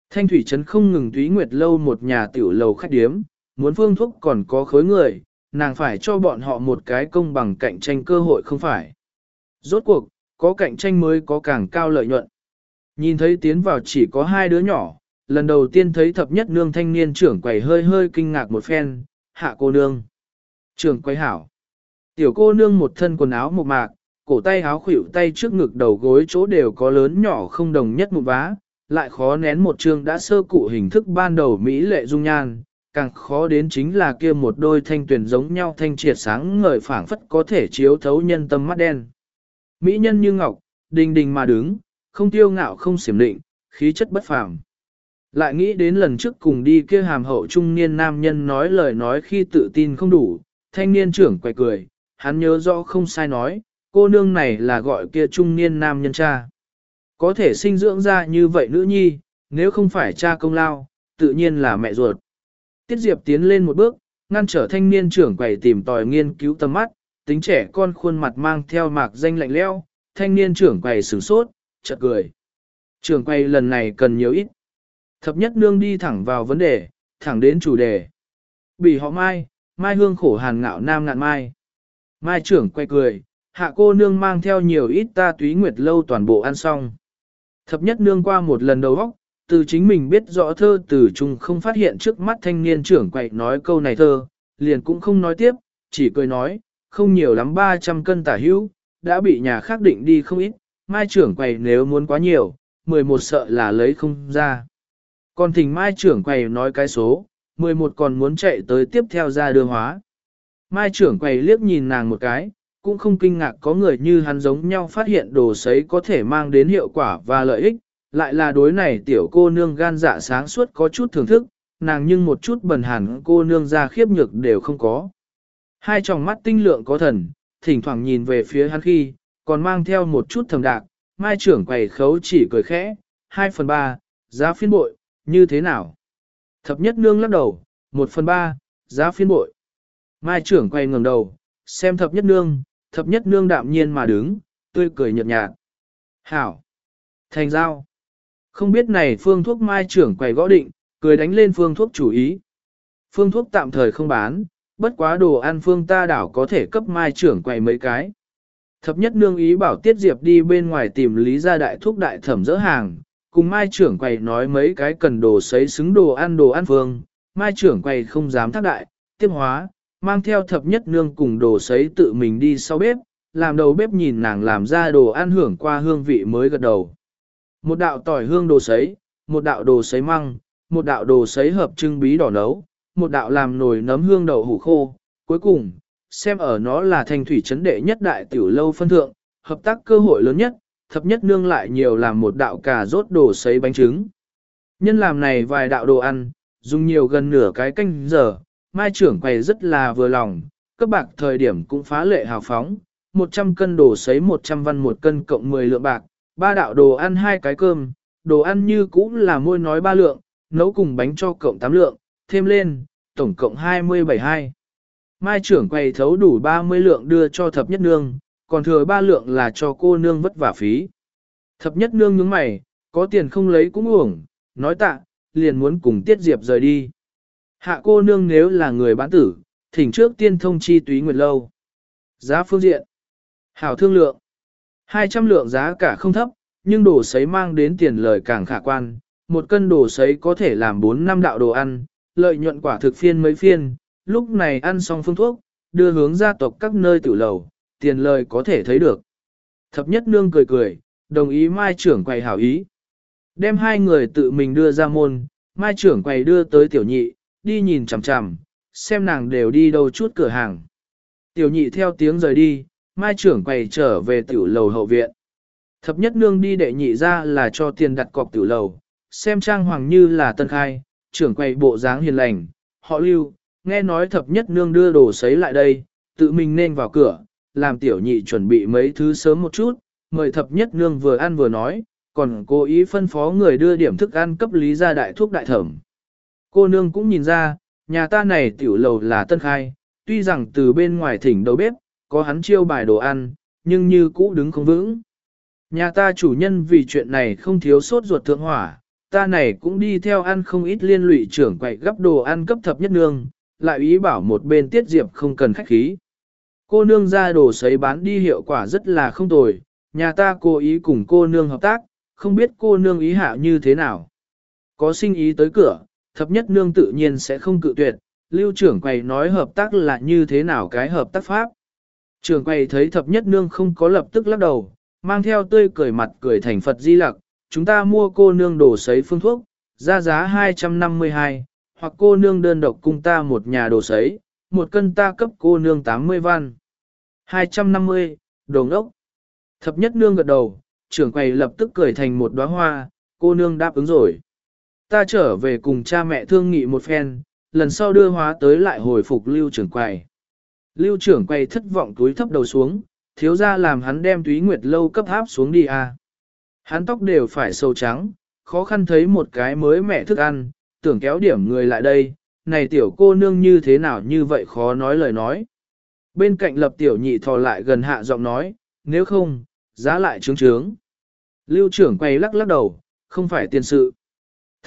Speaker 1: Thanh thủy trấn không ngừng túy nguyệt lâu một nhà tiểu lầu khách điếm, muốn phương thuốc còn có khối người, nàng phải cho bọn họ một cái công bằng cạnh tranh cơ hội không phải. Rốt cuộc, có cạnh tranh mới có càng cao lợi nhuận. Nhìn thấy tiến vào chỉ có hai đứa nhỏ, lần đầu tiên thấy thập nhất nương thanh niên trưởng quầy hơi hơi kinh ngạc một phen, hạ cô nương. Trưởng quầy hảo. Tiểu cô nương một thân quần áo một mạc, cổ tay áo khuỷu tay trước ngực đầu gối chỗ đều có lớn nhỏ không đồng nhất một vá, lại khó nén một chương đã sơ cụ hình thức ban đầu Mỹ lệ dung nhan, càng khó đến chính là kia một đôi thanh tuyển giống nhau thanh triệt sáng ngời phảng phất có thể chiếu thấu nhân tâm mắt đen. Mỹ nhân như ngọc, đình đình mà đứng, không tiêu ngạo không xiểm định, khí chất bất phàm. Lại nghĩ đến lần trước cùng đi kia hàm hậu trung niên nam nhân nói lời nói khi tự tin không đủ, thanh niên trưởng quay cười, hắn nhớ rõ không sai nói, cô nương này là gọi kia trung niên nam nhân cha. Có thể sinh dưỡng ra như vậy nữ nhi, nếu không phải cha công lao, tự nhiên là mẹ ruột. Tiết Diệp tiến lên một bước, ngăn trở thanh niên trưởng quầy tìm tòi nghiên cứu tầm mắt, tính trẻ con khuôn mặt mang theo mạc danh lạnh leo, thanh niên trưởng quầy sửng sốt, chợt cười. Trưởng quầy lần này cần nhiều ít. Thập nhất nương đi thẳng vào vấn đề, thẳng đến chủ đề. Bị họ mai, mai hương khổ hàn ngạo nam ngạn mai. Mai trưởng quay cười, hạ cô nương mang theo nhiều ít ta túy nguyệt lâu toàn bộ ăn xong. Thập nhất nương qua một lần đầu óc, từ chính mình biết rõ thơ từ chung không phát hiện trước mắt thanh niên trưởng quậy nói câu này thơ, liền cũng không nói tiếp, chỉ cười nói, không nhiều lắm 300 cân tả hữu, đã bị nhà khác định đi không ít, mai trưởng quầy nếu muốn quá nhiều, 11 sợ là lấy không ra. Còn thỉnh mai trưởng quầy nói cái số, 11 còn muốn chạy tới tiếp theo ra đưa hóa. Mai trưởng quầy liếc nhìn nàng một cái, cũng không kinh ngạc có người như hắn giống nhau phát hiện đồ sấy có thể mang đến hiệu quả và lợi ích, lại là đối này tiểu cô nương gan dạ sáng suốt có chút thưởng thức, nàng nhưng một chút bần hẳn cô nương ra khiếp nhược đều không có. Hai tròng mắt tinh lượng có thần, thỉnh thoảng nhìn về phía hắn khi, còn mang theo một chút thầm đạc, mai trưởng quầy khấu chỉ cười khẽ, 2 phần 3, giá phiên bội, như thế nào? Thập nhất nương lắc đầu, 1 phần 3, giá phiên bội. Mai trưởng quay ngẩng đầu, xem thập nhất nương, thập nhất nương đạm nhiên mà đứng, tươi cười nhợt nhạt. Hảo! Thành giao! Không biết này phương thuốc mai trưởng quầy gõ định, cười đánh lên phương thuốc chủ ý. Phương thuốc tạm thời không bán, bất quá đồ ăn phương ta đảo có thể cấp mai trưởng quầy mấy cái. Thập nhất nương ý bảo Tiết Diệp đi bên ngoài tìm lý gia đại thuốc đại thẩm dỡ hàng, cùng mai trưởng quầy nói mấy cái cần đồ sấy xứng đồ ăn đồ ăn phương, mai trưởng quầy không dám thác đại, tiếp hóa, mang theo thập nhất nương cùng đồ sấy tự mình đi sau bếp, làm đầu bếp nhìn nàng làm ra đồ ăn hưởng qua hương vị mới gật đầu. Một đạo tỏi hương đồ sấy, một đạo đồ sấy măng, một đạo đồ sấy hợp trưng bí đỏ nấu, một đạo làm nồi nấm hương đậu hủ khô, cuối cùng, xem ở nó là thành thủy chấn đệ nhất đại tiểu lâu phân thượng, hợp tác cơ hội lớn nhất, thập nhất nương lại nhiều làm một đạo cà rốt đồ sấy bánh trứng. Nhân làm này vài đạo đồ ăn, dùng nhiều gần nửa cái canh giờ, mai trưởng quầy rất là vừa lòng, cấp bạc thời điểm cũng phá lệ hào phóng, 100 cân đồ sấy 100 văn một cân cộng 10 lượng bạc, ba đạo đồ ăn hai cái cơm, đồ ăn như cũ là môi nói ba lượng, nấu cùng bánh cho cộng tám lượng, thêm lên, tổng cộng 27 hai. Mai trưởng quầy thấu đủ 30 lượng đưa cho thập nhất nương, còn thừa ba lượng là cho cô nương vất vả phí. Thập nhất nương nhướng mày, có tiền không lấy cũng uổng, nói tạ, liền muốn cùng Tiết Diệp rời đi. Hạ cô nương nếu là người bán tử, thỉnh trước tiên thông chi túy nguyệt lâu. Giá phương diện. Hảo thương lượng. 200 lượng giá cả không thấp, nhưng đồ sấy mang đến tiền lời càng khả quan. Một cân đồ sấy có thể làm 4 năm đạo đồ ăn, lợi nhuận quả thực phiên mấy phiên. Lúc này ăn xong phương thuốc, đưa hướng gia tộc các nơi tử lầu, tiền lời có thể thấy được. Thập nhất nương cười cười, đồng ý mai trưởng quầy hảo ý. Đem hai người tự mình đưa ra môn, mai trưởng quầy đưa tới tiểu nhị, đi nhìn chằm chằm, xem nàng đều đi đâu chút cửa hàng. Tiểu nhị theo tiếng rời đi, mai trưởng quầy trở về tiểu lầu hậu viện. Thập nhất nương đi đệ nhị ra là cho tiền đặt cọc tiểu lầu, xem trang hoàng như là tân khai, trưởng quầy bộ dáng hiền lành, họ lưu, nghe nói thập nhất nương đưa đồ sấy lại đây, tự mình nên vào cửa, làm tiểu nhị chuẩn bị mấy thứ sớm một chút, mời thập nhất nương vừa ăn vừa nói, còn cố ý phân phó người đưa điểm thức ăn cấp lý ra đại thuốc đại thẩm. Cô nương cũng nhìn ra, nhà ta này tiểu lầu là tân khai, tuy rằng từ bên ngoài thỉnh đầu bếp, có hắn chiêu bài đồ ăn, nhưng như cũ đứng không vững. Nhà ta chủ nhân vì chuyện này không thiếu sốt ruột thượng hỏa, ta này cũng đi theo ăn không ít liên lụy trưởng quậy gấp đồ ăn cấp thập nhất nương, lại ý bảo một bên tiết diệp không cần khách khí. Cô nương ra đồ sấy bán đi hiệu quả rất là không tồi, nhà ta cố ý cùng cô nương hợp tác, không biết cô nương ý hạ như thế nào. Có sinh ý tới cửa, thập nhất nương tự nhiên sẽ không cự tuyệt, lưu trưởng quầy nói hợp tác là như thế nào cái hợp tác pháp. Trưởng quầy thấy thập nhất nương không có lập tức lắc đầu, mang theo tươi cười mặt cười thành Phật di lặc, chúng ta mua cô nương đồ sấy phương thuốc, ra giá 252, hoặc cô nương đơn độc cung ta một nhà đồ sấy, một cân ta cấp cô nương 80 văn. 250, đồ ngốc. Thập nhất nương gật đầu, trưởng quầy lập tức cười thành một đóa hoa, cô nương đáp ứng rồi. Ta trở về cùng cha mẹ thương nghị một phen, lần sau đưa hóa tới lại hồi phục lưu trưởng quầy. Lưu trưởng quầy thất vọng túi thấp đầu xuống, thiếu ra làm hắn đem túy nguyệt lâu cấp háp xuống đi à. Hắn tóc đều phải sâu trắng, khó khăn thấy một cái mới mẹ thức ăn, tưởng kéo điểm người lại đây, này tiểu cô nương như thế nào như vậy khó nói lời nói. Bên cạnh lập tiểu nhị thò lại gần hạ giọng nói, nếu không, giá lại trướng trướng. Lưu trưởng quay lắc lắc đầu, không phải tiền sự.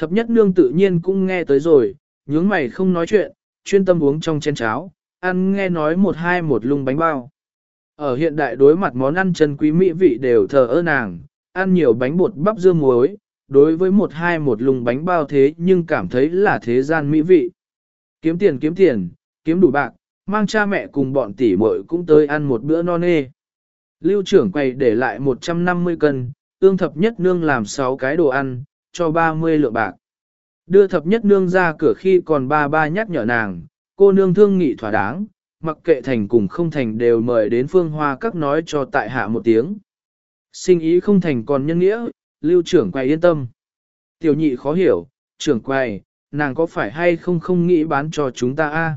Speaker 1: Thập nhất nương tự nhiên cũng nghe tới rồi, nhướng mày không nói chuyện, chuyên tâm uống trong chén cháo, ăn nghe nói một hai một lung bánh bao. Ở hiện đại đối mặt món ăn chân quý mỹ vị đều thờ ơ nàng, ăn nhiều bánh bột bắp dương muối, đối với một hai một lùng bánh bao thế nhưng cảm thấy là thế gian mỹ vị. Kiếm tiền kiếm tiền, kiếm đủ bạc, mang cha mẹ cùng bọn tỷ muội cũng tới ăn một bữa no nê. Lưu trưởng quầy để lại 150 cân, tương thập nhất nương làm 6 cái đồ ăn, cho 30 lượng bạc. Đưa thập nhất nương ra cửa khi còn ba ba nhắc nhở nàng, cô nương thương nghị thỏa đáng, mặc kệ thành cùng không thành đều mời đến phương hoa các nói cho tại hạ một tiếng. Sinh ý không thành còn nhân nghĩa, lưu trưởng quay yên tâm. Tiểu nhị khó hiểu, trưởng quay, nàng có phải hay không không nghĩ bán cho chúng ta a?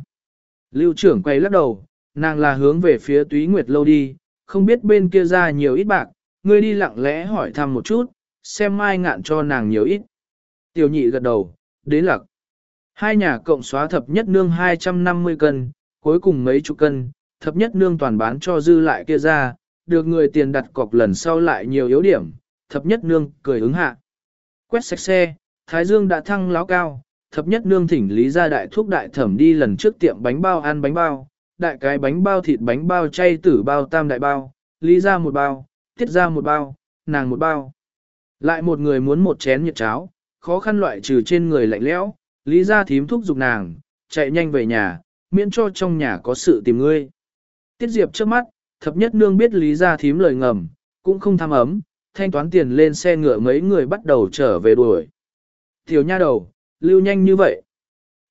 Speaker 1: Lưu trưởng quay lắc đầu, nàng là hướng về phía túy nguyệt lâu đi, không biết bên kia ra nhiều ít bạc, ngươi đi lặng lẽ hỏi thăm một chút, xem mai ngạn cho nàng nhiều ít. Tiểu nhị gật đầu, đến lặc. Hai nhà cộng xóa thập nhất nương 250 cân, cuối cùng mấy chục cân, thập nhất nương toàn bán cho dư lại kia ra, được người tiền đặt cọc lần sau lại nhiều yếu điểm, thập nhất nương cười ứng hạ. Quét sạch xe, Thái Dương đã thăng láo cao, thập nhất nương thỉnh lý ra đại thuốc đại thẩm đi lần trước tiệm bánh bao ăn bánh bao, đại cái bánh bao thịt bánh bao chay tử bao tam đại bao, lý ra một bao, tiết ra một bao, nàng một bao. Lại một người muốn một chén nhiệt cháo, khó khăn loại trừ trên người lạnh lẽo, lý ra thím thúc giục nàng, chạy nhanh về nhà, miễn cho trong nhà có sự tìm ngươi. Tiết Diệp trước mắt, thập nhất nương biết lý ra thím lời ngầm, cũng không tham ấm, thanh toán tiền lên xe ngựa mấy người bắt đầu trở về đuổi. Tiểu nha đầu, lưu nhanh như vậy.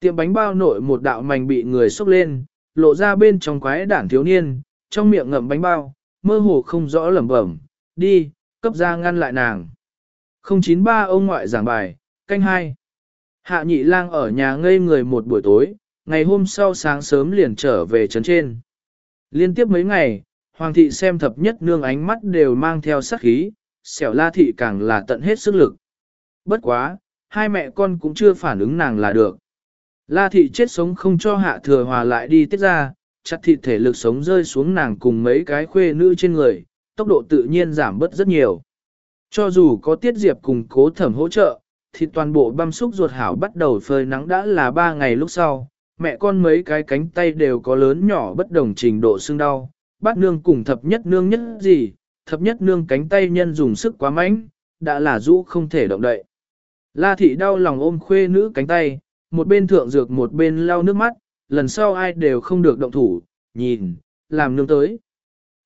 Speaker 1: Tiệm bánh bao nội một đạo mảnh bị người xúc lên, lộ ra bên trong quái đảng thiếu niên, trong miệng ngậm bánh bao, mơ hồ không rõ lẩm bẩm, đi, cấp ra ngăn lại nàng. 093 ông ngoại giảng bài, canh hai. Hạ nhị lang ở nhà ngây người một buổi tối, ngày hôm sau sáng sớm liền trở về trấn trên. Liên tiếp mấy ngày, hoàng thị xem thập nhất nương ánh mắt đều mang theo sắc khí, xẻo la thị càng là tận hết sức lực. Bất quá, hai mẹ con cũng chưa phản ứng nàng là được. La thị chết sống không cho hạ thừa hòa lại đi tiết ra, chặt thịt thể lực sống rơi xuống nàng cùng mấy cái khuê nữ trên người, tốc độ tự nhiên giảm bớt rất nhiều. Cho dù có tiết diệp cùng cố thẩm hỗ trợ, thì toàn bộ băm xúc ruột hảo bắt đầu phơi nắng đã là ba ngày lúc sau, mẹ con mấy cái cánh tay đều có lớn nhỏ bất đồng trình độ sưng đau, bát nương cùng thập nhất nương nhất gì, thập nhất nương cánh tay nhân dùng sức quá mạnh, đã là rũ không thể động đậy. La thị đau lòng ôm khuê nữ cánh tay, một bên thượng dược một bên lau nước mắt, lần sau ai đều không được động thủ, nhìn, làm nương tới.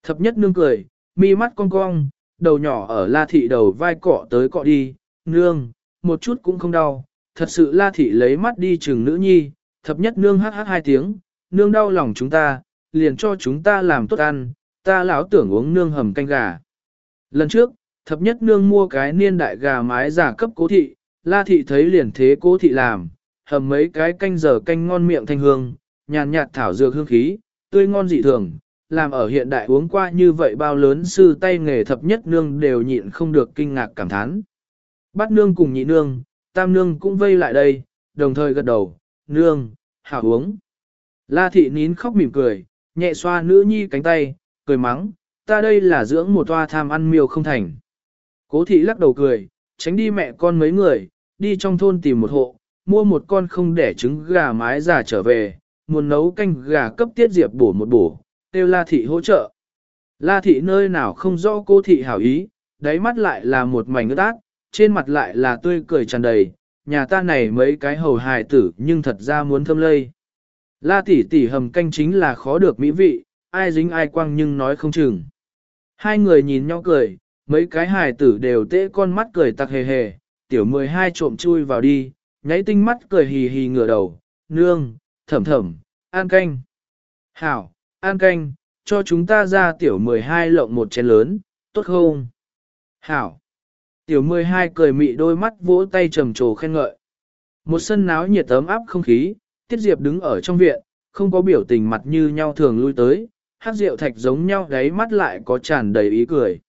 Speaker 1: Thập nhất nương cười, mi mắt cong cong, đầu nhỏ ở la thị đầu vai cọ tới cọ đi, nương, một chút cũng không đau, thật sự la thị lấy mắt đi chừng nữ nhi, thập nhất nương hát hát hai tiếng, nương đau lòng chúng ta, liền cho chúng ta làm tốt ăn, ta lão tưởng uống nương hầm canh gà. Lần trước, thập nhất nương mua cái niên đại gà mái giả cấp cố thị, la thị thấy liền thế cố thị làm, hầm mấy cái canh giờ canh ngon miệng thanh hương, nhàn nhạt thảo dược hương khí, tươi ngon dị thường, làm ở hiện đại uống qua như vậy bao lớn sư tay nghề thập nhất nương đều nhịn không được kinh ngạc cảm thán. Bắt nương cùng nhị nương, tam nương cũng vây lại đây, đồng thời gật đầu, nương, hảo uống. La thị nín khóc mỉm cười, nhẹ xoa nữ nhi cánh tay, cười mắng, ta đây là dưỡng một toa tham ăn miêu không thành. Cố thị lắc đầu cười, tránh đi mẹ con mấy người, đi trong thôn tìm một hộ, mua một con không đẻ trứng gà mái già trở về, muốn nấu canh gà cấp tiết diệp bổ một bổ, kêu La thị hỗ trợ. La thị nơi nào không rõ cô thị hảo ý, đáy mắt lại là một mảnh ướt át, trên mặt lại là tươi cười tràn đầy, nhà ta này mấy cái hầu hài tử nhưng thật ra muốn thâm lây. La tỷ tỷ hầm canh chính là khó được mỹ vị, ai dính ai quăng nhưng nói không chừng. Hai người nhìn nhau cười, mấy cái hài tử đều tễ con mắt cười tặc hề hề, tiểu 12 trộm chui vào đi, nháy tinh mắt cười hì hì ngửa đầu, nương, thẩm thẩm, an canh. Hảo, an canh, cho chúng ta ra tiểu 12 lộng một chén lớn, tốt không? Hảo. Tiểu 12 cười mị đôi mắt vỗ tay trầm trồ khen ngợi. Một sân náo nhiệt ấm áp không khí, Tiết Diệp đứng ở trong viện, không có biểu tình mặt như nhau thường lui tới, hát rượu thạch giống nhau đáy mắt lại có tràn đầy ý cười.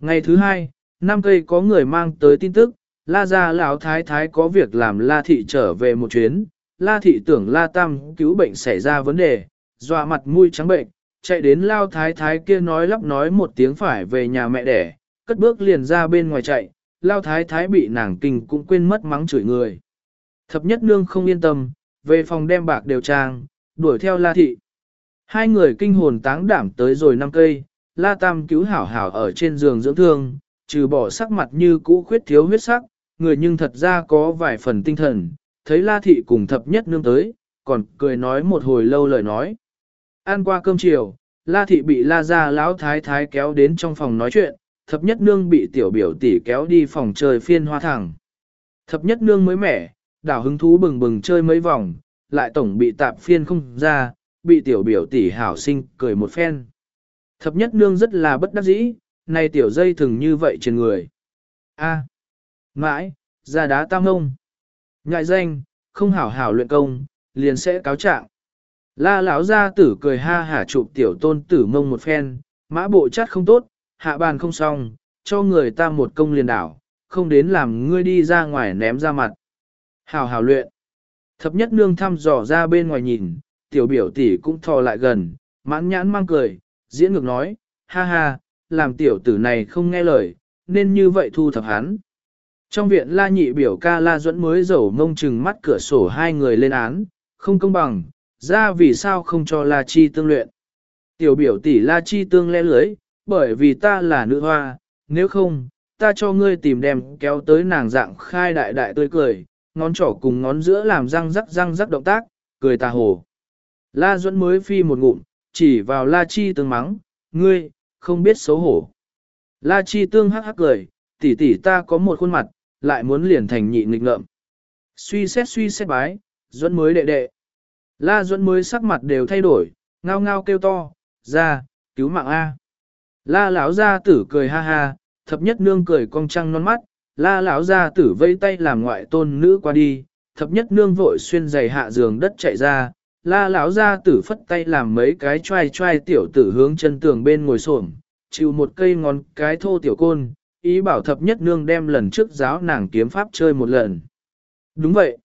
Speaker 1: Ngày thứ hai, năm cây có người mang tới tin tức, La gia lão thái thái có việc làm La thị trở về một chuyến, La thị tưởng La Tam cứu bệnh xảy ra vấn đề, dọa mặt mũi trắng bệnh, chạy đến lao thái thái kia nói lắp nói một tiếng phải về nhà mẹ đẻ, cất bước liền ra bên ngoài chạy, lao thái thái bị nàng kinh cũng quên mất mắng chửi người. Thập nhất nương không yên tâm, về phòng đem bạc đều trang, đuổi theo la thị. Hai người kinh hồn táng đảm tới rồi năm cây, la tam cứu hảo hảo ở trên giường dưỡng thương, trừ bỏ sắc mặt như cũ khuyết thiếu huyết sắc, người nhưng thật ra có vài phần tinh thần, thấy la thị cùng thập nhất nương tới, còn cười nói một hồi lâu lời nói. Ăn qua cơm chiều, la thị bị la Gia lão thái thái kéo đến trong phòng nói chuyện, thập nhất nương bị tiểu biểu tỷ kéo đi phòng chơi phiên hoa thẳng. Thập nhất nương mới mẻ, đảo hứng thú bừng bừng chơi mấy vòng, lại tổng bị tạp phiên không ra, bị tiểu biểu tỷ hảo sinh cười một phen. Thập nhất nương rất là bất đắc dĩ, nay tiểu dây thường như vậy trên người. A, mãi, ra đá tam ông. Ngại danh, không hảo hảo luyện công, liền sẽ cáo trạng. La lão gia tử cười ha hả chụp tiểu tôn tử mông một phen, mã bộ chất không tốt, hạ bàn không xong, cho người ta một công liền đảo, không đến làm ngươi đi ra ngoài ném ra mặt. hào hào luyện. Thập nhất nương thăm dò ra bên ngoài nhìn, tiểu biểu tỷ cũng thò lại gần, mãn nhãn mang cười, diễn ngược nói, ha ha, làm tiểu tử này không nghe lời, nên như vậy thu thập hắn. Trong viện la nhị biểu ca la duẫn mới dầu mông chừng mắt cửa sổ hai người lên án, không công bằng, ra vì sao không cho la chi tương luyện. Tiểu biểu tỷ la chi tương le lưới, bởi vì ta là nữ hoa, nếu không, ta cho ngươi tìm đem kéo tới nàng dạng khai đại đại tươi cười, ngón trỏ cùng ngón giữa làm răng rắc răng rắc động tác, cười tà hồ. La Duẫn mới phi một ngụm, chỉ vào La Chi tương mắng, ngươi, không biết xấu hổ. La Chi tương hắc hắc cười, tỷ tỷ ta có một khuôn mặt, lại muốn liền thành nhị nghịch ngợm. Suy xét suy xét bái, Duẫn mới đệ đệ. La Duẫn mới sắc mặt đều thay đổi, ngao ngao kêu to, ra, cứu mạng A. La lão gia tử cười ha ha, thập nhất nương cười cong trăng non mắt, la lão gia tử vây tay làm ngoại tôn nữ qua đi, thập nhất nương vội xuyên giày hạ giường đất chạy ra, la lão gia tử phất tay làm mấy cái trai trai tiểu tử hướng chân tường bên ngồi xổm, chịu một cây ngón cái thô tiểu côn, ý bảo thập nhất nương đem lần trước giáo nàng kiếm pháp chơi một lần. Đúng vậy.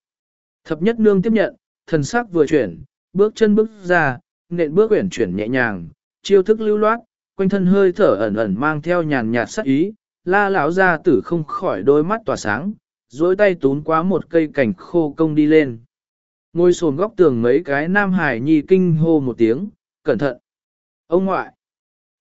Speaker 1: Thập nhất nương tiếp nhận, thần sắc vừa chuyển, bước chân bước ra, nện bước quyển chuyển nhẹ nhàng, chiêu thức lưu loát, quanh thân hơi thở ẩn ẩn mang theo nhàn nhạt sắc ý, la lão ra tử không khỏi đôi mắt tỏa sáng, duỗi tay tún quá một cây cảnh khô công đi lên. Ngồi sồn góc tường mấy cái nam hải nhi kinh hô một tiếng, cẩn thận. Ông ngoại.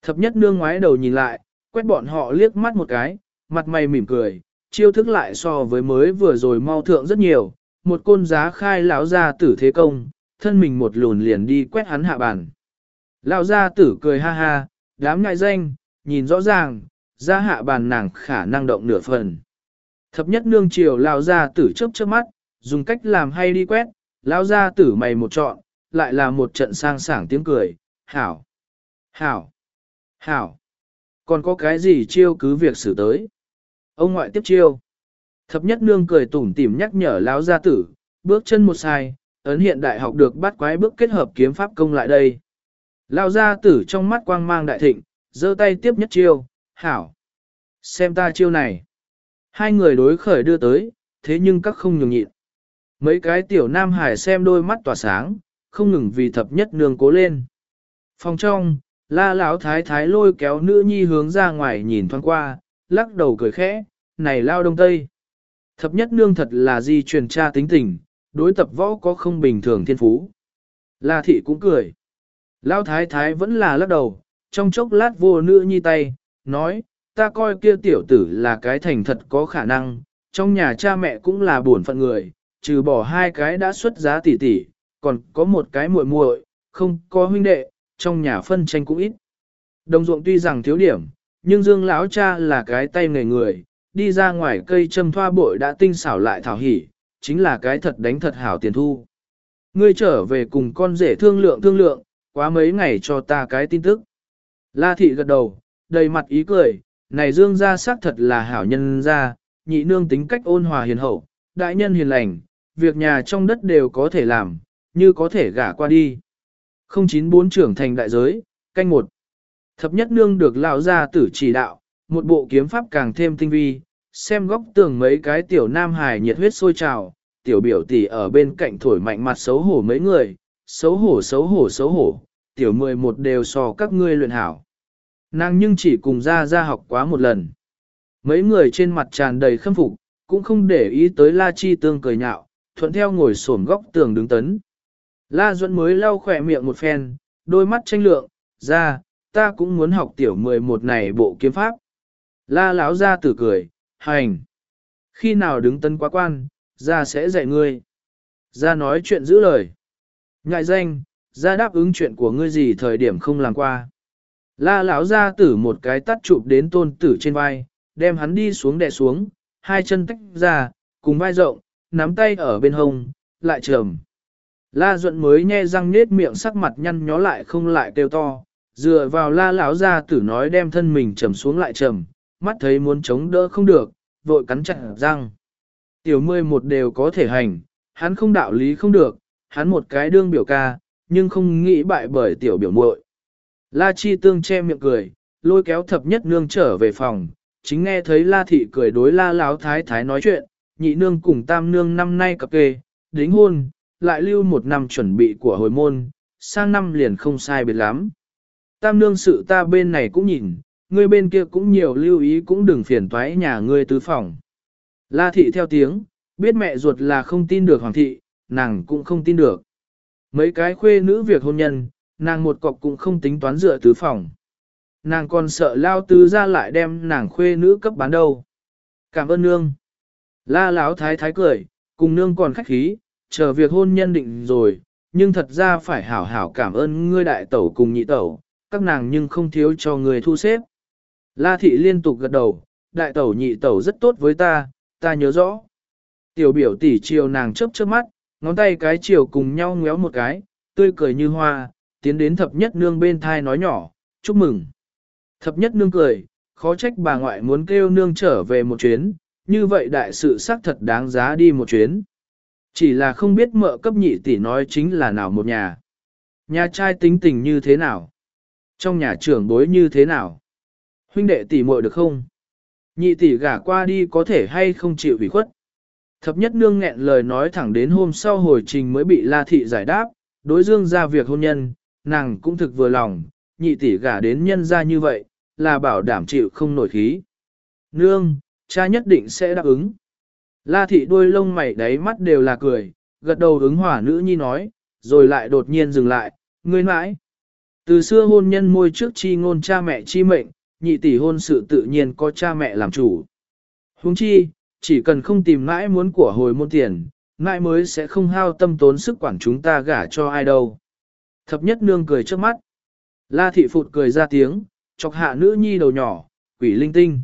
Speaker 1: Thập nhất nương ngoái đầu nhìn lại, quét bọn họ liếc mắt một cái, mặt mày mỉm cười, chiêu thức lại so với mới vừa rồi mau thượng rất nhiều, một côn giá khai lão gia tử thế công, thân mình một lùn liền đi quét hắn hạ bản. Lão gia tử cười ha ha, đám ngại danh, nhìn rõ ràng, ra hạ bàn nàng khả năng động nửa phần. Thập nhất nương chiều lão gia tử chớp chớp mắt, dùng cách làm hay đi quét, lão gia tử mày một trọn, lại là một trận sang sảng tiếng cười, hảo, hảo, hảo. Còn có cái gì chiêu cứ việc xử tới. Ông ngoại tiếp chiêu. Thập nhất nương cười tủm tỉm nhắc nhở lão gia tử, bước chân một sai, ấn hiện đại học được bắt quái bước kết hợp kiếm pháp công lại đây. Lão gia tử trong mắt quang mang đại thịnh, giơ tay tiếp nhất chiêu, hảo. Xem ta chiêu này. Hai người đối khởi đưa tới, thế nhưng các không nhường nhịn. Mấy cái tiểu nam hải xem đôi mắt tỏa sáng, không ngừng vì thập nhất nương cố lên. Phòng trong, la lão thái thái lôi kéo nữ nhi hướng ra ngoài nhìn thoáng qua, lắc đầu cười khẽ, này lao đông tây. Thập nhất nương thật là di truyền cha tính tình, đối tập võ có không bình thường thiên phú. La thị cũng cười. Lao thái thái vẫn là lắc đầu, trong chốc lát vô nữ nhi tay, nói, ta coi kia tiểu tử là cái thành thật có khả năng, trong nhà cha mẹ cũng là buồn phận người, trừ bỏ hai cái đã xuất giá tỷ tỷ, còn có một cái muội muội, không có huynh đệ, trong nhà phân tranh cũng ít. Đồng ruộng tuy rằng thiếu điểm, nhưng Dương lão cha là cái tay nghề người, đi ra ngoài cây châm thoa bội đã tinh xảo lại thảo hỉ, chính là cái thật đánh thật hảo tiền thu. Ngươi trở về cùng con rể thương lượng thương lượng, quá mấy ngày cho ta cái tin tức. La thị gật đầu, đầy mặt ý cười, này Dương gia xác thật là hảo nhân gia, nhị nương tính cách ôn hòa hiền hậu, đại nhân hiền lành, việc nhà trong đất đều có thể làm, như có thể gả qua đi. 094 trưởng thành đại giới, canh một. Thập nhất nương được lão gia tử chỉ đạo, một bộ kiếm pháp càng thêm tinh vi, xem góc tường mấy cái tiểu nam hài nhiệt huyết sôi trào, tiểu biểu tỷ ở bên cạnh thổi mạnh mặt xấu hổ mấy người, xấu hổ xấu hổ xấu hổ, tiểu mười một đều so các ngươi luyện hảo. Nàng nhưng chỉ cùng ra ra học quá một lần. Mấy người trên mặt tràn đầy khâm phục, cũng không để ý tới La Chi Tương cười nhạo, thuận theo ngồi xổm góc tường đứng tấn. La Duẫn mới lau khỏe miệng một phen, đôi mắt tranh lượng, ra, ta cũng muốn học tiểu 11 này bộ kiếm pháp. La lão ra tử cười, hành. Khi nào đứng tân quá quan, ra sẽ dạy ngươi. Ra nói chuyện giữ lời. Ngại danh, ra đáp ứng chuyện của ngươi gì thời điểm không làm qua. La lão ra tử một cái tắt chụp đến tôn tử trên vai, đem hắn đi xuống đè xuống, hai chân tách ra, cùng vai rộng, nắm tay ở bên hông, lại trầm. La Duận mới nhe răng nết miệng sắc mặt nhăn nhó lại không lại kêu to, dựa vào la lão ra tử nói đem thân mình trầm xuống lại trầm, mắt thấy muốn chống đỡ không được, vội cắn chặt răng. Tiểu mươi một đều có thể hành, hắn không đạo lý không được, hắn một cái đương biểu ca, nhưng không nghĩ bại bởi tiểu biểu muội. La Chi Tương che miệng cười, lôi kéo thập nhất nương trở về phòng, chính nghe thấy La Thị cười đối La Lão Thái Thái nói chuyện, nhị nương cùng tam nương năm nay cập kê, đính hôn, lại lưu một năm chuẩn bị của hồi môn, sang năm liền không sai biệt lắm. Tam nương sự ta bên này cũng nhìn, ngươi bên kia cũng nhiều lưu ý cũng đừng phiền toái nhà ngươi tứ phòng. La thị theo tiếng, biết mẹ ruột là không tin được hoàng thị, nàng cũng không tin được. Mấy cái khuê nữ việc hôn nhân, nàng một cọc cũng không tính toán dựa tứ phòng. Nàng còn sợ lao tứ ra lại đem nàng khuê nữ cấp bán đâu. Cảm ơn nương. La lão thái thái cười, cùng nương còn khách khí, chờ việc hôn nhân định rồi, nhưng thật ra phải hảo hảo cảm ơn ngươi đại tẩu cùng nhị tẩu, các nàng nhưng không thiếu cho người thu xếp. La thị liên tục gật đầu, đại tẩu nhị tẩu rất tốt với ta, ta nhớ rõ. Tiểu biểu tỷ chiều nàng chớp chớp mắt, ngón tay cái chiều cùng nhau ngéo một cái, tươi cười như hoa, tiến đến thập nhất nương bên thai nói nhỏ, chúc mừng. Thập nhất nương cười, khó trách bà ngoại muốn kêu nương trở về một chuyến, như vậy đại sự xác thật đáng giá đi một chuyến. Chỉ là không biết mợ cấp nhị tỷ nói chính là nào một nhà. Nhà trai tính tình như thế nào? Trong nhà trưởng bối như thế nào? Huynh đệ tỷ muội được không? Nhị tỷ gả qua đi có thể hay không chịu ủy khuất. Thập nhất nương nghẹn lời nói thẳng đến hôm sau hồi trình mới bị La Thị giải đáp, đối dương ra việc hôn nhân, nàng cũng thực vừa lòng, nhị tỷ gả đến nhân ra như vậy, là bảo đảm chịu không nổi khí. Nương, cha nhất định sẽ đáp ứng. La Thị đôi lông mày đáy mắt đều là cười, gật đầu ứng hỏa nữ nhi nói, rồi lại đột nhiên dừng lại, ngươi mãi. Từ xưa hôn nhân môi trước chi ngôn cha mẹ chi mệnh, nhị tỷ hôn sự tự nhiên có cha mẹ làm chủ. Huống chi, chỉ cần không tìm mãi muốn của hồi môn tiền, mãi mới sẽ không hao tâm tốn sức quản chúng ta gả cho ai đâu. Thập nhất nương cười trước mắt. La thị phụt cười ra tiếng, chọc hạ nữ nhi đầu nhỏ, quỷ linh tinh.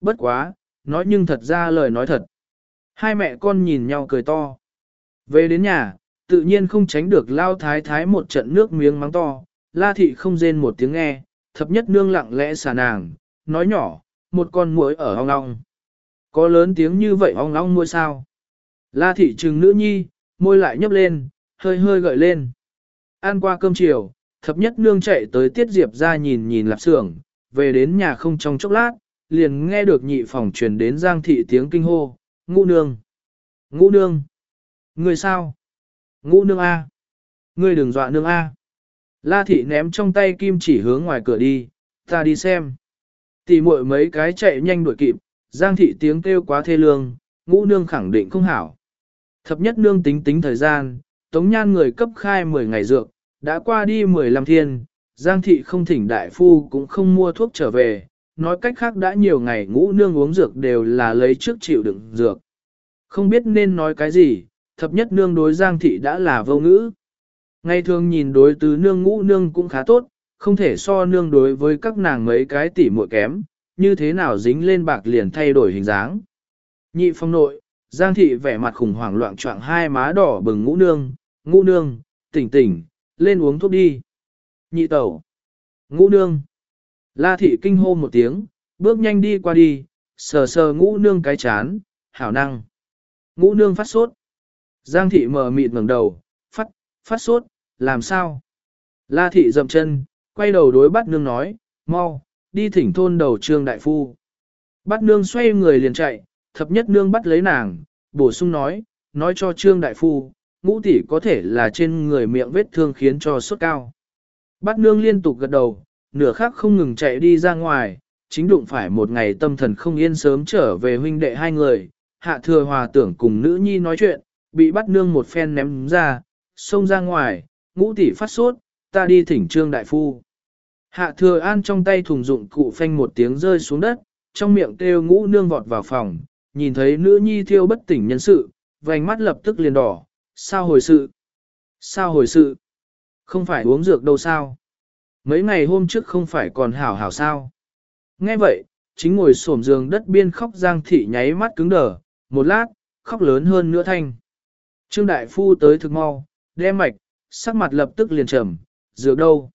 Speaker 1: Bất quá, nói nhưng thật ra lời nói thật. Hai mẹ con nhìn nhau cười to. Về đến nhà, tự nhiên không tránh được lao thái thái một trận nước miếng mắng to. La thị không rên một tiếng nghe, thập nhất nương lặng lẽ xà nàng, nói nhỏ, một con muỗi ở ong ong. Có lớn tiếng như vậy ong ong muỗi sao? La thị trừng nữ nhi, môi lại nhấp lên, hơi hơi gợi lên. Ăn qua cơm chiều, thập nhất nương chạy tới tiết diệp ra nhìn nhìn lạp xưởng, về đến nhà không trong chốc lát, liền nghe được nhị phòng truyền đến giang thị tiếng kinh hô, ngũ nương. Ngũ nương. Người sao? Ngũ nương A. Ngươi đừng dọa nương A. La thị ném trong tay kim chỉ hướng ngoài cửa đi, ta đi xem. Tỷ muội mấy cái chạy nhanh đuổi kịp, Giang thị tiếng kêu quá thê lương, ngũ nương khẳng định không hảo. Thập nhất nương tính tính thời gian, tống nhan người cấp khai 10 ngày dược, đã qua đi 15 thiên, Giang thị không thỉnh đại phu cũng không mua thuốc trở về, nói cách khác đã nhiều ngày ngũ nương uống dược đều là lấy trước chịu đựng dược. Không biết nên nói cái gì, thập nhất nương đối Giang thị đã là vô ngữ. Ngày thường nhìn đối tứ nương ngũ nương cũng khá tốt, không thể so nương đối với các nàng mấy cái tỷ muội kém, như thế nào dính lên bạc liền thay đổi hình dáng. Nhị phong nội, Giang thị vẻ mặt khủng hoảng loạn trọng hai má đỏ bừng ngũ nương, ngũ nương, tỉnh tỉnh, lên uống thuốc đi. Nhị tẩu, ngũ nương. La thị kinh hô một tiếng, bước nhanh đi qua đi, sờ sờ ngũ nương cái chán, hảo năng. Ngũ nương phát sốt. Giang thị mờ mịt ngẩng đầu, phát, phát sốt, làm sao? La thị dậm chân, quay đầu đối bắt nương nói, mau, đi thỉnh thôn đầu trương đại phu. Bắt nương xoay người liền chạy, thập nhất nương bắt lấy nàng, bổ sung nói, nói cho trương đại phu, ngũ tỷ có thể là trên người miệng vết thương khiến cho sốt cao. Bắt nương liên tục gật đầu, nửa khắc không ngừng chạy đi ra ngoài, chính đụng phải một ngày tâm thần không yên sớm trở về huynh đệ hai người, hạ thừa hòa tưởng cùng nữ nhi nói chuyện, bị bắt nương một phen ném ra, xông ra ngoài, ngũ tỷ phát sốt, ta đi thỉnh trương đại phu. Hạ thừa an trong tay thùng dụng cụ phanh một tiếng rơi xuống đất, trong miệng kêu ngũ nương vọt vào phòng, nhìn thấy nữ nhi thiêu bất tỉnh nhân sự, vành mắt lập tức liền đỏ, sao hồi sự? Sao hồi sự? Không phải uống dược đâu sao? Mấy ngày hôm trước không phải còn hảo hảo sao? Nghe vậy, chính ngồi xổm giường đất biên khóc giang thị nháy mắt cứng đờ, một lát, khóc lớn hơn nữa thanh. Trương đại phu tới thực mau, đem mạch, sắc mặt lập tức liền trầm, dược đâu?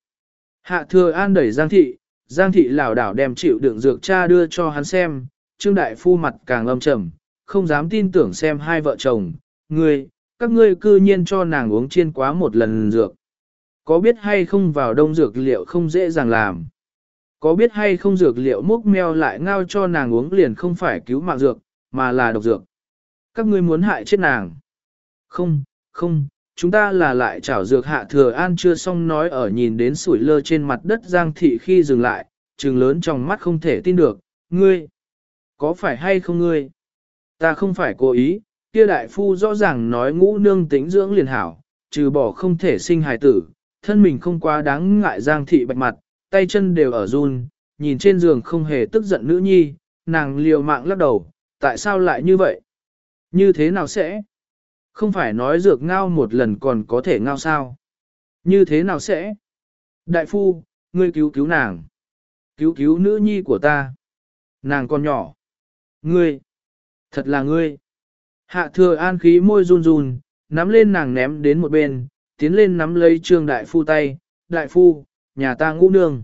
Speaker 1: Hạ thừa an đẩy Giang thị, Giang thị lảo đảo đem chịu đựng dược cha đưa cho hắn xem, Trương Đại Phu mặt càng âm trầm, không dám tin tưởng xem hai vợ chồng, ngươi, các ngươi cư nhiên cho nàng uống chiên quá một lần dược. Có biết hay không vào đông dược liệu không dễ dàng làm. Có biết hay không dược liệu múc meo lại ngao cho nàng uống liền không phải cứu mạng dược, mà là độc dược. Các ngươi muốn hại chết nàng. Không, không, chúng ta là lại chảo dược hạ thừa an chưa xong nói ở nhìn đến sủi lơ trên mặt đất giang thị khi dừng lại, trừng lớn trong mắt không thể tin được, ngươi, có phải hay không ngươi? Ta không phải cố ý, kia đại phu rõ ràng nói ngũ nương tính dưỡng liền hảo, trừ bỏ không thể sinh hài tử, thân mình không quá đáng ngại giang thị bạch mặt, tay chân đều ở run, nhìn trên giường không hề tức giận nữ nhi, nàng liều mạng lắc đầu, tại sao lại như vậy? Như thế nào sẽ? Không phải nói dược ngao một lần còn có thể ngao sao? Như thế nào sẽ? Đại phu, ngươi cứu cứu nàng. Cứu cứu nữ nhi của ta. Nàng còn nhỏ. Ngươi. Thật là ngươi. Hạ thừa an khí môi run run, nắm lên nàng ném đến một bên, tiến lên nắm lấy trương đại phu tay. Đại phu, nhà ta ngũ nương.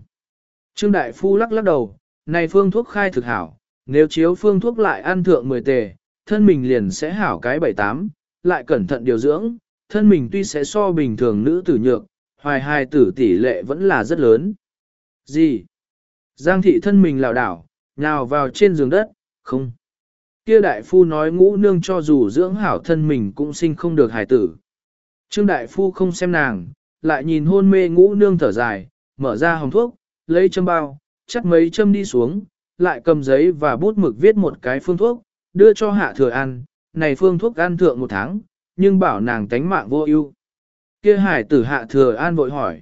Speaker 1: Trương đại phu lắc lắc đầu, này phương thuốc khai thực hảo, nếu chiếu phương thuốc lại ăn thượng 10 tề, thân mình liền sẽ hảo cái 7-8, lại cẩn thận điều dưỡng, thân mình tuy sẽ so bình thường nữ tử nhược, hoài hài tử tỷ lệ vẫn là rất lớn. Gì? Giang thị thân mình lảo đảo, nào vào trên giường đất, Không. Kia đại phu nói ngũ nương cho dù dưỡng hảo thân mình cũng sinh không được hài tử. Trương đại phu không xem nàng, lại nhìn hôn mê ngũ nương thở dài, mở ra hồng thuốc, lấy châm bao, chắt mấy châm đi xuống, lại cầm giấy và bút mực viết một cái phương thuốc, đưa cho hạ thừa ăn, này phương thuốc ăn thượng một tháng, nhưng bảo nàng tánh mạng vô ưu. Kia hải tử hạ thừa an vội hỏi.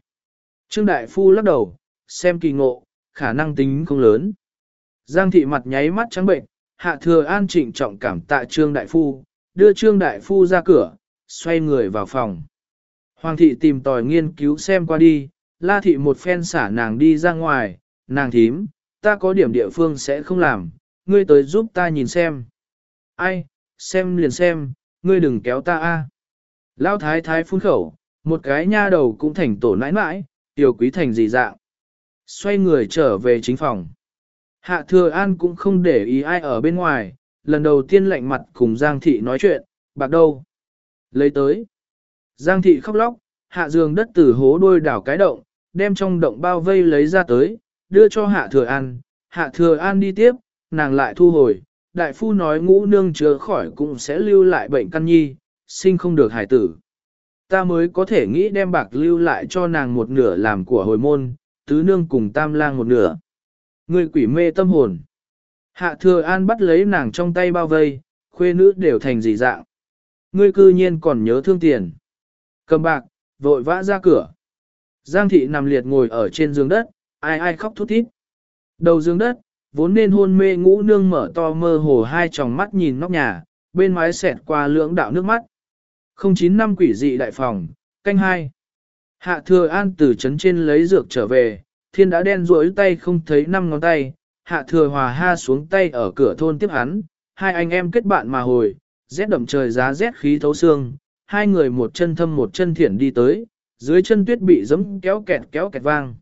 Speaker 1: Trương đại phu lắc đầu, xem kỳ ngộ, khả năng tính không lớn. Giang thị mặt nháy mắt trắng bệnh, hạ thừa an trịnh trọng cảm tạ trương đại phu, đưa trương đại phu ra cửa, xoay người vào phòng. Hoàng thị tìm tòi nghiên cứu xem qua đi, la thị một phen xả nàng đi ra ngoài, nàng thím, ta có điểm địa phương sẽ không làm, ngươi tới giúp ta nhìn xem. Ai, xem liền xem, ngươi đừng kéo ta a. Lão thái thái phun khẩu, một cái nha đầu cũng thành tổ nãi nãi, tiểu quý thành gì dạng. Xoay người trở về chính phòng. Hạ thừa an cũng không để ý ai ở bên ngoài, lần đầu tiên lạnh mặt cùng Giang thị nói chuyện, bạc đâu. Lấy tới. Giang thị khóc lóc, hạ giường đất tử hố đôi đảo cái động, đem trong động bao vây lấy ra tới, đưa cho hạ thừa an. Hạ thừa an đi tiếp, nàng lại thu hồi, đại phu nói ngũ nương chữa khỏi cũng sẽ lưu lại bệnh căn nhi, sinh không được hải tử. Ta mới có thể nghĩ đem bạc lưu lại cho nàng một nửa làm của hồi môn, tứ nương cùng tam lang một nửa. Người quỷ mê tâm hồn. Hạ thừa an bắt lấy nàng trong tay bao vây, khuê nữ đều thành gì dạng. Ngươi cư nhiên còn nhớ thương tiền. Cầm bạc, vội vã ra cửa. Giang thị nằm liệt ngồi ở trên giường đất, ai ai khóc thút thít. Đầu giường đất, vốn nên hôn mê ngũ nương mở to mơ hồ hai tròng mắt nhìn nóc nhà, bên mái xẹt qua lưỡng đạo nước mắt. 09 năm quỷ dị đại phòng, canh hai. Hạ thừa an từ trấn trên lấy dược trở về, thiên đã đen rỗi tay không thấy năm ngón tay, hạ thừa hòa ha xuống tay ở cửa thôn tiếp hắn, hai anh em kết bạn mà hồi, rét đậm trời giá rét khí thấu xương, hai người một chân thâm một chân thiển đi tới, dưới chân tuyết bị giấm kéo kẹt kéo kẹt vang.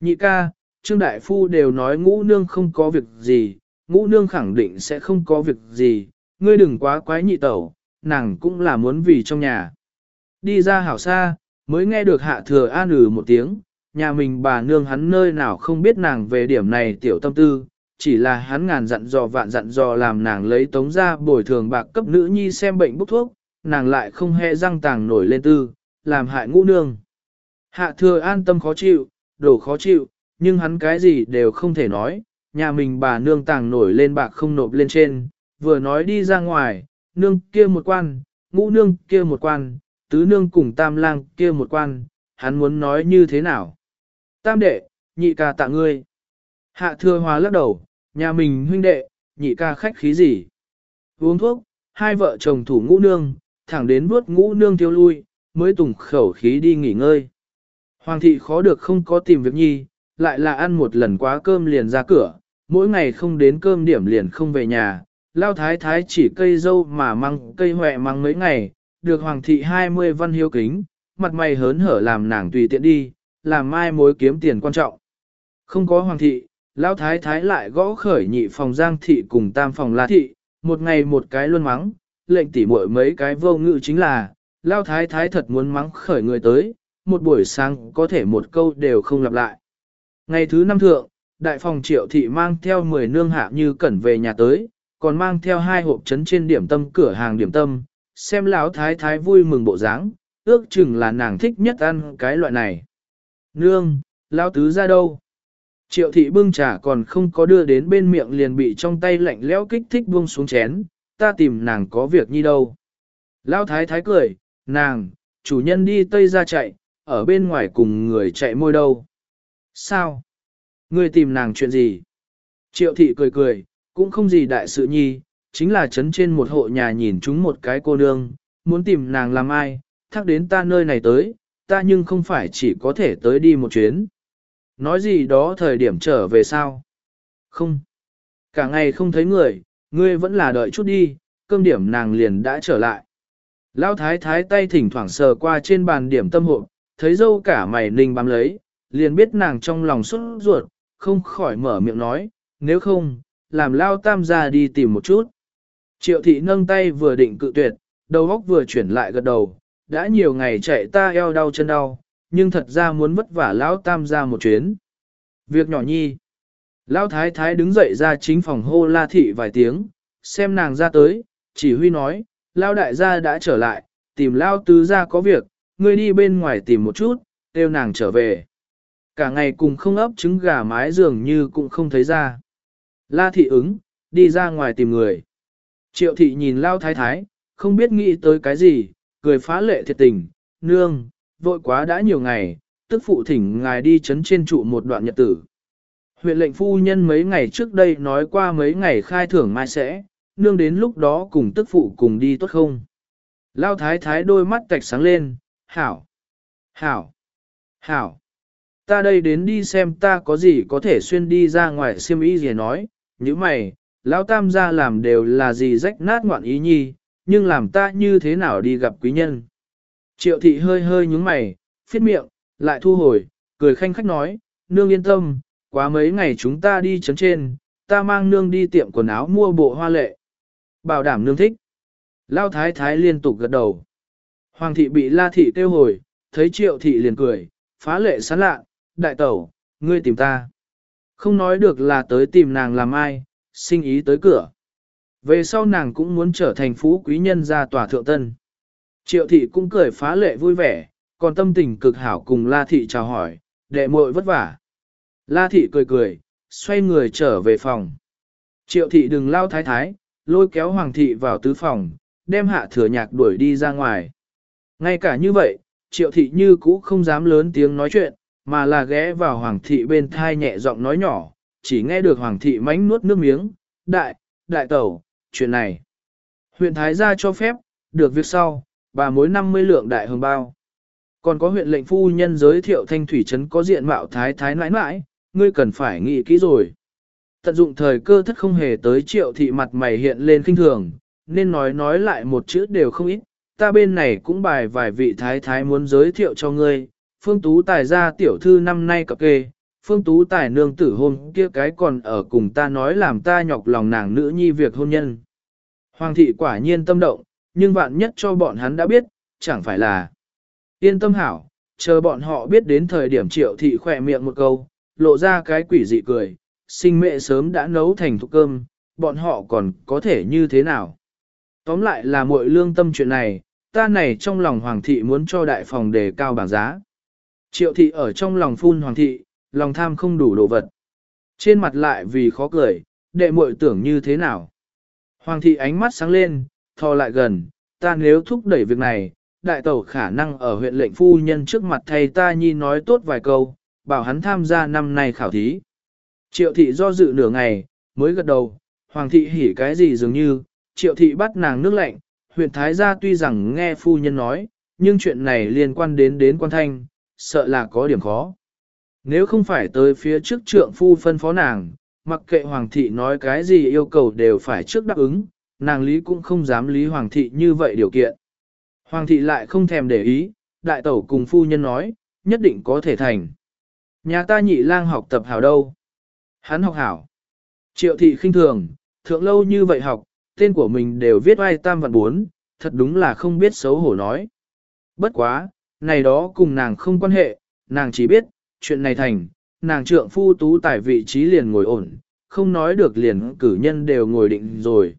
Speaker 1: Nhị ca, Trương Đại Phu đều nói ngũ nương không có việc gì, ngũ nương khẳng định sẽ không có việc gì, ngươi đừng quá quái nhị tẩu, nàng cũng là muốn vì trong nhà. Đi ra hảo xa, mới nghe được hạ thừa an ử một tiếng, nhà mình bà nương hắn nơi nào không biết nàng về điểm này tiểu tâm tư, chỉ là hắn ngàn dặn dò vạn dặn dò làm nàng lấy tống ra bồi thường bạc cấp nữ nhi xem bệnh bốc thuốc, nàng lại không hề răng tàng nổi lên tư, làm hại ngũ nương. Hạ thừa an tâm khó chịu, đổ khó chịu, nhưng hắn cái gì đều không thể nói, nhà mình bà nương tàng nổi lên bạc không nộp lên trên, vừa nói đi ra ngoài, nương kia một quan, ngũ nương kia một quan, tứ nương cùng tam lang kia một quan, hắn muốn nói như thế nào. Tam đệ, nhị ca tạ ngươi. Hạ thừa hòa lắc đầu, nhà mình huynh đệ, nhị ca khách khí gì. Uống thuốc, hai vợ chồng thủ ngũ nương, thẳng đến vuốt ngũ nương tiêu lui, mới tùng khẩu khí đi nghỉ ngơi. Hoàng thị khó được không có tìm việc nhi, lại là ăn một lần quá cơm liền ra cửa, mỗi ngày không đến cơm điểm liền không về nhà, lao thái thái chỉ cây dâu mà măng cây huệ măng mấy ngày, được hoàng thị 20 văn hiếu kính, mặt mày hớn hở làm nàng tùy tiện đi, làm mai mối kiếm tiền quan trọng. Không có hoàng thị, lao thái thái lại gõ khởi nhị phòng giang thị cùng tam phòng la thị, một ngày một cái luôn mắng, lệnh tỉ muội mấy cái vô ngự chính là, lao thái thái thật muốn mắng khởi người tới, một buổi sáng có thể một câu đều không lặp lại. Ngày thứ năm thượng, đại phòng triệu thị mang theo 10 nương hạ như cẩn về nhà tới, còn mang theo hai hộp trấn trên điểm tâm cửa hàng điểm tâm, xem lão thái thái vui mừng bộ dáng, ước chừng là nàng thích nhất ăn cái loại này. Nương, lão tứ ra đâu? Triệu thị bưng trà còn không có đưa đến bên miệng liền bị trong tay lạnh lẽo kích thích buông xuống chén, ta tìm nàng có việc như đâu. Lão thái thái cười, nàng, chủ nhân đi tây ra chạy, ở bên ngoài cùng người chạy môi đâu. Sao? Ngươi tìm nàng chuyện gì? Triệu thị cười cười, cũng không gì đại sự nhi, chính là chấn trên một hộ nhà nhìn chúng một cái cô nương, muốn tìm nàng làm ai, thắc đến ta nơi này tới, ta nhưng không phải chỉ có thể tới đi một chuyến. Nói gì đó thời điểm trở về sao? Không. Cả ngày không thấy người, ngươi vẫn là đợi chút đi, cơm điểm nàng liền đã trở lại. Lão thái thái tay thỉnh thoảng sờ qua trên bàn điểm tâm hộ, thấy dâu cả mày ninh bám lấy, liền biết nàng trong lòng xuất ruột, không khỏi mở miệng nói, nếu không, làm lao tam ra đi tìm một chút. Triệu thị nâng tay vừa định cự tuyệt, đầu óc vừa chuyển lại gật đầu, đã nhiều ngày chạy ta eo đau chân đau, nhưng thật ra muốn vất vả lão tam ra một chuyến. Việc nhỏ nhi. Lão thái thái đứng dậy ra chính phòng hô la thị vài tiếng, xem nàng ra tới, chỉ huy nói, Lão đại gia đã trở lại, tìm Lão tứ gia có việc, ngươi đi bên ngoài tìm một chút, kêu nàng trở về. Cả ngày cùng không ấp trứng gà mái dường như cũng không thấy ra. La thị ứng, đi ra ngoài tìm người. Triệu thị nhìn lao thái thái, không biết nghĩ tới cái gì, cười phá lệ thiệt tình, nương, vội quá đã nhiều ngày, tức phụ thỉnh ngài đi chấn trên trụ một đoạn nhật tử. Huyện lệnh phu nhân mấy ngày trước đây nói qua mấy ngày khai thưởng mai sẽ, nương đến lúc đó cùng tức phụ cùng đi tốt không? Lao thái thái đôi mắt tạch sáng lên, hảo, hảo, hảo. Ta đây đến đi xem ta có gì có thể xuyên đi ra ngoài xiêm ý gì nói, như mày, Lão tam gia làm đều là gì rách nát ngoạn ý nhi, nhưng làm ta như thế nào đi gặp quý nhân. Triệu thị hơi hơi nhúng mày, phiết miệng, lại thu hồi, cười khanh khách nói, nương yên tâm, quá mấy ngày chúng ta đi chấn trên, ta mang nương đi tiệm quần áo mua bộ hoa lệ. Bảo đảm nương thích. Lao thái thái liên tục gật đầu. Hoàng thị bị la thị kêu hồi, thấy triệu thị liền cười, phá lệ sán lạ, đại tẩu, ngươi tìm ta. Không nói được là tới tìm nàng làm ai, sinh ý tới cửa. Về sau nàng cũng muốn trở thành phú quý nhân gia tòa thượng tân. Triệu thị cũng cười phá lệ vui vẻ, còn tâm tình cực hảo cùng La thị chào hỏi, đệ muội vất vả. La thị cười cười, xoay người trở về phòng. Triệu thị đừng lao thái thái, lôi kéo hoàng thị vào tứ phòng, đem hạ thừa nhạc đuổi đi ra ngoài. Ngay cả như vậy, triệu thị như cũ không dám lớn tiếng nói chuyện, mà là ghé vào hoàng thị bên thai nhẹ giọng nói nhỏ, chỉ nghe được hoàng thị mánh nuốt nước miếng, đại, đại tẩu, chuyện này. Huyện Thái gia cho phép, được việc sau, bà mối 50 lượng đại hương bao. Còn có huyện lệnh phu nhân giới thiệu thanh thủy trấn có diện mạo thái thái nãi nãi, ngươi cần phải nghĩ kỹ rồi. Tận dụng thời cơ thất không hề tới triệu thị mặt mày hiện lên kinh thường, nên nói nói lại một chữ đều không ít, ta bên này cũng bài vài vị thái thái muốn giới thiệu cho ngươi, phương tú tài ra tiểu thư năm nay cập kê, phương tú tài nương tử hôn kia cái còn ở cùng ta nói làm ta nhọc lòng nàng nữ nhi việc hôn nhân. Hoàng thị quả nhiên tâm động, nhưng vạn nhất cho bọn hắn đã biết, chẳng phải là yên tâm hảo, chờ bọn họ biết đến thời điểm triệu thị khỏe miệng một câu, lộ ra cái quỷ dị cười, sinh mẹ sớm đã nấu thành thuốc cơm, bọn họ còn có thể như thế nào. Tóm lại là muội lương tâm chuyện này, ta này trong lòng hoàng thị muốn cho đại phòng đề cao bảng giá. Triệu thị ở trong lòng phun hoàng thị, lòng tham không đủ đồ vật. Trên mặt lại vì khó cười, đệ muội tưởng như thế nào. Hoàng thị ánh mắt sáng lên, thò lại gần, ta nếu thúc đẩy việc này, đại tẩu khả năng ở huyện lệnh phu nhân trước mặt thầy ta nhi nói tốt vài câu, bảo hắn tham gia năm nay khảo thí. Triệu thị do dự nửa ngày, mới gật đầu, hoàng thị hỉ cái gì dường như, triệu thị bắt nàng nước lạnh, huyện thái gia tuy rằng nghe phu nhân nói, nhưng chuyện này liên quan đến đến quan thanh, sợ là có điểm khó. Nếu không phải tới phía trước trượng phu phân phó nàng, mặc kệ hoàng thị nói cái gì yêu cầu đều phải trước đáp ứng, nàng lý cũng không dám lý hoàng thị như vậy điều kiện. Hoàng thị lại không thèm để ý, đại tẩu cùng phu nhân nói, nhất định có thể thành. Nhà ta nhị lang học tập hảo đâu? Hắn học hảo. Triệu thị khinh thường, thượng lâu như vậy học, tên của mình đều viết ai tam vạn bốn, thật đúng là không biết xấu hổ nói. Bất quá, này đó cùng nàng không quan hệ, nàng chỉ biết, chuyện này thành, nàng trượng phu tú tại vị trí liền ngồi ổn, không nói được liền cử nhân đều ngồi định rồi.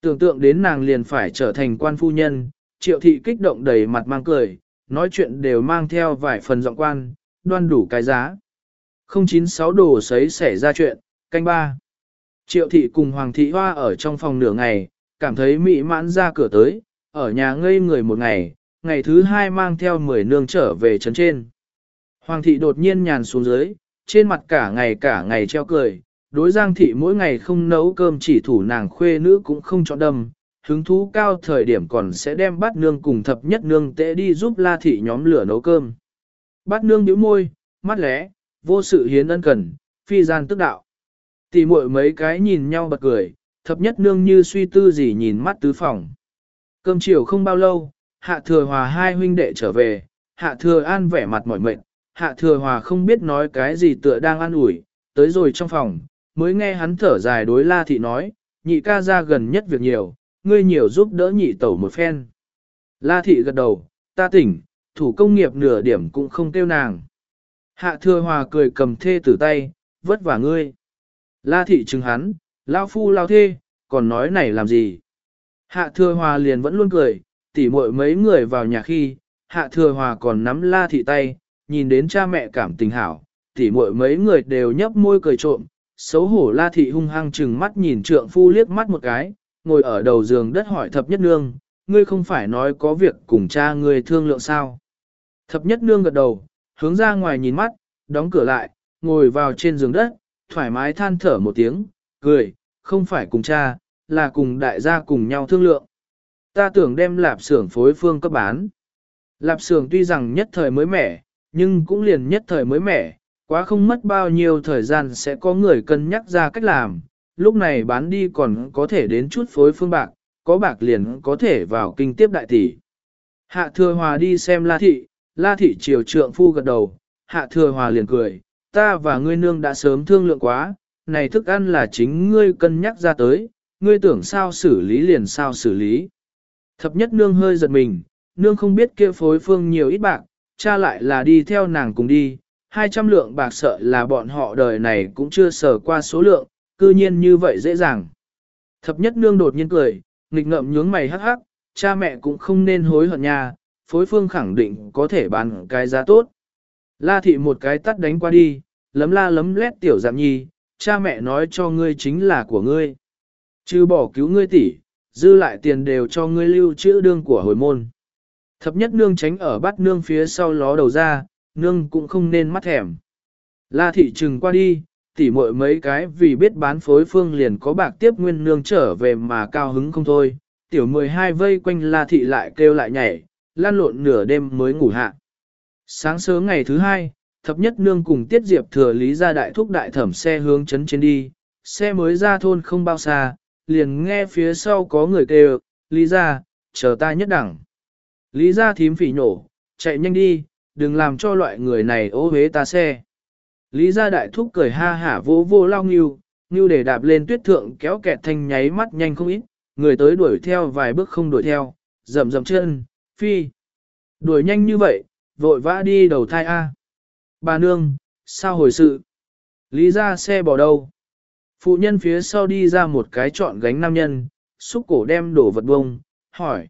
Speaker 1: Tưởng tượng đến nàng liền phải trở thành quan phu nhân, triệu thị kích động đầy mặt mang cười, nói chuyện đều mang theo vài phần giọng quan, đoan đủ cái giá. 096 đồ sấy xảy ra chuyện, canh ba. Triệu thị cùng Hoàng thị hoa ở trong phòng nửa ngày, cảm thấy mỹ mãn ra cửa tới, ở nhà ngây người một ngày, ngày thứ hai mang theo 10 nương trở về trấn trên. Hoàng thị đột nhiên nhàn xuống dưới, trên mặt cả ngày cả ngày treo cười, đối giang thị mỗi ngày không nấu cơm chỉ thủ nàng khuê nữ cũng không chọn đâm, hứng thú cao thời điểm còn sẽ đem bát nương cùng thập nhất nương tệ đi giúp la thị nhóm lửa nấu cơm. Bát nương nhíu môi, mắt lẽ, vô sự hiến ân cần, phi gian tức đạo. Tỷ muội mấy cái nhìn nhau bật cười, thập nhất nương như suy tư gì nhìn mắt tứ phòng. Cơm chiều không bao lâu, hạ thừa hòa hai huynh đệ trở về, hạ thừa an vẻ mặt mỏi mệt, hạ thừa hòa không biết nói cái gì tựa đang ăn ủi, tới rồi trong phòng, mới nghe hắn thở dài đối la thị nói, nhị ca ra gần nhất việc nhiều, ngươi nhiều giúp đỡ nhị tẩu một phen. La thị gật đầu, ta tỉnh, thủ công nghiệp nửa điểm cũng không tiêu nàng. Hạ thừa hòa cười cầm thê tử tay, vất vả ngươi. La thị chứng hắn, lao phu lao thê, còn nói này làm gì? Hạ thừa hòa liền vẫn luôn cười, tỉ muội mấy người vào nhà khi, hạ thừa hòa còn nắm la thị tay, nhìn đến cha mẹ cảm tình hảo, tỉ muội mấy người đều nhấp môi cười trộm, xấu hổ la thị hung hăng chừng mắt nhìn trượng phu liếc mắt một cái, ngồi ở đầu giường đất hỏi thập nhất nương, ngươi không phải nói có việc cùng cha ngươi thương lượng sao. Thập nhất nương gật đầu, hướng ra ngoài nhìn mắt, đóng cửa lại, ngồi vào trên giường đất, thoải mái than thở một tiếng, cười, không phải cùng cha, là cùng đại gia cùng nhau thương lượng. Ta tưởng đem lạp xưởng phối phương cấp bán. Lạp xưởng tuy rằng nhất thời mới mẻ, nhưng cũng liền nhất thời mới mẻ, quá không mất bao nhiêu thời gian sẽ có người cân nhắc ra cách làm, lúc này bán đi còn có thể đến chút phối phương bạc, có bạc liền có thể vào kinh tiếp đại tỷ. Hạ thừa hòa đi xem la thị, la thị triều trượng phu gật đầu, hạ thừa hòa liền cười, ta và ngươi nương đã sớm thương lượng quá, này thức ăn là chính ngươi cân nhắc ra tới, ngươi tưởng sao xử lý liền sao xử lý. Thập nhất nương hơi giật mình, nương không biết kia phối phương nhiều ít bạc, cha lại là đi theo nàng cùng đi, 200 lượng bạc sợ là bọn họ đời này cũng chưa sở qua số lượng, cư nhiên như vậy dễ dàng. Thập nhất nương đột nhiên cười, nghịch ngợm nhướng mày hắc hắc, cha mẹ cũng không nên hối hận nha, phối phương khẳng định có thể bán cái giá tốt. La thị một cái tắt đánh qua đi, lấm la lấm lét tiểu giảm nhi, cha mẹ nói cho ngươi chính là của ngươi. Chứ bỏ cứu ngươi tỷ, dư lại tiền đều cho ngươi lưu trữ đương của hồi môn. Thập nhất nương tránh ở bắt nương phía sau ló đầu ra, nương cũng không nên mắt thèm. La thị trừng qua đi, tỉ muội mấy cái vì biết bán phối phương liền có bạc tiếp nguyên nương trở về mà cao hứng không thôi. Tiểu 12 vây quanh la thị lại kêu lại nhảy, lan lộn nửa đêm mới ngủ hạ. Sáng sớm ngày thứ hai, thập nhất nương cùng tiết diệp thừa lý ra đại thúc đại thẩm xe hướng chấn trên đi, xe mới ra thôn không bao xa, liền nghe phía sau có người kêu, lý ra, chờ ta nhất đẳng. Lý ra thím phỉ nổ chạy nhanh đi, đừng làm cho loại người này ô hế ta xe. Lý gia đại thúc cười ha hả vô vô lao nghiêu, nghiêu để đạp lên tuyết thượng kéo kẹt thanh nháy mắt nhanh không ít, người tới đuổi theo vài bước không đuổi theo, rầm rầm chân, phi. Đuổi nhanh như vậy, vội vã đi đầu thai A. Bà nương, sao hồi sự? Lý ra xe bỏ đâu? Phụ nhân phía sau đi ra một cái trọn gánh nam nhân, xúc cổ đem đổ vật bông, hỏi.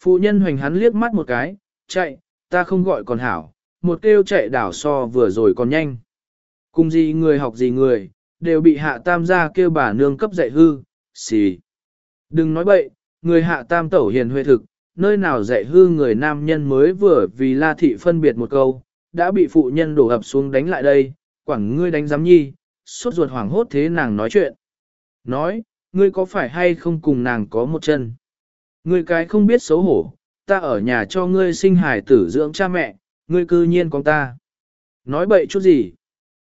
Speaker 1: Phụ nhân hoành hắn liếc mắt một cái, chạy, ta không gọi còn hảo, một kêu chạy đảo so vừa rồi còn nhanh. Cùng gì người học gì người, đều bị hạ tam gia kêu bà nương cấp dạy hư, xì. Đừng nói bậy, người hạ tam tẩu hiền huệ thực, nơi nào dạy hư người nam nhân mới vừa vì la thị phân biệt một câu, đã bị phụ nhân đổ ập xuống đánh lại đây, quảng ngươi đánh giám nhi, suốt ruột hoảng hốt thế nàng nói chuyện. Nói, ngươi có phải hay không cùng nàng có một chân? Ngươi cái không biết xấu hổ, ta ở nhà cho ngươi sinh hài tử dưỡng cha mẹ, ngươi cư nhiên con ta. Nói bậy chút gì?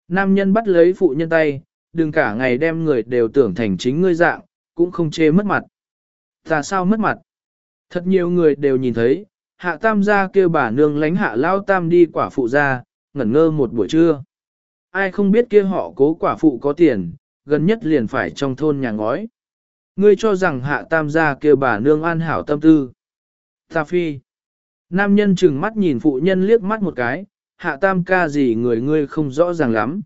Speaker 1: Nam nhân bắt lấy phụ nhân tay, đừng cả ngày đem người đều tưởng thành chính ngươi dạng, cũng không chê mất mặt. Ta sao mất mặt? Thật nhiều người đều nhìn thấy, hạ tam gia kêu bà nương lánh hạ lao tam đi quả phụ ra, ngẩn ngơ một buổi trưa. Ai không biết kia họ cố quả phụ có tiền, gần nhất liền phải trong thôn nhà ngói. Ngươi cho rằng hạ tam gia kêu bà nương an hảo tâm tư. Ta phi. Nam nhân chừng mắt nhìn phụ nhân liếc mắt một cái, hạ tam ca gì người ngươi không rõ ràng lắm.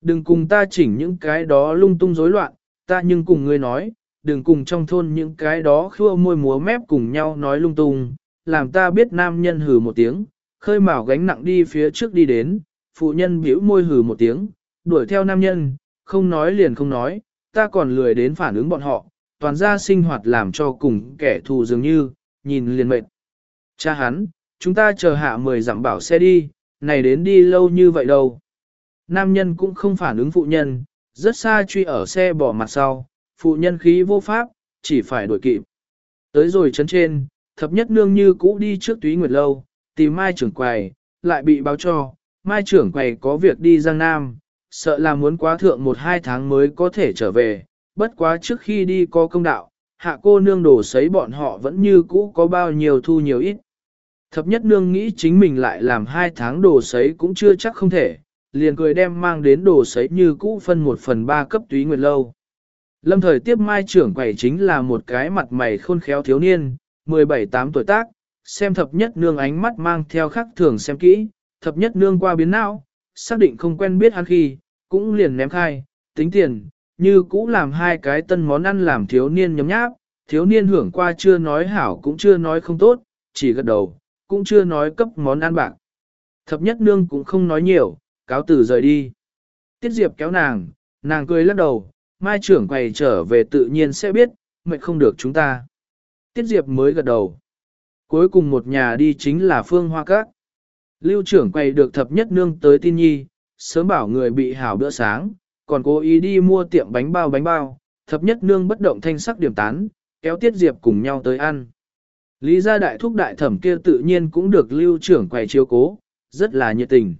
Speaker 1: Đừng cùng ta chỉnh những cái đó lung tung rối loạn, ta nhưng cùng ngươi nói, đừng cùng trong thôn những cái đó khua môi múa mép cùng nhau nói lung tung, làm ta biết nam nhân hừ một tiếng, khơi mào gánh nặng đi phía trước đi đến, phụ nhân bĩu môi hừ một tiếng, đuổi theo nam nhân, không nói liền không nói, ta còn lười đến phản ứng bọn họ, toàn ra sinh hoạt làm cho cùng kẻ thù dường như, nhìn liền mệt. Cha hắn, chúng ta chờ hạ mười dặm bảo xe đi, này đến đi lâu như vậy đâu. Nam nhân cũng không phản ứng phụ nhân, rất xa truy ở xe bỏ mặt sau, phụ nhân khí vô pháp, chỉ phải đuổi kịp. Tới rồi chấn trên, thập nhất nương như cũ đi trước túy nguyệt lâu, tìm mai trưởng quầy, lại bị báo cho, mai trưởng quầy có việc đi Giang Nam, sợ là muốn quá thượng một hai tháng mới có thể trở về, bất quá trước khi đi có công đạo, hạ cô nương đổ sấy bọn họ vẫn như cũ có bao nhiêu thu nhiều ít. Thập nhất nương nghĩ chính mình lại làm hai tháng đồ sấy cũng chưa chắc không thể, liền cười đem mang đến đồ sấy như cũ phân một phần ba cấp túy nguyệt lâu. Lâm thời tiếp mai trưởng quầy chính là một cái mặt mày khôn khéo thiếu niên, 17-8 tuổi tác, xem thập nhất nương ánh mắt mang theo khắc thường xem kỹ, thập nhất nương qua biến não, xác định không quen biết hắn khi, cũng liền ném khai, tính tiền, như cũ làm hai cái tân món ăn làm thiếu niên nhấm nháp, thiếu niên hưởng qua chưa nói hảo cũng chưa nói không tốt, chỉ gật đầu, cũng chưa nói cấp món ăn bạc. Thập nhất nương cũng không nói nhiều, cáo tử rời đi. Tiết Diệp kéo nàng, nàng cười lắc đầu, mai trưởng quầy trở về tự nhiên sẽ biết, mệnh không được chúng ta. Tiết Diệp mới gật đầu. Cuối cùng một nhà đi chính là Phương Hoa Các. Lưu trưởng quầy được thập nhất nương tới tin nhi, sớm bảo người bị hảo bữa sáng, còn cố ý đi mua tiệm bánh bao bánh bao, thập nhất nương bất động thanh sắc điểm tán, kéo Tiết Diệp cùng nhau tới ăn. Lý gia đại thúc đại thẩm kia tự nhiên cũng được lưu trưởng quầy chiếu cố, rất là nhiệt tình.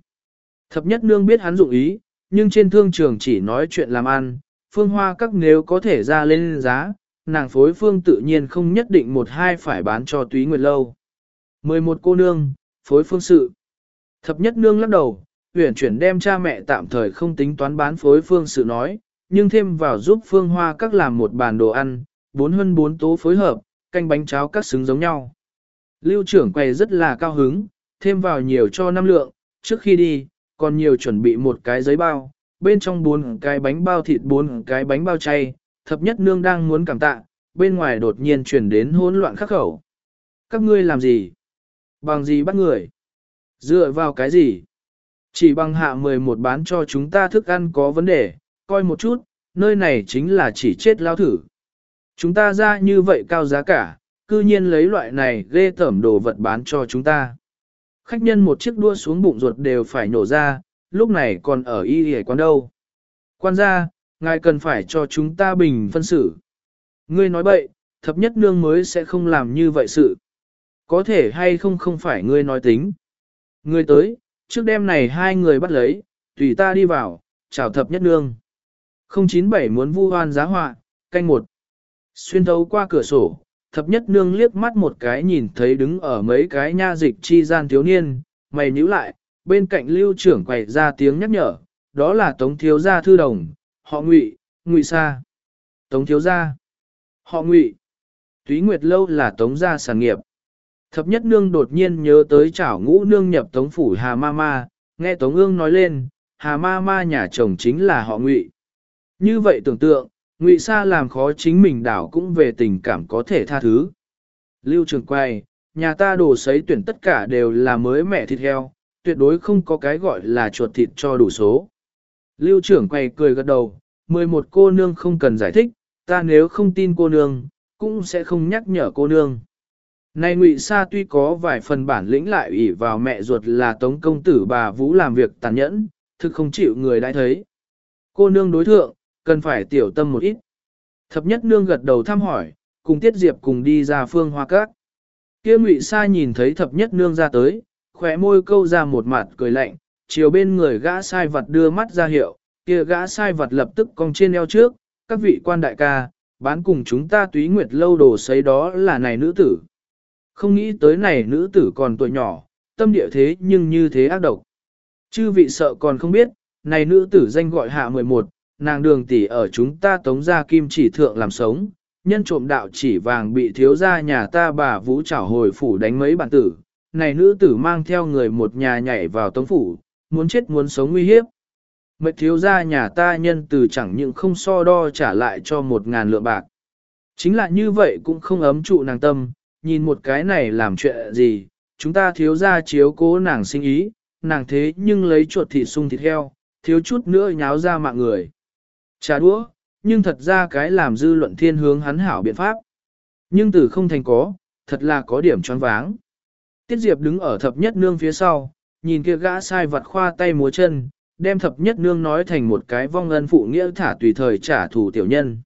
Speaker 1: Thập nhất nương biết hắn dụng ý, nhưng trên thương trường chỉ nói chuyện làm ăn, phương hoa các nếu có thể ra lên giá, nàng phối phương tự nhiên không nhất định một hai phải bán cho túy nguyệt lâu. 11 cô nương, phối phương sự. Thập nhất nương lắc đầu, huyển chuyển đem cha mẹ tạm thời không tính toán bán phối phương sự nói, nhưng thêm vào giúp phương hoa các làm một bàn đồ ăn, bốn hơn bốn tố phối hợp, canh bánh cháo các xứng giống nhau. Lưu trưởng quầy rất là cao hứng, thêm vào nhiều cho năm lượng, trước khi đi, còn nhiều chuẩn bị một cái giấy bao, bên trong bốn cái bánh bao thịt bốn cái bánh bao chay, thập nhất nương đang muốn cảm tạ, bên ngoài đột nhiên chuyển đến hỗn loạn khắc khẩu. Các ngươi làm gì? Bằng gì bắt người? Dựa vào cái gì? Chỉ bằng hạ 11 bán cho chúng ta thức ăn có vấn đề, coi một chút, nơi này chính là chỉ chết lao thử. Chúng ta ra như vậy cao giá cả, cư nhiên lấy loại này ghê tẩm đồ vật bán cho chúng ta. Khách nhân một chiếc đua xuống bụng ruột đều phải nổ ra, lúc này còn ở y hề quán đâu. Quan gia, ngài cần phải cho chúng ta bình phân xử. Ngươi nói bậy, thập nhất nương mới sẽ không làm như vậy sự. Có thể hay không không phải ngươi nói tính. Ngươi tới, trước đêm này hai người bắt lấy, tùy ta đi vào, chào thập nhất nương. 097 muốn vu hoan giá họa, canh một. Xuyên thấu qua cửa sổ, thập nhất nương liếc mắt một cái nhìn thấy đứng ở mấy cái nha dịch chi gian thiếu niên, mày nhíu lại, bên cạnh lưu trưởng quẩy ra tiếng nhắc nhở, đó là tống thiếu gia thư đồng, họ ngụy, ngụy sa. Tống thiếu gia, họ ngụy, túy nguyệt lâu là tống gia sản nghiệp. Thập nhất nương đột nhiên nhớ tới chảo ngũ nương nhập tống phủ Hà Ma Ma, nghe tống ương nói lên, Hà Ma Ma nhà chồng chính là họ ngụy. Như vậy tưởng tượng, ngụy sa làm khó chính mình đảo cũng về tình cảm có thể tha thứ. Lưu trường quay, nhà ta đồ sấy tuyển tất cả đều là mới mẹ thịt heo, tuyệt đối không có cái gọi là chuột thịt cho đủ số. Lưu trưởng quay cười gật đầu, 11 cô nương không cần giải thích, ta nếu không tin cô nương, cũng sẽ không nhắc nhở cô nương. Này ngụy Sa tuy có vài phần bản lĩnh lại ủy vào mẹ ruột là tống công tử bà Vũ làm việc tàn nhẫn, thực không chịu người đã thấy. Cô nương đối thượng, cần phải tiểu tâm một ít. Thập nhất nương gật đầu thăm hỏi, cùng Tiết Diệp cùng đi ra phương hoa cát. Kia ngụy Sa nhìn thấy thập nhất nương ra tới, khóe môi câu ra một mặt cười lạnh, chiều bên người gã sai vật đưa mắt ra hiệu, kia gã sai vật lập tức cong trên eo trước, các vị quan đại ca, bán cùng chúng ta túy nguyệt lâu đồ sấy đó là này nữ tử. Không nghĩ tới này nữ tử còn tuổi nhỏ, tâm địa thế nhưng như thế ác độc. Chư vị sợ còn không biết, này nữ tử danh gọi hạ 11, nàng đường tỷ ở chúng ta tống ra kim chỉ thượng làm sống, nhân trộm đạo chỉ vàng bị thiếu gia nhà ta bà vũ trảo hồi phủ đánh mấy bản tử, này nữ tử mang theo người một nhà nhảy vào tống phủ, muốn chết muốn sống nguy hiếp. Mệt thiếu gia nhà ta nhân từ chẳng những không so đo trả lại cho một ngàn lượng bạc. Chính là như vậy cũng không ấm trụ nàng tâm, nhìn một cái này làm chuyện gì, chúng ta thiếu gia chiếu cố nàng sinh ý, nàng thế nhưng lấy chuột thịt sung thịt heo, thiếu chút nữa nháo ra mạng người. Trả đũa, nhưng thật ra cái làm dư luận thiên hướng hắn hảo biện pháp. Nhưng từ không thành có, thật là có điểm choáng váng. Tiết Diệp đứng ở thập nhất nương phía sau, nhìn kia gã sai vặt khoa tay múa chân, đem thập nhất nương nói thành một cái vong ân phụ nghĩa thả tùy thời trả thù tiểu nhân.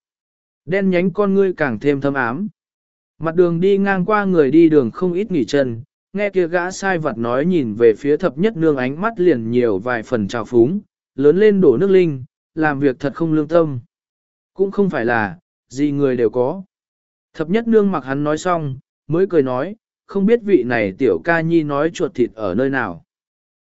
Speaker 1: Đen nhánh con ngươi càng thêm thâm ám. Mặt đường đi ngang qua người đi đường không ít nghỉ chân, nghe kia gã sai vặt nói nhìn về phía thập nhất nương ánh mắt liền nhiều vài phần trào phúng, lớn lên đổ nước linh, làm việc thật không lương tâm. Cũng không phải là, gì người đều có. Thập nhất nương mặc hắn nói xong, mới cười nói, không biết vị này tiểu ca nhi nói chuột thịt ở nơi nào.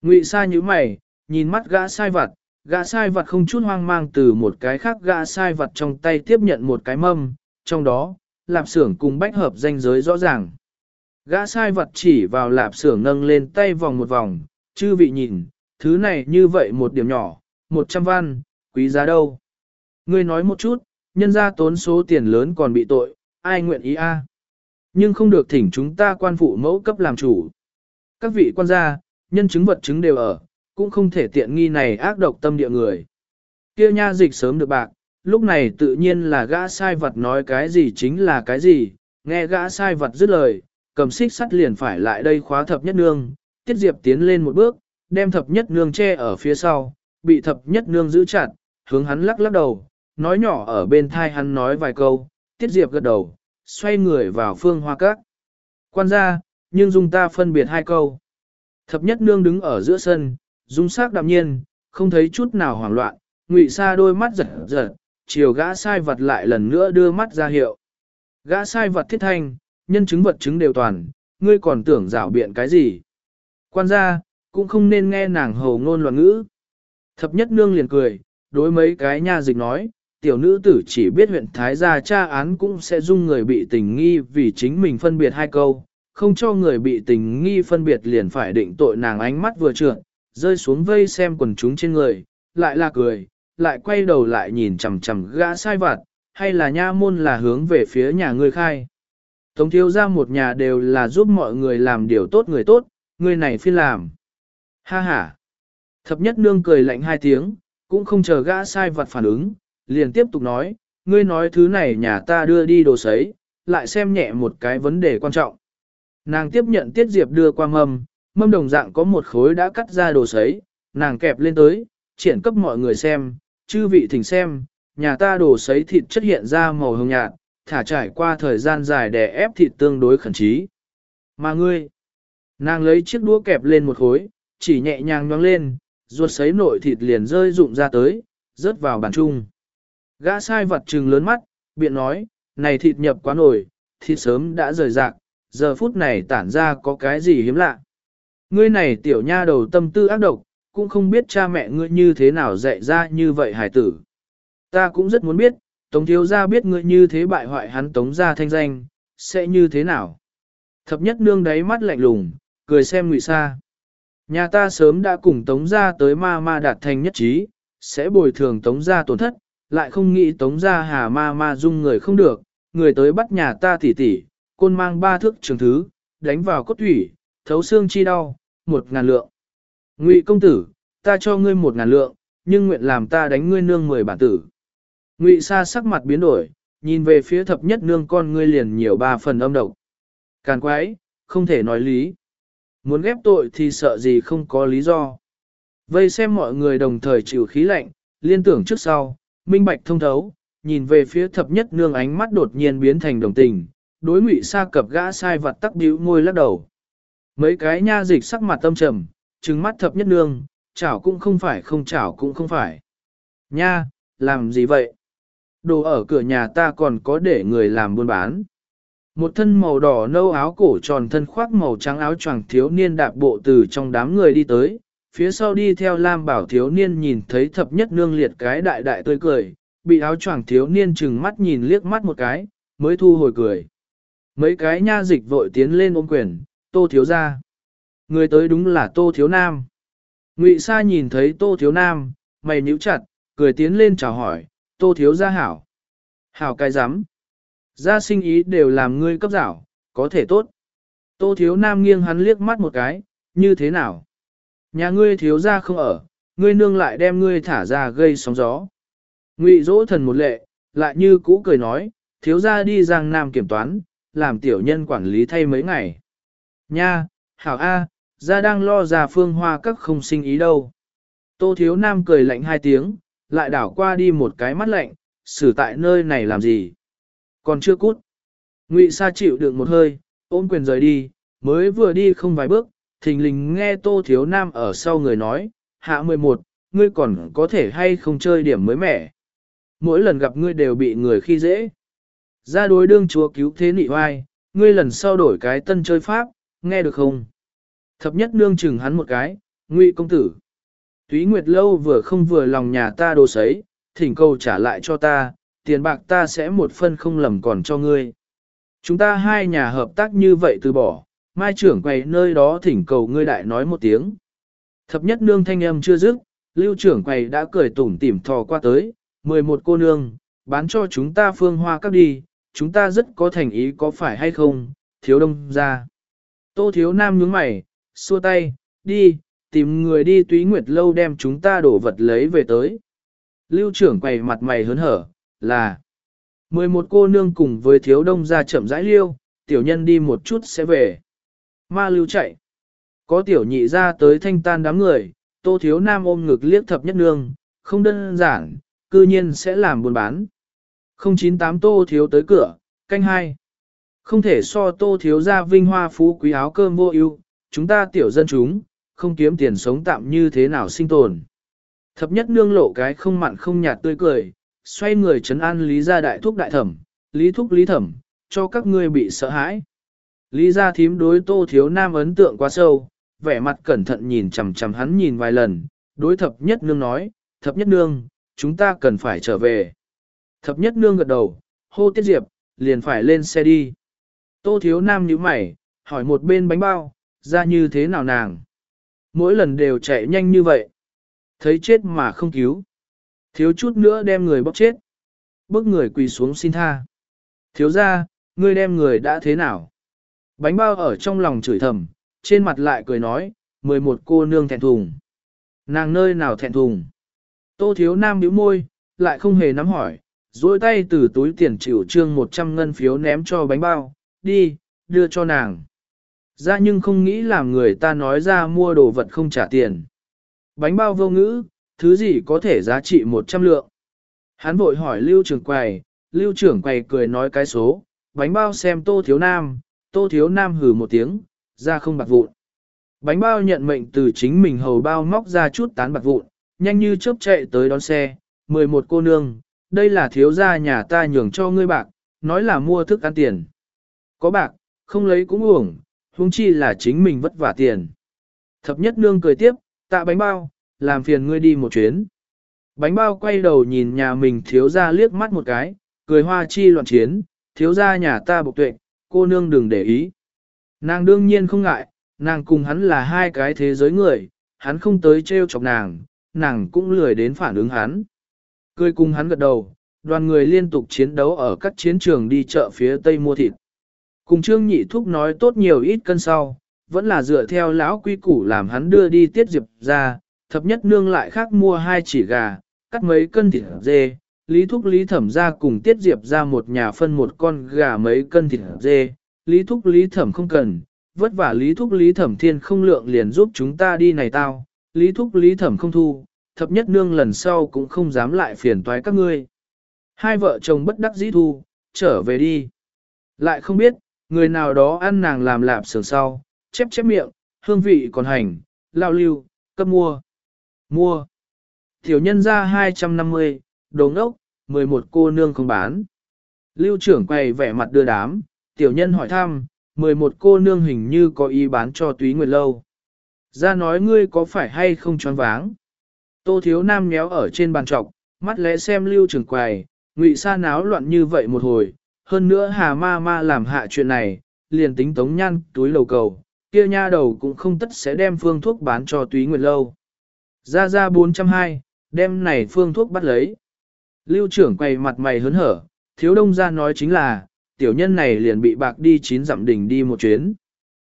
Speaker 1: Ngụy sa như mày, nhìn mắt gã sai vặt, gã sai vặt không chút hoang mang từ một cái khác gã sai vặt trong tay tiếp nhận một cái mâm, trong đó, lạp xưởng cùng bách hợp danh giới rõ ràng. Gã sai vật chỉ vào lạp xưởng nâng lên tay vòng một vòng, chư vị nhìn, thứ này như vậy một điểm nhỏ, một trăm văn, quý giá đâu. Ngươi nói một chút, nhân ra tốn số tiền lớn còn bị tội, ai nguyện ý a? Nhưng không được thỉnh chúng ta quan phụ mẫu cấp làm chủ. Các vị quan gia, nhân chứng vật chứng đều ở, cũng không thể tiện nghi này ác độc tâm địa người. Kia nha dịch sớm được bạc, lúc này tự nhiên là gã sai vật nói cái gì chính là cái gì, nghe gã sai vật dứt lời, cầm xích sắt liền phải lại đây khóa thập nhất nương, tiết diệp tiến lên một bước, đem thập nhất nương che ở phía sau, bị thập nhất nương giữ chặt, hướng hắn lắc lắc đầu, nói nhỏ ở bên thai hắn nói vài câu, tiết diệp gật đầu, xoay người vào phương hoa các. Quan gia, nhưng dung ta phân biệt hai câu. Thập nhất nương đứng ở giữa sân, dung sắc đạm nhiên, không thấy chút nào hoảng loạn, ngụy xa đôi mắt giật giật, chiều gã sai vật lại lần nữa đưa mắt ra hiệu. Gã sai vật thiết thanh, nhân chứng vật chứng đều toàn, ngươi còn tưởng rảo biện cái gì. Quan gia, cũng không nên nghe nàng hầu ngôn loạn ngữ. Thập nhất nương liền cười, đối mấy cái nha dịch nói, tiểu nữ tử chỉ biết huyện Thái gia tra án cũng sẽ dung người bị tình nghi vì chính mình phân biệt hai câu, không cho người bị tình nghi phân biệt liền phải định tội nàng ánh mắt vừa trượt, rơi xuống vây xem quần chúng trên người, lại là cười, lại quay đầu lại nhìn chằm chằm gã sai vặt, hay là nha môn là hướng về phía nhà ngươi khai. Tống thiếu ra một nhà đều là giúp mọi người làm điều tốt người tốt, người này phi làm. Ha ha. Thập nhất nương cười lạnh hai tiếng, cũng không chờ gã sai vật phản ứng, liền tiếp tục nói, ngươi nói thứ này nhà ta đưa đi đồ sấy, lại xem nhẹ một cái vấn đề quan trọng. Nàng tiếp nhận tiết diệp đưa qua mâm, mâm đồng dạng có một khối đã cắt ra đồ sấy, nàng kẹp lên tới, triển cấp mọi người xem, chư vị thỉnh xem, nhà ta đổ sấy thịt chất hiện ra màu hồng nhạt, thả trải qua thời gian dài để ép thịt tương đối khẩn trí. Mà ngươi, nàng lấy chiếc đũa kẹp lên một khối, chỉ nhẹ nhàng nhoang lên, ruột sấy nội thịt liền rơi rụng ra tới, rớt vào bàn chung. Gã sai vật trừng lớn mắt, biện nói, này thịt nhập quá nổi, thịt sớm đã rời rạc, giờ phút này tản ra có cái gì hiếm lạ. Ngươi này tiểu nha đầu tâm tư ác độc, cũng không biết cha mẹ ngươi như thế nào dạy ra như vậy hải tử. Ta cũng rất muốn biết, Tống thiếu gia biết ngươi như thế bại hoại hắn tống gia thanh danh, sẽ như thế nào? Thập nhất nương đáy mắt lạnh lùng, cười xem ngụy sa. Nhà ta sớm đã cùng tống gia tới ma ma đạt thành nhất trí, sẽ bồi thường tống gia tổn thất, lại không nghĩ tống gia hà ma ma dung người không được, người tới bắt nhà ta tỉ tỉ, côn mang ba thước trường thứ, đánh vào cốt thủy, thấu xương chi đau, một ngàn lượng. Ngụy công tử, ta cho ngươi một ngàn lượng, nhưng nguyện làm ta đánh ngươi nương mười bản tử. Ngụy Sa sắc mặt biến đổi, nhìn về phía thập nhất nương con ngươi liền nhiều ba phần âm độc. Càn quái, không thể nói lý. Muốn ghép tội thì sợ gì không có lý do. Vây xem mọi người đồng thời chịu khí lạnh, liên tưởng trước sau, minh bạch thông thấu, nhìn về phía thập nhất nương ánh mắt đột nhiên biến thành đồng tình, đối ngụy sa cập gã sai vật tắc bĩu môi lắc đầu. Mấy cái nha dịch sắc mặt tâm trầm, trừng mắt thập nhất nương, chảo cũng không phải không chảo cũng không phải. Nha, làm gì vậy? Đồ ở cửa nhà ta còn có để người làm buôn bán. Một thân màu đỏ nâu áo cổ tròn thân khoác màu trắng áo choàng thiếu niên đạp bộ từ trong đám người đi tới, phía sau đi theo Lam Bảo thiếu niên nhìn thấy thập nhất nương liệt cái đại đại tươi cười, bị áo choàng thiếu niên chừng mắt nhìn liếc mắt một cái, mới thu hồi cười. Mấy cái nha dịch vội tiến lên ôm quyền, tô thiếu ra. Người tới đúng là tô thiếu nam. Ngụy Sa nhìn thấy tô thiếu nam, mày nhíu chặt, cười tiến lên chào hỏi, tô thiếu gia hảo. Hảo cái rắm Gia sinh ý đều làm ngươi cấp giảo, có thể tốt. Tô thiếu nam nghiêng hắn liếc mắt một cái, như thế nào? Nhà ngươi thiếu gia không ở, ngươi nương lại đem ngươi thả ra gây sóng gió. Ngụy dỗ thần một lệ, lại như cũ cười nói, thiếu gia đi giang nam kiểm toán, làm tiểu nhân quản lý thay mấy ngày. Nha, hảo A, gia đang lo ra phương hoa các không sinh ý đâu. Tô thiếu nam cười lạnh hai tiếng, lại đảo qua đi một cái mắt lạnh, xử tại nơi này làm gì? Còn chưa cút. Ngụy Sa chịu đựng một hơi, ôm quyền rời đi, mới vừa đi không vài bước, thình lình nghe Tô Thiếu Nam ở sau người nói, hạ 11, ngươi còn có thể hay không chơi điểm mới mẻ. Mỗi lần gặp ngươi đều bị người khi dễ. Ra đối đương chúa cứu thế nị hoai, ngươi lần sau đổi cái tân chơi pháp, nghe được không? Thập nhất nương chừng hắn một cái, ngụy công tử. Túy Nguyệt Lâu vừa không vừa lòng nhà ta đồ sấy, thỉnh cầu trả lại cho ta, tiền bạc ta sẽ một phân không lầm còn cho ngươi. Chúng ta hai nhà hợp tác như vậy từ bỏ, mai trưởng quầy nơi đó thỉnh cầu ngươi đại nói một tiếng. Thập nhất nương thanh âm chưa dứt, lưu trưởng quầy đã cười tủm tỉm thò qua tới, 11 cô nương, bán cho chúng ta phương hoa các đi, chúng ta rất có thành ý có phải hay không, thiếu đông ra. Tô thiếu nam nhướng mày, xua tay, đi, tìm người đi túy nguyệt lâu đem chúng ta đổ vật lấy về tới. Lưu trưởng quầy mặt mày hớn hở, là 11 cô nương cùng với thiếu đông ra chậm rãi liêu, tiểu nhân đi một chút sẽ về. Ma lưu chạy. Có tiểu nhị ra tới thanh tan đám người, tô thiếu nam ôm ngực liếc thập nhất nương, không đơn giản, cư nhiên sẽ làm buôn bán. 098 tô thiếu tới cửa, canh hai. Không thể so tô thiếu ra vinh hoa phú quý áo cơm vô ưu, chúng ta tiểu dân chúng, không kiếm tiền sống tạm như thế nào sinh tồn. Thập nhất nương lộ cái không mặn không nhạt tươi cười, xoay người trấn an lý gia đại thúc đại thẩm, lý thúc lý thẩm, cho các ngươi bị sợ hãi. Lý gia thím đối tô thiếu nam ấn tượng quá sâu, vẻ mặt cẩn thận nhìn chằm chằm hắn nhìn vài lần, đối thập nhất nương nói, thập nhất nương, chúng ta cần phải trở về. Thập nhất nương gật đầu, hô tiết diệp, liền phải lên xe đi. Tô thiếu nam nhíu mày, hỏi một bên bánh bao, ra như thế nào nàng. Mỗi lần đều chạy nhanh như vậy. Thấy chết mà không cứu. Thiếu chút nữa đem người bóc chết. Bước người quỳ xuống xin tha. Thiếu ra, ngươi đem người đã thế nào? Bánh bao ở trong lòng chửi thầm, trên mặt lại cười nói, 11 cô nương thẹn thùng. Nàng nơi nào thẹn thùng? Tô thiếu nam nhíu môi, lại không hề nắm hỏi, duỗi tay từ túi tiền chịu trương 100 ngân phiếu ném cho bánh bao, đi, đưa cho nàng. Ra nhưng không nghĩ làm người ta nói ra mua đồ vật không trả tiền. Bánh bao vô ngữ, thứ gì có thể giá trị 100 lượng. Hắn vội hỏi lưu trưởng quầy, lưu trưởng quầy cười nói cái số, bánh bao xem tô thiếu nam, tô thiếu nam hừ một tiếng, ra không bạc vụn. Bánh bao nhận mệnh từ chính mình hầu bao móc ra chút tán bạc vụn, nhanh như chớp chạy tới đón xe, 11 cô nương, đây là thiếu gia nhà ta nhường cho ngươi bạc, nói là mua thức ăn tiền. Có bạc, không lấy cũng uổng, huống chi là chính mình vất vả tiền. Thập nhất nương cười tiếp, tạ bánh bao, làm phiền ngươi đi một chuyến. Bánh bao quay đầu nhìn nhà mình thiếu gia liếc mắt một cái, cười hoa chi loạn chiến, thiếu gia nhà ta bộc tuệ, cô nương đừng để ý. Nàng đương nhiên không ngại, nàng cùng hắn là hai cái thế giới người, hắn không tới trêu chọc nàng, nàng cũng lười đến phản ứng hắn. Cười cùng hắn gật đầu, đoàn người liên tục chiến đấu ở các chiến trường đi chợ phía tây mua thịt. Cùng Trương Nhị Thúc nói tốt nhiều ít cân sau, vẫn là dựa theo lão quy củ làm hắn đưa đi tiết diệp ra, thập nhất nương lại khác mua hai chỉ gà, cắt mấy cân thịt dê, Lý Thúc Lý Thẩm ra cùng tiết diệp ra một nhà phân một con gà mấy cân thịt dê, Lý Thúc Lý Thẩm không cần, vất vả Lý Thúc Lý Thẩm thiên không lượng liền giúp chúng ta đi này tao, Lý Thúc Lý Thẩm không thu, thập nhất nương lần sau cũng không dám lại phiền toái các ngươi. Hai vợ chồng bất đắc dĩ thu, trở về đi. Lại không biết, người nào đó ăn nàng làm lạp sườn sau, chép chép miệng, hương vị còn hành, lao lưu, cấp mua. Mua. Tiểu nhân ra 250, đồ ngốc, 11 cô nương không bán. Lưu trưởng quay vẻ mặt đưa đám, tiểu nhân hỏi thăm, 11 cô nương hình như có ý bán cho túy nguyệt lâu. Ra nói ngươi có phải hay không choáng váng. Tô thiếu nam méo ở trên bàn trọc, mắt lẽ xem lưu trưởng quầy, ngụy sa náo loạn như vậy một hồi, hơn nữa hà ma ma làm hạ chuyện này, liền tính tống nhan túi lầu cầu, kia nha đầu cũng không tất sẽ đem phương thuốc bán cho túy nguyệt lâu. Ra ra 420, đem này phương thuốc bắt lấy. Lưu trưởng quay mặt mày hớn hở, thiếu đông ra nói chính là, tiểu nhân này liền bị bạc đi chín dặm đỉnh đi một chuyến.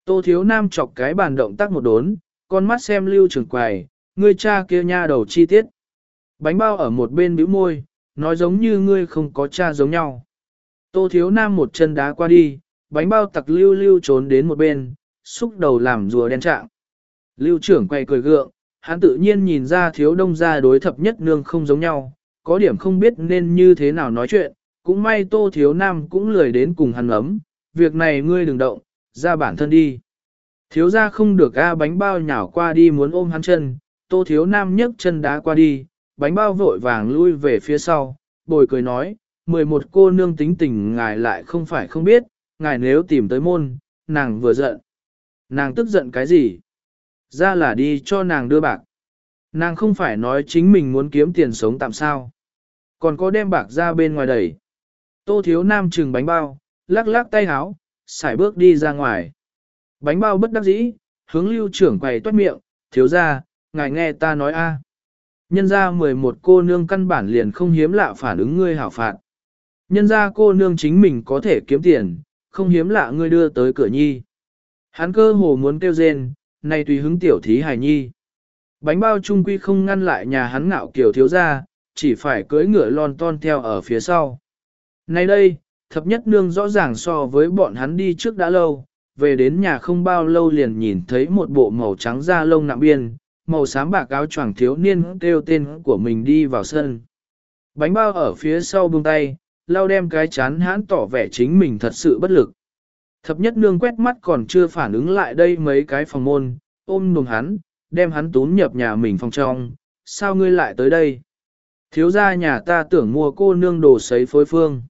Speaker 1: Tô thiếu nam chọc cái bàn động tác một đốn, con mắt xem lưu trưởng quầy, ngươi cha kia nha đầu chi tiết. Bánh bao ở một bên bĩu môi, nói giống như ngươi không có cha giống nhau. Tô thiếu nam một chân đá qua đi, bánh bao tặc lưu lưu trốn đến một bên, xúc đầu làm rùa đen trạng. Lưu trưởng quay cười gượng, hắn tự nhiên nhìn ra thiếu đông gia đối thập nhất nương không giống nhau, có điểm không biết nên như thế nào nói chuyện, cũng may tô thiếu nam cũng lười đến cùng hắn ấm, việc này ngươi đừng động, ra bản thân đi. Thiếu ra không được a bánh bao nhào qua đi muốn ôm hắn chân, tô thiếu nam nhấc chân đá qua đi, bánh bao vội vàng lui về phía sau, bồi cười nói, 11 cô nương tính tình ngài lại không phải không biết, ngài nếu tìm tới môn, nàng vừa giận. Nàng tức giận cái gì? Ra là đi cho nàng đưa bạc. Nàng không phải nói chính mình muốn kiếm tiền sống tạm sao. Còn có đem bạc ra bên ngoài đẩy. Tô thiếu nam trừng bánh bao, lắc lắc tay háo, xài bước đi ra ngoài. Bánh bao bất đắc dĩ, hướng lưu trưởng quầy toát miệng, thiếu ra, ngài nghe ta nói a. Nhân ra 11 cô nương căn bản liền không hiếm lạ phản ứng ngươi hảo phạt. Nhân ra cô nương chính mình có thể kiếm tiền, không hiếm lạ ngươi đưa tới cửa nhi. Hắn cơ hồ muốn kêu rên, này tùy hứng tiểu thí hài nhi. Bánh bao trung quy không ngăn lại nhà hắn ngạo kiểu thiếu ra, chỉ phải cưỡi ngựa lon ton theo ở phía sau. Nay đây, thập nhất nương rõ ràng so với bọn hắn đi trước đã lâu, về đến nhà không bao lâu liền nhìn thấy một bộ màu trắng da lông nạm biên, màu xám bạc áo choàng thiếu niên kêu tên của mình đi vào sân. Bánh bao ở phía sau buông tay, lau đem cái chán hãn tỏ vẻ chính mình thật sự bất lực. Thập nhất nương quét mắt còn chưa phản ứng lại đây mấy cái phòng môn, ôm đùm hắn, đem hắn tún nhập nhà mình phòng trong, sao ngươi lại tới đây? Thiếu gia nhà ta tưởng mua cô nương đồ sấy phối phương.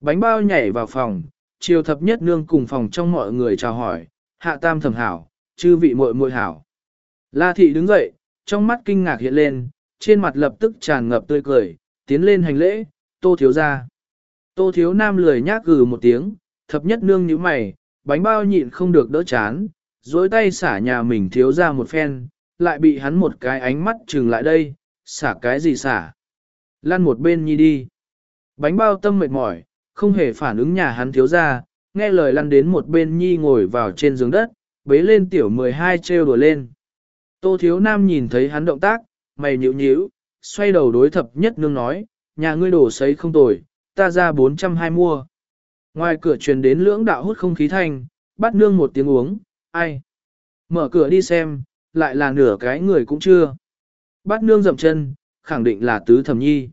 Speaker 1: Bánh bao nhảy vào phòng, chiều thập nhất nương cùng phòng trong mọi người chào hỏi, hạ tam thẩm hảo, chư vị muội muội hảo. La thị đứng dậy, trong mắt kinh ngạc hiện lên, trên mặt lập tức tràn ngập tươi cười, tiến lên hành lễ, tô thiếu gia. Tô thiếu nam lười nhác gừ một tiếng, thập nhất nương như mày, bánh bao nhịn không được đỡ chán, dối tay xả nhà mình thiếu ra một phen, lại bị hắn một cái ánh mắt trừng lại đây, xả cái gì xả. Lăn một bên nhi đi. Bánh bao tâm mệt mỏi, không hề phản ứng nhà hắn thiếu ra, nghe lời lăn đến một bên nhi ngồi vào trên giường đất, bế lên tiểu 12 trêu đùa lên. Tô thiếu nam nhìn thấy hắn động tác, mày nhịu nhíu, xoay đầu đối thập nhất nương nói, nhà ngươi đổ sấy không tồi, ta ra 420 mua. Ngoài cửa truyền đến lưỡng đạo hút không khí thanh, bắt nương một tiếng uống, ai? Mở cửa đi xem, lại là nửa cái người cũng chưa. Bắt nương dậm chân, khẳng định là tứ thẩm nhi.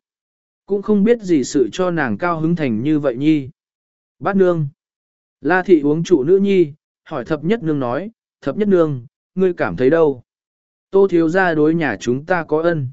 Speaker 1: Cũng không biết gì sự cho nàng cao hứng thành như vậy nhi. Bát nương. La thị uống trụ nữ nhi, hỏi thập nhất nương nói, thập nhất nương, ngươi cảm thấy đâu? Tô thiếu ra đối nhà chúng ta có ân.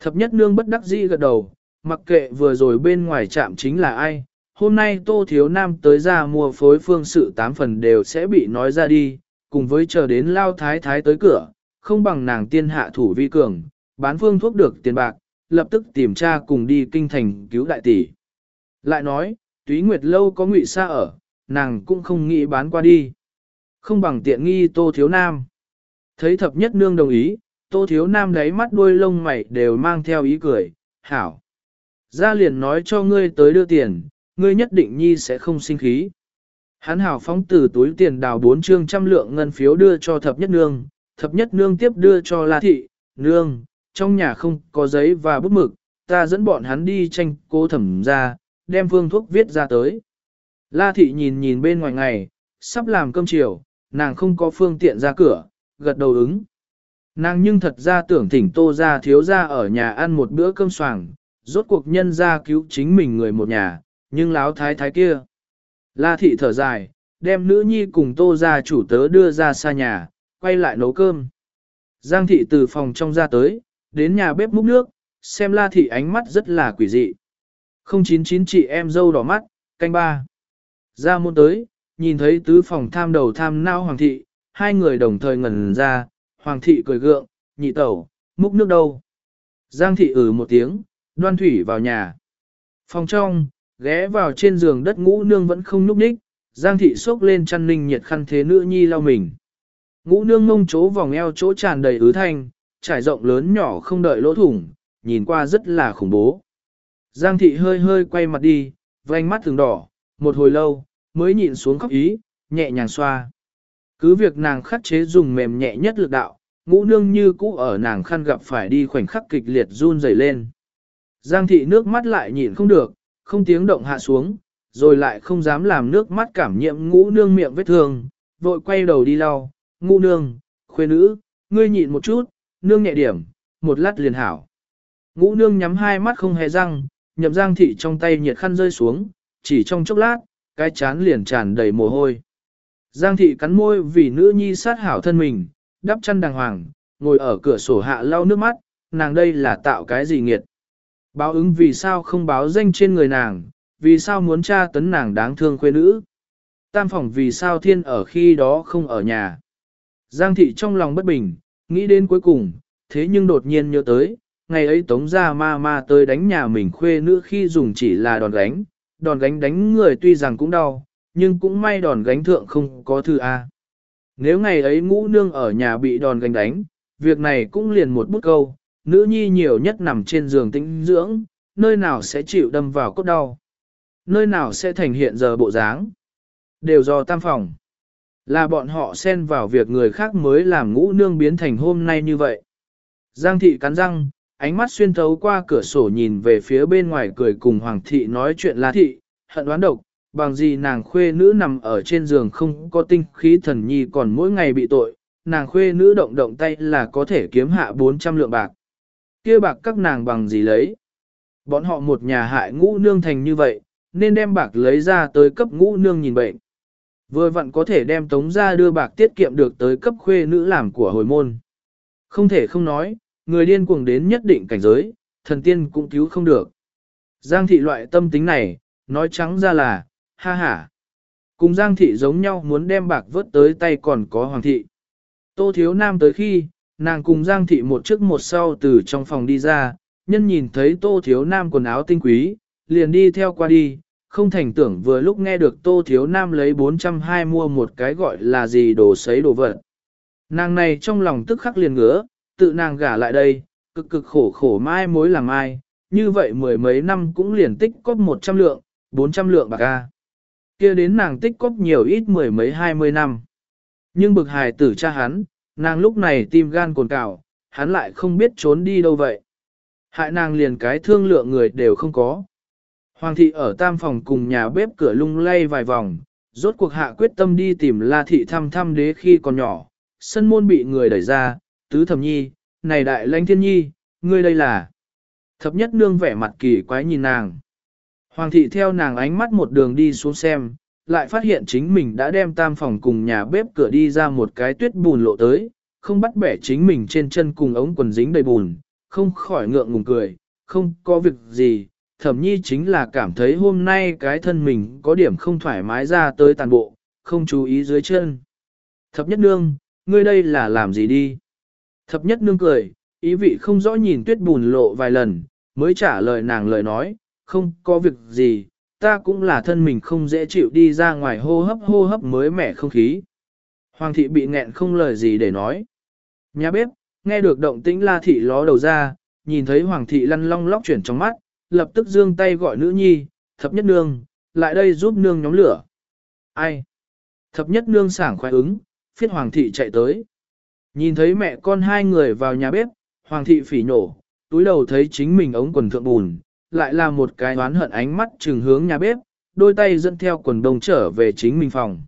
Speaker 1: Thập nhất nương bất đắc dĩ gật đầu, mặc kệ vừa rồi bên ngoài chạm chính là ai, hôm nay tô thiếu nam tới ra mua phối phương sự tám phần đều sẽ bị nói ra đi, cùng với chờ đến lao thái thái tới cửa, không bằng nàng tiên hạ thủ vi cường, bán phương thuốc được tiền bạc, lập tức tìm tra cùng đi kinh thành cứu đại tỷ. Lại nói, túy nguyệt lâu có ngụy xa ở, nàng cũng không nghĩ bán qua đi. Không bằng tiện nghi tô thiếu nam. Thấy thập nhất nương đồng ý, tô thiếu nam đáy mắt đuôi lông mày đều mang theo ý cười, hảo. Ra liền nói cho ngươi tới đưa tiền, ngươi nhất định nhi sẽ không sinh khí. Hắn hào phóng từ túi tiền đào bốn trương trăm lượng ngân phiếu đưa cho thập nhất nương, thập nhất nương tiếp đưa cho La Thị, nương, trong nhà không có giấy và bút mực, ta dẫn bọn hắn đi tranh cô thẩm ra, đem phương thuốc viết ra tới. La Thị nhìn nhìn bên ngoài ngày, sắp làm cơm chiều, nàng không có phương tiện ra cửa, gật đầu ứng. Nàng nhưng thật ra tưởng thỉnh tô ra thiếu ra ở nhà ăn một bữa cơm soảng, rốt cuộc nhân ra cứu chính mình người một nhà, nhưng láo thái thái kia. La thị thở dài, đem nữ nhi cùng tô ra chủ tớ đưa ra xa nhà, quay lại nấu cơm. Giang thị từ phòng trong ra tới, đến nhà bếp múc nước, xem la thị ánh mắt rất là quỷ dị. 099 chị em dâu đỏ mắt, canh ba. Ra môn tới, nhìn thấy tứ phòng tham đầu tham nao hoàng thị, hai người đồng thời ngẩn ra, hoàng thị cười gượng, nhị tẩu, múc nước đâu. Giang thị ử ừ một tiếng, đoan thủy vào nhà. Phòng trong, ghé vào trên giường đất ngũ nương vẫn không núp đích, Giang thị xốc lên chăn ninh nhiệt khăn thế nữ nhi lau mình. Ngũ nương ngông chố vòng eo chỗ tràn đầy ứ thanh, trải rộng lớn nhỏ không đợi lỗ thủng, nhìn qua rất là khủng bố. Giang thị hơi hơi quay mặt đi, vành mắt thường đỏ, một hồi lâu, mới nhịn xuống khóc ý, nhẹ nhàng xoa. Cứ việc nàng khắc chế dùng mềm nhẹ nhất lực đạo, ngũ nương như cũ ở nàng khăn gặp phải đi khoảnh khắc kịch liệt run rẩy lên. Giang thị nước mắt lại nhịn không được, không tiếng động hạ xuống, rồi lại không dám làm nước mắt cảm nhiễm ngũ nương miệng vết thương, vội quay đầu đi lau, ngũ nương, khuê nữ, ngươi nhịn một chút, nương nhẹ điểm, một lát liền hảo. Ngũ nương nhắm hai mắt không hề răng, nhậm giang thị trong tay nhiệt khăn rơi xuống, chỉ trong chốc lát, cái chán liền tràn đầy mồ hôi. Giang thị cắn môi vì nữ nhi sát hảo thân mình, đắp chăn đàng hoàng, ngồi ở cửa sổ hạ lau nước mắt, nàng đây là tạo cái gì nghiệt. Báo ứng vì sao không báo danh trên người nàng, vì sao muốn tra tấn nàng đáng thương khuê nữ. Tam phòng vì sao thiên ở khi đó không ở nhà. Giang thị trong lòng bất bình, nghĩ đến cuối cùng, thế nhưng đột nhiên nhớ tới, ngày ấy tống ra ma ma tới đánh nhà mình khuê nữ khi dùng chỉ là đòn gánh, đòn gánh đánh người tuy rằng cũng đau, nhưng cũng may đòn gánh thượng không có thư A. Nếu ngày ấy ngũ nương ở nhà bị đòn gánh đánh, việc này cũng liền một bút câu, nữ nhi nhiều nhất nằm trên giường tĩnh dưỡng, nơi nào sẽ chịu đâm vào cốt đau. Nơi nào sẽ thành hiện giờ bộ dáng. Đều do tam phòng. Là bọn họ xen vào việc người khác mới làm ngũ nương biến thành hôm nay như vậy. Giang thị cắn răng, ánh mắt xuyên thấu qua cửa sổ nhìn về phía bên ngoài cười cùng hoàng thị nói chuyện là thị, hận đoán độc, bằng gì nàng khuê nữ nằm ở trên giường không có tinh khí thần nhi còn mỗi ngày bị tội, nàng khuê nữ động động tay là có thể kiếm hạ 400 lượng bạc kia bạc các nàng bằng gì lấy? Bọn họ một nhà hại ngũ nương thành như vậy, nên đem bạc lấy ra tới cấp ngũ nương nhìn bệnh. Vừa vặn có thể đem tống ra đưa bạc tiết kiệm được tới cấp khuê nữ làm của hồi môn. Không thể không nói, người điên cuồng đến nhất định cảnh giới, thần tiên cũng cứu không được. Giang thị loại tâm tính này, nói trắng ra là, ha ha. Cùng Giang thị giống nhau muốn đem bạc vớt tới tay còn có Hoàng thị. Tô Thiếu Nam tới khi, nàng cùng Giang thị một trước một sau từ trong phòng đi ra, nhân nhìn thấy Tô Thiếu Nam quần áo tinh quý, liền đi theo qua đi, không thành tưởng vừa lúc nghe được Tô Thiếu Nam lấy 420 mua một cái gọi là gì đồ sấy đồ vật. Nàng này trong lòng tức khắc liền ngứa, tự nàng gả lại đây, cực cực khổ khổ mai mối làm ai, như vậy mười mấy năm cũng liền tích cóp 100 lượng, 400 lượng bạc ca. Kia đến nàng tích cóp nhiều ít mười mấy hai mươi năm. Nhưng bực hài tử cha hắn, nàng lúc này tim gan cồn cào, hắn lại không biết trốn đi đâu vậy. Hại nàng liền cái thương lượng người đều không có. Hoàng thị ở tam phòng cùng nhà bếp cửa lung lay vài vòng, rốt cuộc hạ quyết tâm đi tìm la thị thăm thăm đế khi còn nhỏ. Sân môn bị người đẩy ra, tứ thẩm nhi, này đại lãnh thiên nhi, ngươi đây là. Thập nhất nương vẻ mặt kỳ quái nhìn nàng. Hoàng thị theo nàng ánh mắt một đường đi xuống xem, lại phát hiện chính mình đã đem tam phòng cùng nhà bếp cửa đi ra một cái tuyết bùn lộ tới, không bắt bẻ chính mình trên chân cùng ống quần dính đầy bùn, không khỏi ngượng ngùng cười, không có việc gì, thẩm nhi chính là cảm thấy hôm nay cái thân mình có điểm không thoải mái ra tới tàn bộ, không chú ý dưới chân. Thập nhất nương, ngươi đây là làm gì đi? Thập nhất nương cười, ý vị không rõ nhìn tuyết bùn lộ vài lần, mới trả lời nàng lời nói, không có việc gì, ta cũng là thân mình không dễ chịu đi ra ngoài hô hấp hô hấp mới mẻ không khí. Hoàng thị bị nghẹn không lời gì để nói. Nhà bếp, nghe được động tĩnh la thị ló đầu ra, nhìn thấy hoàng thị lăn long lóc chuyển trong mắt, lập tức dương tay gọi nữ nhi, thập nhất nương, lại đây giúp nương nhóm lửa. Ai? Thập nhất nương sảng khoái ứng, phiết hoàng thị chạy tới. Nhìn thấy mẹ con hai người vào nhà bếp, hoàng thị phỉ nổ, túi đầu thấy chính mình ống quần thượng bùn, lại là một cái oán hận ánh mắt trừng hướng nhà bếp, đôi tay dẫn theo quần đông trở về chính mình phòng.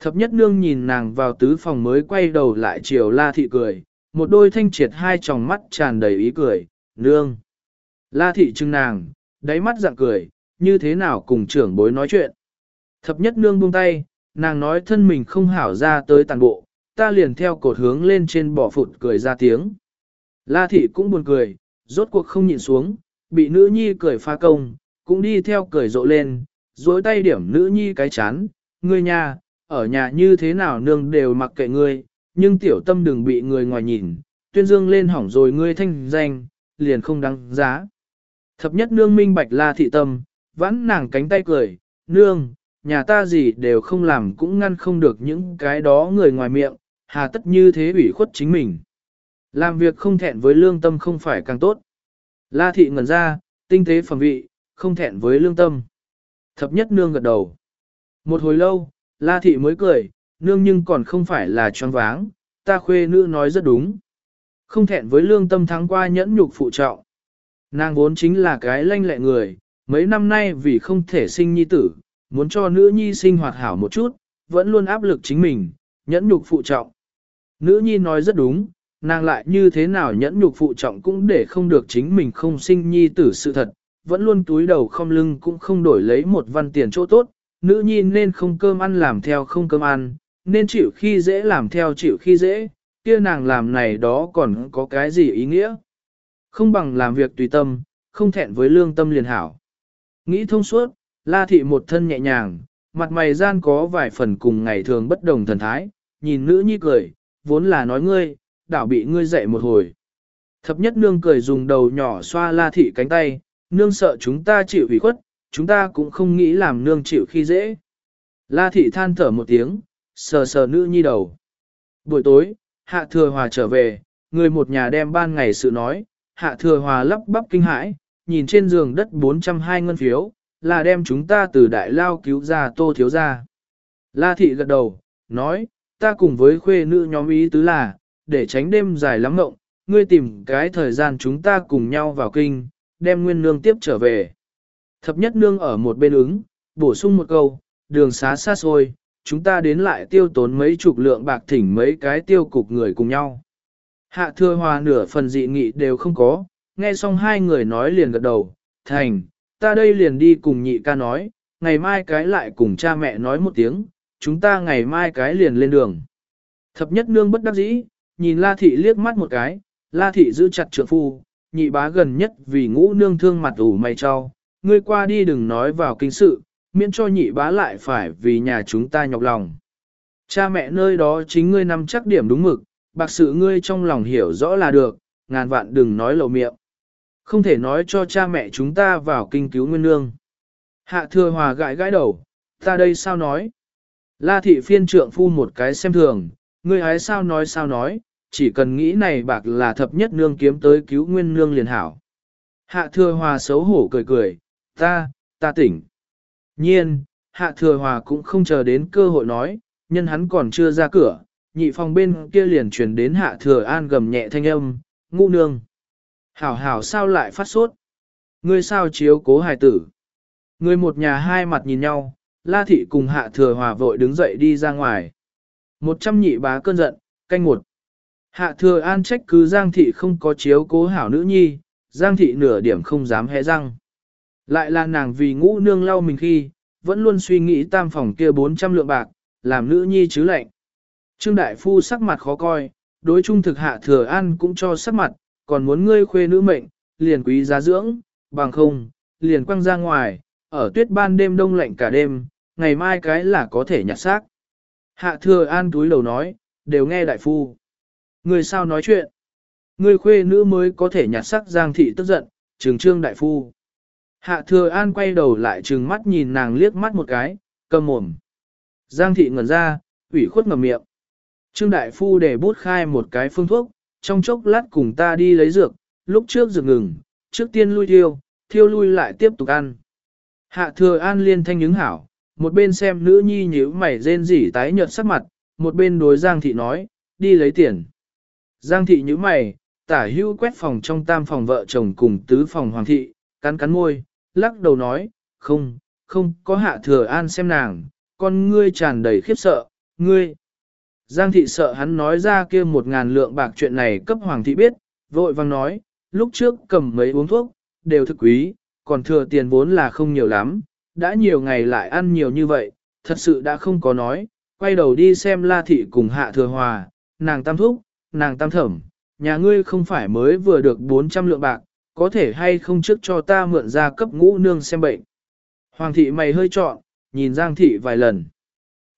Speaker 1: Thập nhất nương nhìn nàng vào tứ phòng mới quay đầu lại chiều la thị cười, một đôi thanh triệt hai tròng mắt tràn đầy ý cười, nương. La thị trưng nàng, đáy mắt dạng cười, như thế nào cùng trưởng bối nói chuyện. Thập nhất nương buông tay, nàng nói thân mình không hảo ra tới tàn bộ, ta liền theo cột hướng lên trên bỏ phụt cười ra tiếng. La thị cũng buồn cười, rốt cuộc không nhịn xuống, bị nữ nhi cười pha công, cũng đi theo cười rộ lên, dối tay điểm nữ nhi cái chán, ngươi nhà, ở nhà như thế nào nương đều mặc kệ ngươi, nhưng tiểu tâm đừng bị người ngoài nhìn, tuyên dương lên hỏng rồi ngươi thanh danh, liền không đáng giá. Thập nhất nương minh bạch la thị tâm, vãn nàng cánh tay cười, nương, nhà ta gì đều không làm cũng ngăn không được những cái đó người ngoài miệng, hà tất như thế ủy khuất chính mình. Làm việc không thẹn với lương tâm không phải càng tốt. La thị ngẩn ra, tinh tế phẩm vị, không thẹn với lương tâm. Thập nhất nương gật đầu. Một hồi lâu, La thị mới cười, nương nhưng còn không phải là choáng váng, ta khuê nữ nói rất đúng. Không thẹn với lương tâm thắng qua nhẫn nhục phụ trọng. Nàng vốn chính là cái lanh lẹ người, mấy năm nay vì không thể sinh nhi tử, muốn cho nữ nhi sinh hoạt hảo một chút, vẫn luôn áp lực chính mình, nhẫn nhục phụ trọng. Nữ nhi nói rất đúng, nàng lại như thế nào nhẫn nhục phụ trọng cũng để không được chính mình không sinh nhi tử sự thật, vẫn luôn túi đầu không lưng cũng không đổi lấy một văn tiền chỗ tốt, nữ nhi nên không cơm ăn làm theo không cơm ăn, nên chịu khi dễ làm theo chịu khi dễ, kia nàng làm này đó còn có cái gì ý nghĩa. Không bằng làm việc tùy tâm, không thẹn với lương tâm liền hảo. Nghĩ thông suốt, la thị một thân nhẹ nhàng, mặt mày gian có vài phần cùng ngày thường bất đồng thần thái, nhìn nữ nhi cười, vốn là nói ngươi, đảo bị ngươi dậy một hồi. Thập nhất nương cười dùng đầu nhỏ xoa la thị cánh tay, nương sợ chúng ta chịu ủy khuất, chúng ta cũng không nghĩ làm nương chịu khi dễ. La thị than thở một tiếng, sờ sờ nữ nhi đầu. Buổi tối, hạ thừa hòa trở về, người một nhà đem ban ngày sự nói, hạ thừa hòa lắp bắp kinh hãi, nhìn trên giường đất 402 ngân phiếu, là đem chúng ta từ đại lao cứu ra tô thiếu ra. La thị gật đầu, nói, ta cùng với khuê nữ nhóm ý tứ là, để tránh đêm dài lắm ngộng, ngươi tìm cái thời gian chúng ta cùng nhau vào kinh, đem nguyên nương tiếp trở về. Thập nhất nương ở một bên ứng, bổ sung một câu, đường xá xa xôi, chúng ta đến lại tiêu tốn mấy chục lượng bạc thỉnh mấy cái tiêu cục người cùng nhau. Hạ thừa hòa nửa phần dị nghị đều không có, nghe xong hai người nói liền gật đầu, thành, ta đây liền đi cùng nhị ca nói, ngày mai cái lại cùng cha mẹ nói một tiếng, chúng ta ngày mai cái liền lên đường. Thập nhất nương bất đắc dĩ, nhìn la thị liếc mắt một cái, la thị giữ chặt trượng phu, nhị bá gần nhất vì ngũ nương thương mặt ủ mày cho, ngươi qua đi đừng nói vào kinh sự, miễn cho nhị bá lại phải vì nhà chúng ta nhọc lòng. Cha mẹ nơi đó chính ngươi nắm chắc điểm đúng mực, bạc sự ngươi trong lòng hiểu rõ là được, ngàn vạn đừng nói lầu miệng. Không thể nói cho cha mẹ chúng ta vào kinh cứu nguyên nương. Hạ thừa hòa gãi gãi đầu, ta đây sao nói? La thị phiên trượng phu một cái xem thường, ngươi hái sao nói sao nói, chỉ cần nghĩ này bạc là thập nhất nương kiếm tới cứu nguyên nương liền hảo. Hạ thừa hòa xấu hổ cười cười, ta, ta tỉnh. Nhiên, hạ thừa hòa cũng không chờ đến cơ hội nói, nhân hắn còn chưa ra cửa, nhị phòng bên kia liền truyền đến hạ thừa an gầm nhẹ thanh âm, ngu nương. Hảo hảo sao lại phát sốt? Ngươi sao chiếu cố hài tử? Người một nhà hai mặt nhìn nhau, la thị cùng hạ thừa hòa vội đứng dậy đi ra ngoài. Một trăm nhị bá cơn giận, canh một. Hạ thừa an trách cứ Giang thị không có chiếu cố hảo nữ nhi, Giang thị nửa điểm không dám hé răng. Lại là nàng vì ngũ nương lau mình khi, vẫn luôn suy nghĩ tam phòng kia 400 lượng bạc, làm nữ nhi chứ lệnh. Trương Đại Phu sắc mặt khó coi, đối trung thực hạ thừa an cũng cho sắc mặt, còn muốn ngươi khuê nữ mệnh, liền quý giá dưỡng, bằng không, liền quăng ra ngoài, ở tuyết ban đêm đông lạnh cả đêm, ngày mai cái là có thể nhặt xác. Hạ thừa an túi đầu nói, đều nghe đại phu. Ngươi sao nói chuyện? Ngươi khuê nữ mới có thể nhặt sắc giang thị tức giận, trường trương đại phu. Hạ thừa an quay đầu lại trừng mắt nhìn nàng liếc mắt một cái, cầm mồm. Giang thị ngẩn ra, ủy khuất ngầm miệng. Trương đại phu để bút khai một cái phương thuốc, trong chốc lát cùng ta đi lấy dược, lúc trước dược ngừng, trước tiên lui thiêu, thiêu lui lại tiếp tục ăn. Hạ thừa an liên thanh ứng hảo, một bên xem nữ nhi nhíu mày rên rỉ tái nhợt sắc mặt, một bên đối Giang thị nói, đi lấy tiền. Giang thị nhíu mày, tả hưu quét phòng trong tam phòng vợ chồng cùng tứ phòng hoàng thị, cắn cắn môi, lắc đầu nói, không, không có hạ thừa an xem nàng, con ngươi tràn đầy khiếp sợ, ngươi. Giang thị sợ hắn nói ra kia một ngàn lượng bạc chuyện này cấp hoàng thị biết, vội vang nói, lúc trước cầm mấy uống thuốc, đều thực quý, còn thừa tiền vốn là không nhiều lắm, đã nhiều ngày lại ăn nhiều như vậy, thật sự đã không có nói, quay đầu đi xem la thị cùng hạ thừa hòa, nàng tam thúc, nàng tam thẩm, nhà ngươi không phải mới vừa được 400 lượng bạc, có thể hay không trước cho ta mượn ra cấp ngũ nương xem bệnh. Hoàng thị mày hơi trọn, nhìn Giang thị vài lần.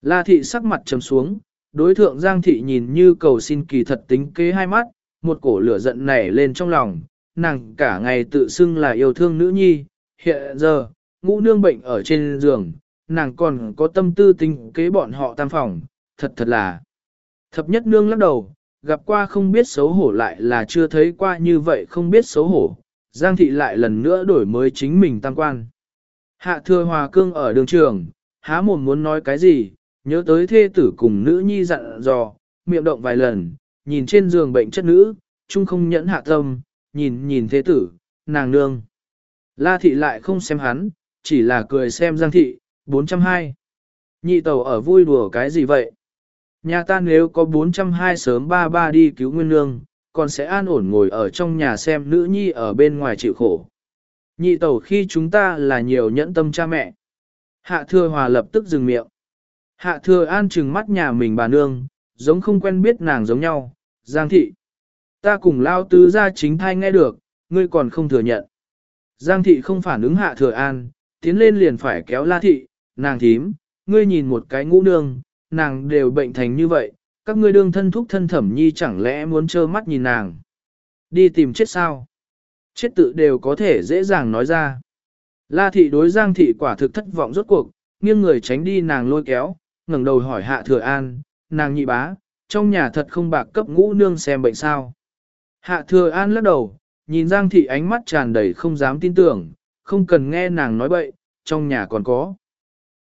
Speaker 1: La thị sắc mặt trầm xuống, đối thượng Giang thị nhìn như cầu xin kỳ thật tính kế hai mắt, một cổ lửa giận nảy lên trong lòng, nàng cả ngày tự xưng là yêu thương nữ nhi, hiện giờ, ngũ nương bệnh ở trên giường, nàng còn có tâm tư tính kế bọn họ tam phòng, thật thật là. Thập nhất nương lắc đầu, gặp qua không biết xấu hổ lại là chưa thấy qua như vậy không biết xấu hổ, Giang thị lại lần nữa đổi mới chính mình tam quan. Hạ thừa hòa cương ở đường trường, há mồm muốn nói cái gì, nhớ tới thê tử cùng nữ nhi dặn dò, miệng động vài lần, nhìn trên giường bệnh chất nữ, chung không nhẫn hạ tâm, nhìn nhìn thế tử, nàng nương. La thị lại không xem hắn, chỉ là cười xem Giang thị, 420. Nhị tàu ở vui đùa cái gì vậy? Nhà ta nếu có 420 sớm ba ba đi cứu nguyên nương, còn sẽ an ổn ngồi ở trong nhà xem nữ nhi ở bên ngoài chịu khổ. Nhị tẩu khi chúng ta là nhiều nhẫn tâm cha mẹ. Hạ thừa hòa lập tức dừng miệng. Hạ thừa an trừng mắt nhà mình bà nương, giống không quen biết nàng giống nhau, Giang thị. Ta cùng lao tứ ra chính thai nghe được, ngươi còn không thừa nhận. Giang thị không phản ứng hạ thừa an, tiến lên liền phải kéo la thị, nàng thím, ngươi nhìn một cái ngũ nương, nàng đều bệnh thành như vậy, các ngươi đương thân thúc thân thẩm nhi chẳng lẽ muốn trơ mắt nhìn nàng. Đi tìm chết sao? Chết tự đều có thể dễ dàng nói ra. La thị đối giang thị quả thực thất vọng rốt cuộc, nghiêng người tránh đi nàng lôi kéo, ngẩng đầu hỏi hạ thừa an, nàng nhị bá, trong nhà thật không bạc cấp ngũ nương xem bệnh sao. Hạ thừa an lắc đầu, nhìn Giang thị ánh mắt tràn đầy không dám tin tưởng, không cần nghe nàng nói bậy, trong nhà còn có.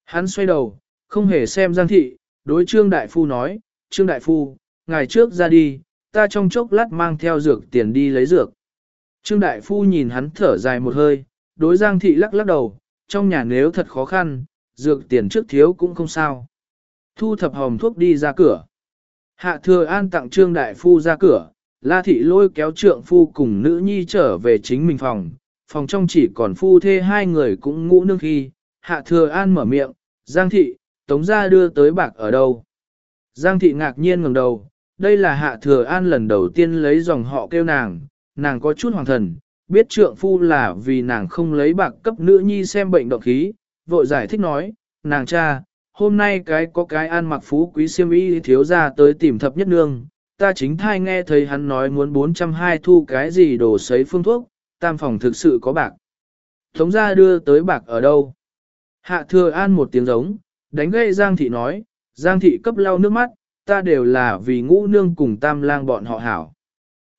Speaker 1: Hắn xoay đầu, không hề xem Giang thị, đối Trương Đại Phu nói, Trương Đại Phu, ngày trước ra đi, ta trong chốc lát mang theo dược tiền đi lấy dược. Trương Đại Phu nhìn hắn thở dài một hơi, đối Giang thị lắc lắc đầu, trong nhà nếu thật khó khăn, dược tiền trước thiếu cũng không sao. Thu thập hòm thuốc đi ra cửa. Hạ thừa an tặng Trương Đại Phu ra cửa, La Thị lôi kéo trượng phu cùng nữ nhi trở về chính mình phòng, phòng trong chỉ còn phu thê hai người cũng ngủ nương khi, Hạ thừa an mở miệng, Giang Thị, Tống gia đưa tới bạc ở đâu? Giang Thị ngạc nhiên ngẩng đầu, đây là Hạ thừa an lần đầu tiên lấy dòng họ kêu nàng, nàng có chút hoàng thần, biết trượng phu là vì nàng không lấy bạc cấp nữ nhi xem bệnh động khí, vội giải thích nói, nàng cha, hôm nay cái có cái an mặc phú quý siêm y thiếu ra tới tìm thập nhất nương, ta chính thai nghe thấy hắn nói muốn 420 thu cái gì đồ sấy phương thuốc, tam phòng thực sự có bạc. Tống gia đưa tới bạc ở đâu? Hạ thừa an một tiếng giống, đánh gây Giang thị nói, Giang thị cấp lau nước mắt, ta đều là vì ngũ nương cùng tam lang bọn họ hảo.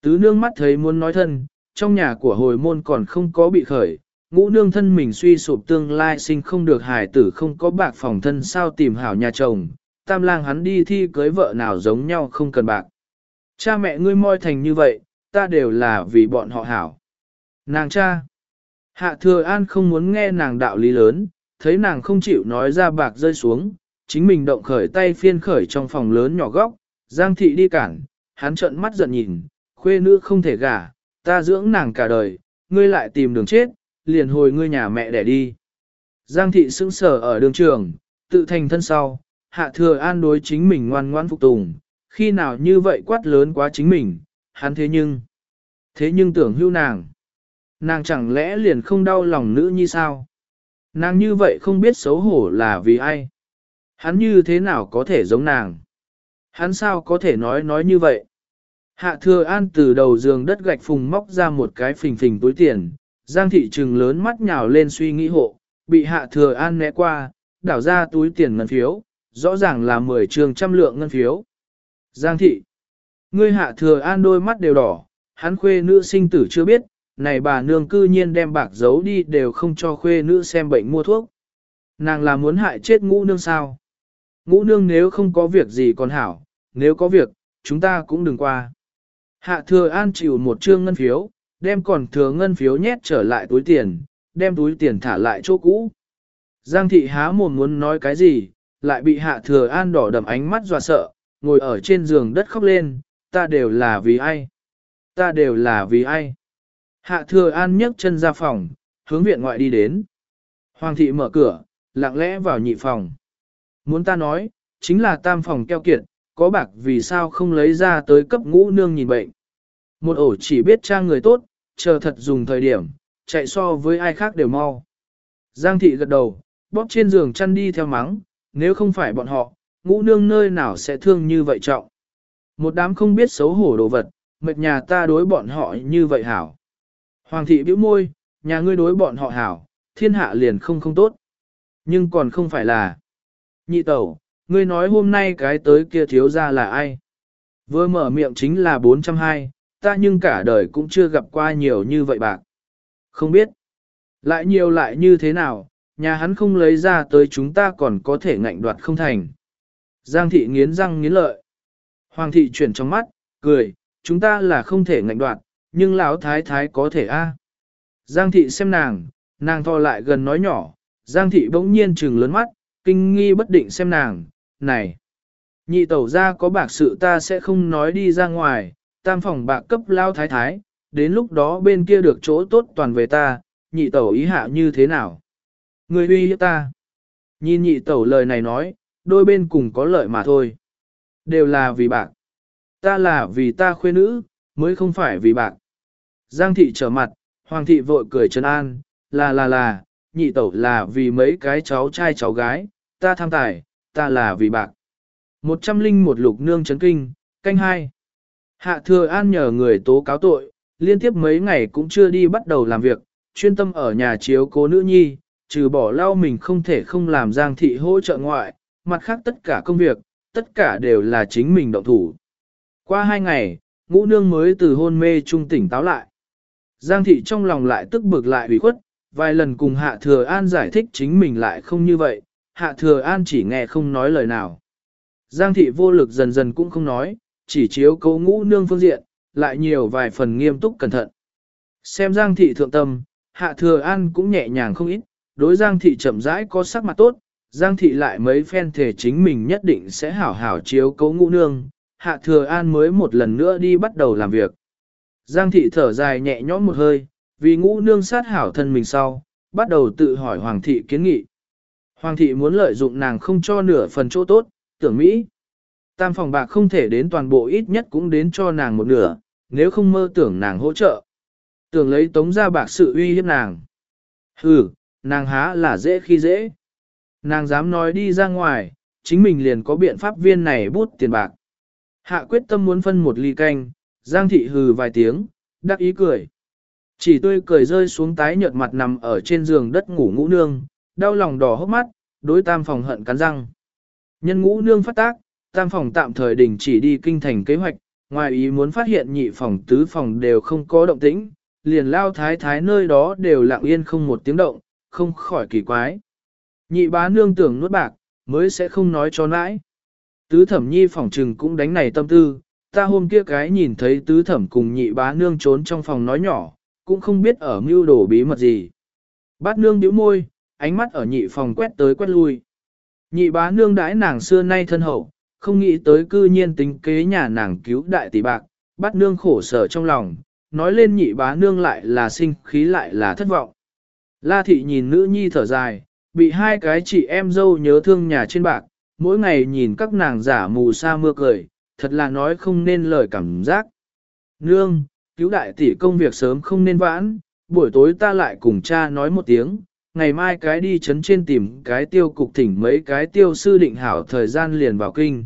Speaker 1: Tứ nương mắt thấy muốn nói thân, trong nhà của hồi môn còn không có bị khởi, ngũ nương thân mình suy sụp tương lai sinh không được hài tử không có bạc phòng thân sao tìm hảo nhà chồng, tam lang hắn đi thi cưới vợ nào giống nhau không cần bạc. Cha mẹ ngươi moi thành như vậy, ta đều là vì bọn họ hảo. Nàng cha. Hạ thừa an không muốn nghe nàng đạo lý lớn, thấy nàng không chịu nói ra bạc rơi xuống, chính mình động khởi tay phiên khởi trong phòng lớn nhỏ góc, Giang thị đi cản, hắn trợn mắt giận nhìn, khuê nữ không thể gả, ta dưỡng nàng cả đời, ngươi lại tìm đường chết, liền hồi ngươi nhà mẹ để đi. Giang thị sững sờ ở đường trường, tự thành thân sau, hạ thừa an đối chính mình ngoan ngoãn phục tùng, khi nào như vậy quát lớn quá chính mình, hắn thế nhưng, thế nhưng tưởng hưu nàng. Nàng chẳng lẽ liền không đau lòng nữ như sao? Nàng như vậy không biết xấu hổ là vì ai? Hắn như thế nào có thể giống nàng? Hắn sao có thể nói nói như vậy? Hạ thừa an từ đầu giường đất gạch phùng móc ra một cái phình phình túi tiền, giang thị trừng lớn mắt nhào lên suy nghĩ hộ, bị hạ thừa an né qua, đảo ra túi tiền ngân phiếu, rõ ràng là 10 trường trăm lượng ngân phiếu. Giang thị, ngươi hạ thừa an đôi mắt đều đỏ, hắn khuê nữ sinh tử chưa biết, này bà nương cư nhiên đem bạc giấu đi đều không cho khuê nữ xem bệnh mua thuốc. Nàng là muốn hại chết ngũ nương sao? Ngũ nương nếu không có việc gì còn hảo, nếu có việc, chúng ta cũng đừng qua. Hạ thừa an chịu một trương ngân phiếu, đem còn thừa ngân phiếu nhét trở lại túi tiền, đem túi tiền thả lại chỗ cũ. Giang thị há mồm muốn nói cái gì, lại bị hạ thừa an đỏ đầm ánh mắt dọa sợ, ngồi ở trên giường đất khóc lên, ta đều là vì ai? Ta đều là vì ai? Hạ thừa an nhấc chân ra phòng, hướng viện ngoại đi đến. Hoàng thị mở cửa, lặng lẽ vào nhị phòng. Muốn ta nói, chính là tam phòng keo kiệt, có bạc vì sao không lấy ra tới cấp ngũ nương nhìn bệnh. Một ổ chỉ biết trang người tốt, chờ thật dùng thời điểm, chạy so với ai khác đều mau. Giang thị gật đầu, bóp trên giường chăn đi theo mắng, nếu không phải bọn họ, ngũ nương nơi nào sẽ thương như vậy trọng. Một đám không biết xấu hổ đồ vật, mệt nhà ta đối bọn họ như vậy hảo. Hoàng thị bĩu môi, nhà ngươi đối bọn họ hảo, thiên hạ liền không không tốt. Nhưng còn không phải là. Nhị tẩu, ngươi nói hôm nay cái tới kia thiếu ra là ai? Vừa mở miệng chính là 420, ta nhưng cả đời cũng chưa gặp qua nhiều như vậy bạc. Không biết. Lại nhiều lại như thế nào, nhà hắn không lấy ra tới chúng ta còn có thể ngạnh đoạt không thành. Giang thị nghiến răng nghiến lợi. Hoàng thị chuyển trong mắt, cười, chúng ta là không thể ngạnh đoạt, nhưng lão thái thái có thể a. Giang thị xem nàng, nàng thò lại gần nói nhỏ, Giang thị bỗng nhiên trừng lớn mắt, kinh nghi bất định xem nàng, này. Nhị tẩu ra có bạc sự ta sẽ không nói đi ra ngoài, tam phòng bạc cấp lao thái thái, đến lúc đó bên kia được chỗ tốt toàn về ta, nhị tẩu ý hạ như thế nào? Người uy hiếp ta. Nhìn nhị tẩu lời này nói, đôi bên cùng có lợi mà thôi. Đều là vì bạc. Ta là vì ta khuê nữ, mới không phải vì bạc. Giang thị trở mặt, hoàng thị vội cười trấn an, là là là, nhị tẩu là vì mấy cái cháu trai cháu gái, ta tham tài, ta là vì bạc. Một trăm linh một lục nương chấn kinh, canh hai. Hạ thừa an nhờ người tố cáo tội, liên tiếp mấy ngày cũng chưa đi bắt đầu làm việc, chuyên tâm ở nhà chiếu cố nữ nhi, trừ bỏ lao mình không thể không làm giang thị hỗ trợ ngoại, mặt khác tất cả công việc, tất cả đều là chính mình động thủ. Qua hai ngày, ngũ nương mới từ hôn mê trung tỉnh táo lại. Giang thị trong lòng lại tức bực lại ủy khuất, vài lần cùng Hạ Thừa An giải thích chính mình lại không như vậy, Hạ Thừa An chỉ nghe không nói lời nào. Giang thị vô lực dần dần cũng không nói, chỉ chiếu cấu ngũ nương phương diện, lại nhiều vài phần nghiêm túc cẩn thận. Xem Giang thị thượng tâm, Hạ Thừa An cũng nhẹ nhàng không ít, đối Giang thị chậm rãi có sắc mặt tốt, Giang thị lại mấy phen thể chính mình nhất định sẽ hảo hảo chiếu cấu ngũ nương, Hạ Thừa An mới một lần nữa đi bắt đầu làm việc. Giang thị thở dài nhẹ nhõm một hơi, vì ngũ nương sát hảo thân mình sau, bắt đầu tự hỏi Hoàng thị kiến nghị. Hoàng thị muốn lợi dụng nàng không cho nửa phần chỗ tốt, tưởng Mỹ. Tam phòng bạc không thể đến toàn bộ ít nhất cũng đến cho nàng một nửa, nếu không mơ tưởng nàng hỗ trợ. Tưởng lấy tống ra bạc sự uy hiếp nàng. Hừ, nàng há là dễ khi dễ. Nàng dám nói đi ra ngoài, chính mình liền có biện pháp viên này bút tiền bạc. Hạ quyết tâm muốn phân một ly canh, Giang thị hừ vài tiếng, đắc ý cười. Chỉ tươi cười rơi xuống tái nhợt mặt nằm ở trên giường đất ngủ ngũ nương, đau lòng đỏ hốc mắt, đối tam phòng hận cắn răng. Nhân ngũ nương phát tác, tam phòng tạm thời đình chỉ đi kinh thành kế hoạch, ngoài ý muốn phát hiện nhị phòng tứ phòng đều không có động tĩnh, liền lao thái thái nơi đó đều lặng yên không một tiếng động, không khỏi kỳ quái. Nhị bá nương tưởng nuốt bạc, mới sẽ không nói cho nãi. Tứ thẩm nhi phòng trừng cũng đánh này tâm tư, ta hôm kia cái nhìn thấy tứ thẩm cùng nhị bá nương trốn trong phòng nói nhỏ, cũng không biết ở mưu đồ bí mật gì. Bát nương nhíu môi, ánh mắt ở nhị phòng quét tới quét lui. Nhị bá nương đãi nàng xưa nay thân hậu, không nghĩ tới cư nhiên tính kế nhà nàng cứu đại tỷ bạc, bát nương khổ sở trong lòng, nói lên nhị bá nương lại là sinh khí lại là thất vọng. La thị nhìn nữ nhi thở dài, bị hai cái chị em dâu nhớ thương nhà trên bạc, mỗi ngày nhìn các nàng giả mù sa mưa cười, thật là nói không nên lời cảm giác. Nương, cứu đại tỷ công việc sớm không nên vãn, buổi tối ta lại cùng cha nói một tiếng, ngày mai cái đi chấn trên tìm cái tiêu cục thỉnh mấy cái tiêu sư định hảo thời gian liền vào kinh.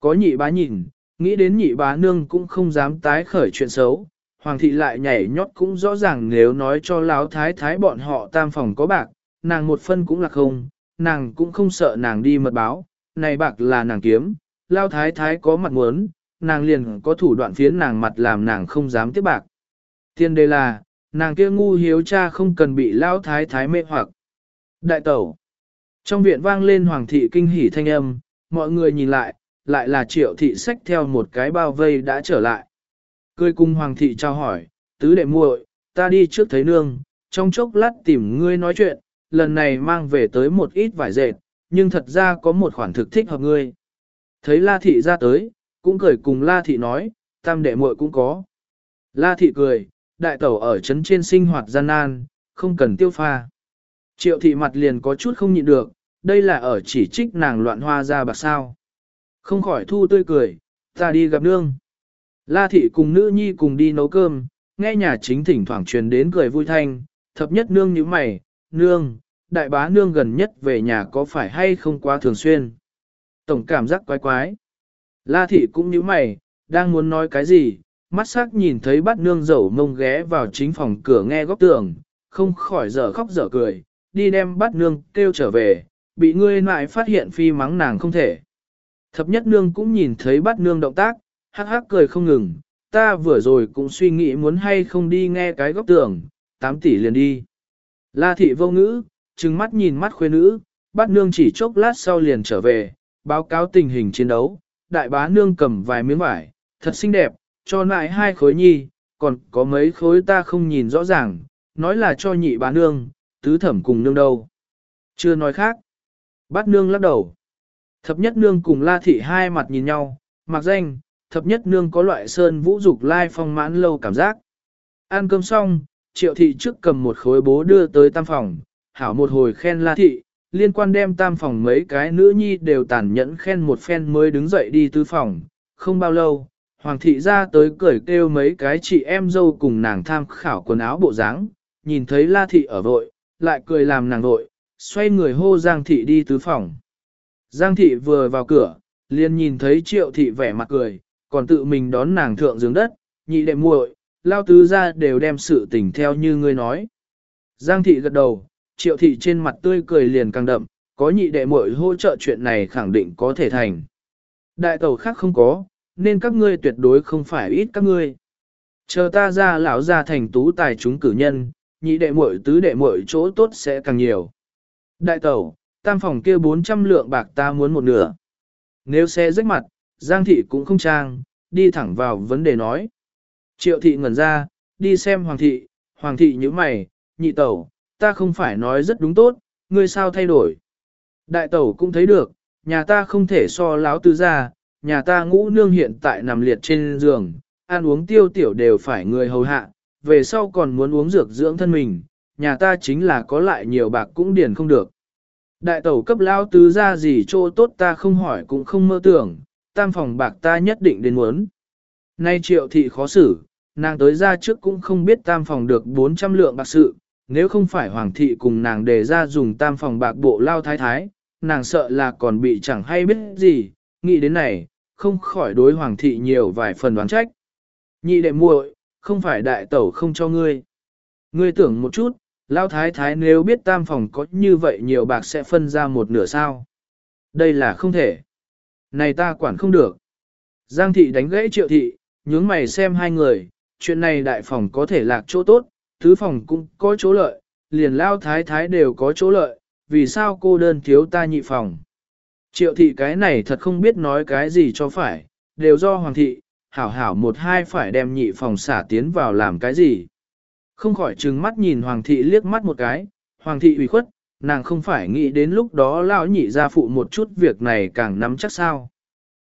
Speaker 1: Có nhị bá nhìn, nghĩ đến nhị bá nương cũng không dám tái khởi chuyện xấu, hoàng thị lại nhảy nhót cũng rõ ràng nếu nói cho láo thái thái bọn họ tam phòng có bạc, nàng một phân cũng là không, nàng cũng không sợ nàng đi mật báo, này bạc là nàng kiếm, lao thái thái có mặt muốn, nàng liền có thủ đoạn phiến nàng mặt làm nàng không dám tiếp bạc. Tiên đề là, nàng kia ngu hiếu cha không cần bị lao thái thái mê hoặc. Đại tẩu. Trong viện vang lên hoàng thị kinh hỉ thanh âm, mọi người nhìn lại, lại là triệu thị sách theo một cái bao vây đã trở lại. Cười cung hoàng thị trao hỏi, tứ đệ muội, ta đi trước thấy nương, trong chốc lát tìm ngươi nói chuyện, lần này mang về tới một ít vải dệt, nhưng thật ra có một khoản thực thích hợp ngươi. Thấy La Thị ra tới, cũng cười cùng La Thị nói, tam đệ muội cũng có. La Thị cười, đại tẩu ở trấn trên sinh hoạt gian nan, không cần tiêu pha. Triệu Thị mặt liền có chút không nhịn được, đây là ở chỉ trích nàng loạn hoa ra bạc sao. Không khỏi thu tươi cười, ta đi gặp nương. La Thị cùng nữ nhi cùng đi nấu cơm, nghe nhà chính thỉnh thoảng truyền đến cười vui thanh, thập nhất nương như mày, nương, đại bá nương gần nhất về nhà có phải hay không quá thường xuyên. Tổng cảm giác quái quái. La thị cũng như mày, đang muốn nói cái gì, mắt sắc nhìn thấy Bát nương dầu mông ghé vào chính phòng cửa nghe góc tường, không khỏi dở khóc dở cười, đi đem Bát nương kêu trở về, bị ngươi lại phát hiện phi mắng nàng không thể. Thập nhất nương cũng nhìn thấy Bát nương động tác, hắc hắc cười không ngừng, ta vừa rồi cũng suy nghĩ muốn hay không đi nghe cái góc tường, Tám tỷ liền đi. La thị vô ngữ, trừng mắt nhìn mắt khuê nữ, bát nương chỉ chốc lát sau liền trở về, báo cáo tình hình chiến đấu, đại bá nương cầm vài miếng vải, thật xinh đẹp, cho lại hai khối nhi, còn có mấy khối ta không nhìn rõ ràng, nói là cho nhị bá nương, tứ thẩm cùng nương đâu. Chưa nói khác. Bát nương lắc đầu. Thập nhất nương cùng la thị hai mặt nhìn nhau, mặc danh, thập nhất nương có loại sơn vũ dục lai phong mãn lâu cảm giác. Ăn cơm xong, triệu thị trước cầm một khối bố đưa tới tam phòng, hảo một hồi khen la thị, liên quan đem tam phòng mấy cái nữ nhi đều tàn nhẫn khen một phen mới đứng dậy đi tứ phòng. Không bao lâu, hoàng thị ra tới cười kêu mấy cái chị em dâu cùng nàng tham khảo quần áo bộ dáng, nhìn thấy la thị ở vội, lại cười làm nàng vội, xoay người hô Giang thị đi tứ phòng. Giang thị vừa vào cửa, liền nhìn thấy triệu thị vẻ mặt cười, còn tự mình đón nàng thượng giường đất, nhị đệ muội, lao tứ ra đều đem sự tình theo như ngươi nói. Giang thị gật đầu, triệu thị trên mặt tươi cười liền càng đậm, có nhị đệ muội hỗ trợ chuyện này khẳng định có thể thành. Đại tàu khác không có, nên các ngươi tuyệt đối không phải ít các ngươi. Chờ ta ra lão ra thành tú tài chúng cử nhân, nhị đệ muội tứ đệ muội chỗ tốt sẽ càng nhiều. Đại tẩu, tam phòng kia 400 lượng bạc ta muốn một nửa. Nếu xe rách mặt, Giang thị cũng không trang, đi thẳng vào vấn đề nói. Triệu thị ngẩn ra, đi xem hoàng thị, hoàng thị như mày, nhị tẩu, ta không phải nói rất đúng tốt, ngươi sao thay đổi. Đại tẩu cũng thấy được, nhà ta không thể so láo tư ra, nhà ta ngũ nương hiện tại nằm liệt trên giường, ăn uống tiêu tiểu đều phải người hầu hạ, về sau còn muốn uống dược dưỡng thân mình, nhà ta chính là có lại nhiều bạc cũng điền không được. Đại tẩu cấp lao tứ ra gì chỗ tốt ta không hỏi cũng không mơ tưởng, tam phòng bạc ta nhất định đến muốn. Nay triệu thị khó xử, nàng tới ra trước cũng không biết tam phòng được 400 lượng bạc sự, nếu không phải hoàng thị cùng nàng đề ra dùng tam phòng bạc bộ lao thái thái, nàng sợ là còn bị chẳng hay biết gì, nghĩ đến này, không khỏi đối hoàng thị nhiều vài phần đoán trách. Nhị đệ muội, không phải đại tẩu không cho ngươi. Ngươi tưởng một chút, lao thái thái nếu biết tam phòng có như vậy nhiều bạc sẽ phân ra một nửa sao. Đây là không thể. Này ta quản không được. Giang thị đánh gãy triệu thị, nhướng mày xem hai người, chuyện này đại phòng có thể lạc chỗ tốt, thứ phòng cũng có chỗ lợi, liền lao thái thái đều có chỗ lợi, vì sao cô đơn thiếu ta nhị phòng. Triệu thị cái này thật không biết nói cái gì cho phải, đều do hoàng thị, hảo hảo một hai phải đem nhị phòng xả tiến vào làm cái gì. Không khỏi trừng mắt nhìn hoàng thị liếc mắt một cái, hoàng thị ủy khuất, nàng không phải nghĩ đến lúc đó lão nhị ra phụ một chút việc này càng nắm chắc sao.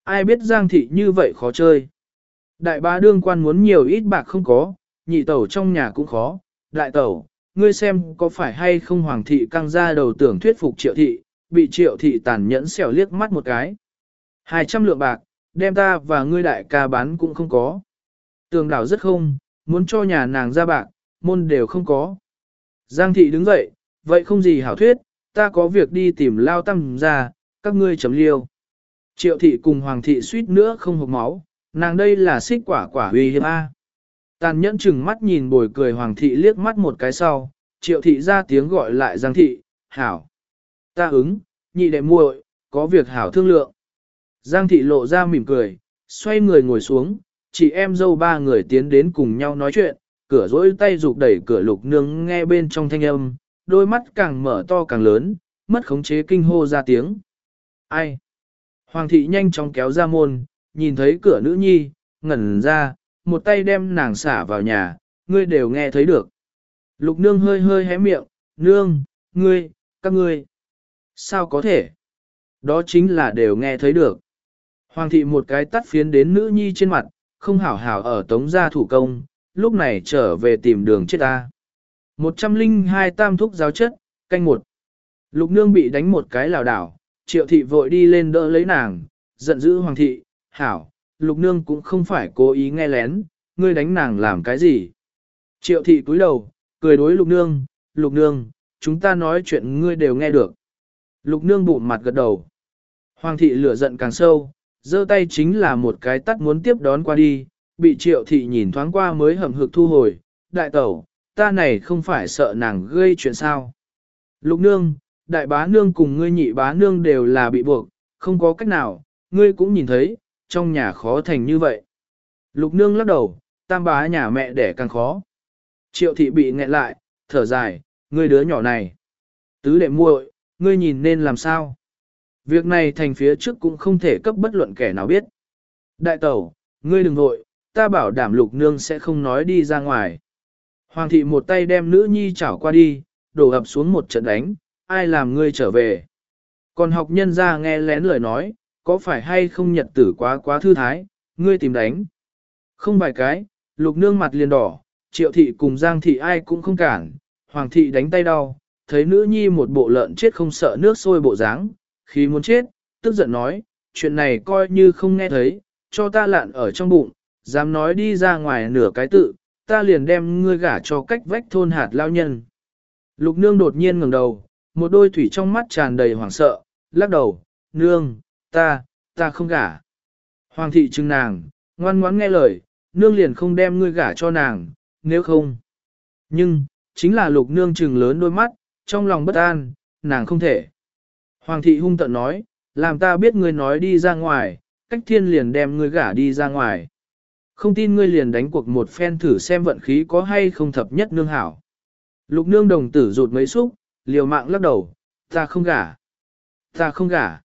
Speaker 1: Ai biết giang thị như vậy khó chơi. Đại bá đương quan muốn nhiều ít bạc không có, nhị tẩu trong nhà cũng khó. Đại tẩu, ngươi xem có phải hay không hoàng thị căng ra đầu tưởng thuyết phục triệu thị, bị triệu thị tàn nhẫn xẻo liếc mắt một cái. Hai trăm lượng bạc, đem ta và ngươi đại ca bán cũng không có. Tường đảo rất không, muốn cho nhà nàng ra bạc, môn đều không có. Giang thị đứng dậy, vậy không gì hảo thuyết, ta có việc đi tìm lao tăng ra, các ngươi chấm liêu. Triệu thị cùng hoàng thị suýt nữa không hộp máu, nàng đây là xích quả quả huy hiếp A. Tàn nhẫn chừng mắt nhìn bồi cười hoàng thị liếc mắt một cái sau, triệu thị ra tiếng gọi lại giang thị, hảo. Ta ứng, nhị đệ muội, có việc hảo thương lượng. Giang thị lộ ra mỉm cười, xoay người ngồi xuống, chị em dâu ba người tiến đến cùng nhau nói chuyện, cửa rỗi tay rụt đẩy cửa lục nương nghe bên trong thanh âm, đôi mắt càng mở to càng lớn, mất khống chế kinh hô ra tiếng. Ai? Hoàng thị nhanh chóng kéo ra môn, nhìn thấy cửa nữ nhi, ngẩn ra, một tay đem nàng xả vào nhà, ngươi đều nghe thấy được. Lục nương hơi hơi hé miệng, nương, ngươi, các ngươi. Sao có thể? Đó chính là đều nghe thấy được. Hoàng thị một cái tắt phiến đến nữ nhi trên mặt, không hảo hảo ở tống gia thủ công, lúc này trở về tìm đường chết ta. 102 tam thúc giáo chất, canh một. Lục nương bị đánh một cái lảo đảo, triệu thị vội đi lên đỡ lấy nàng, giận dữ hoàng thị, hảo, lục nương cũng không phải cố ý nghe lén, ngươi đánh nàng làm cái gì. Triệu thị cúi đầu, cười đối lục nương, lục nương, chúng ta nói chuyện ngươi đều nghe được. Lục nương bụng mặt gật đầu. Hoàng thị lửa giận càng sâu, giơ tay chính là một cái tắt muốn tiếp đón qua đi, bị triệu thị nhìn thoáng qua mới hầm hực thu hồi, đại tẩu, ta này không phải sợ nàng gây chuyện sao. Lục nương, đại bá nương cùng ngươi nhị bá nương đều là bị buộc, không có cách nào, ngươi cũng nhìn thấy, trong nhà khó thành như vậy. Lục nương lắc đầu, tam bá nhà mẹ đẻ càng khó. Triệu thị bị nghẹn lại, thở dài, ngươi đứa nhỏ này. Tứ đệ muội, ngươi nhìn nên làm sao? Việc này thành phía trước cũng không thể cấp bất luận kẻ nào biết. Đại tẩu, ngươi đừng vội, ta bảo đảm lục nương sẽ không nói đi ra ngoài. Hoàng thị một tay đem nữ nhi chảo qua đi, đổ ập xuống một trận đánh, ai làm ngươi trở về. Còn học nhân ra nghe lén lời nói, có phải hay không nhật tử quá quá thư thái, ngươi tìm đánh. Không vài cái, lục nương mặt liền đỏ, triệu thị cùng giang thị ai cũng không cản, hoàng thị đánh tay đau, thấy nữ nhi một bộ lợn chết không sợ nước sôi bộ dáng, khi muốn chết, tức giận nói, chuyện này coi như không nghe thấy, cho ta lạn ở trong bụng, dám nói đi ra ngoài nửa cái tự, ta liền đem ngươi gả cho cách vách thôn hạt lao nhân. Lục nương đột nhiên ngẩng đầu, một đôi thủy trong mắt tràn đầy hoảng sợ, lắc đầu, nương, ta, ta không gả. Hoàng thị chừng nàng, ngoan ngoãn nghe lời, nương liền không đem ngươi gả cho nàng, nếu không. Nhưng, chính là lục nương trừng lớn đôi mắt, trong lòng bất an, nàng không thể. Hoàng thị hung tận nói, làm ta biết ngươi nói đi ra ngoài, cách thiên liền đem ngươi gả đi ra ngoài. Không tin ngươi liền đánh cuộc một phen thử xem vận khí có hay không thập nhất nương hảo. Lục nương đồng tử rụt mấy xúc, liều mạng lắc đầu, ta không gả. Ta không gả.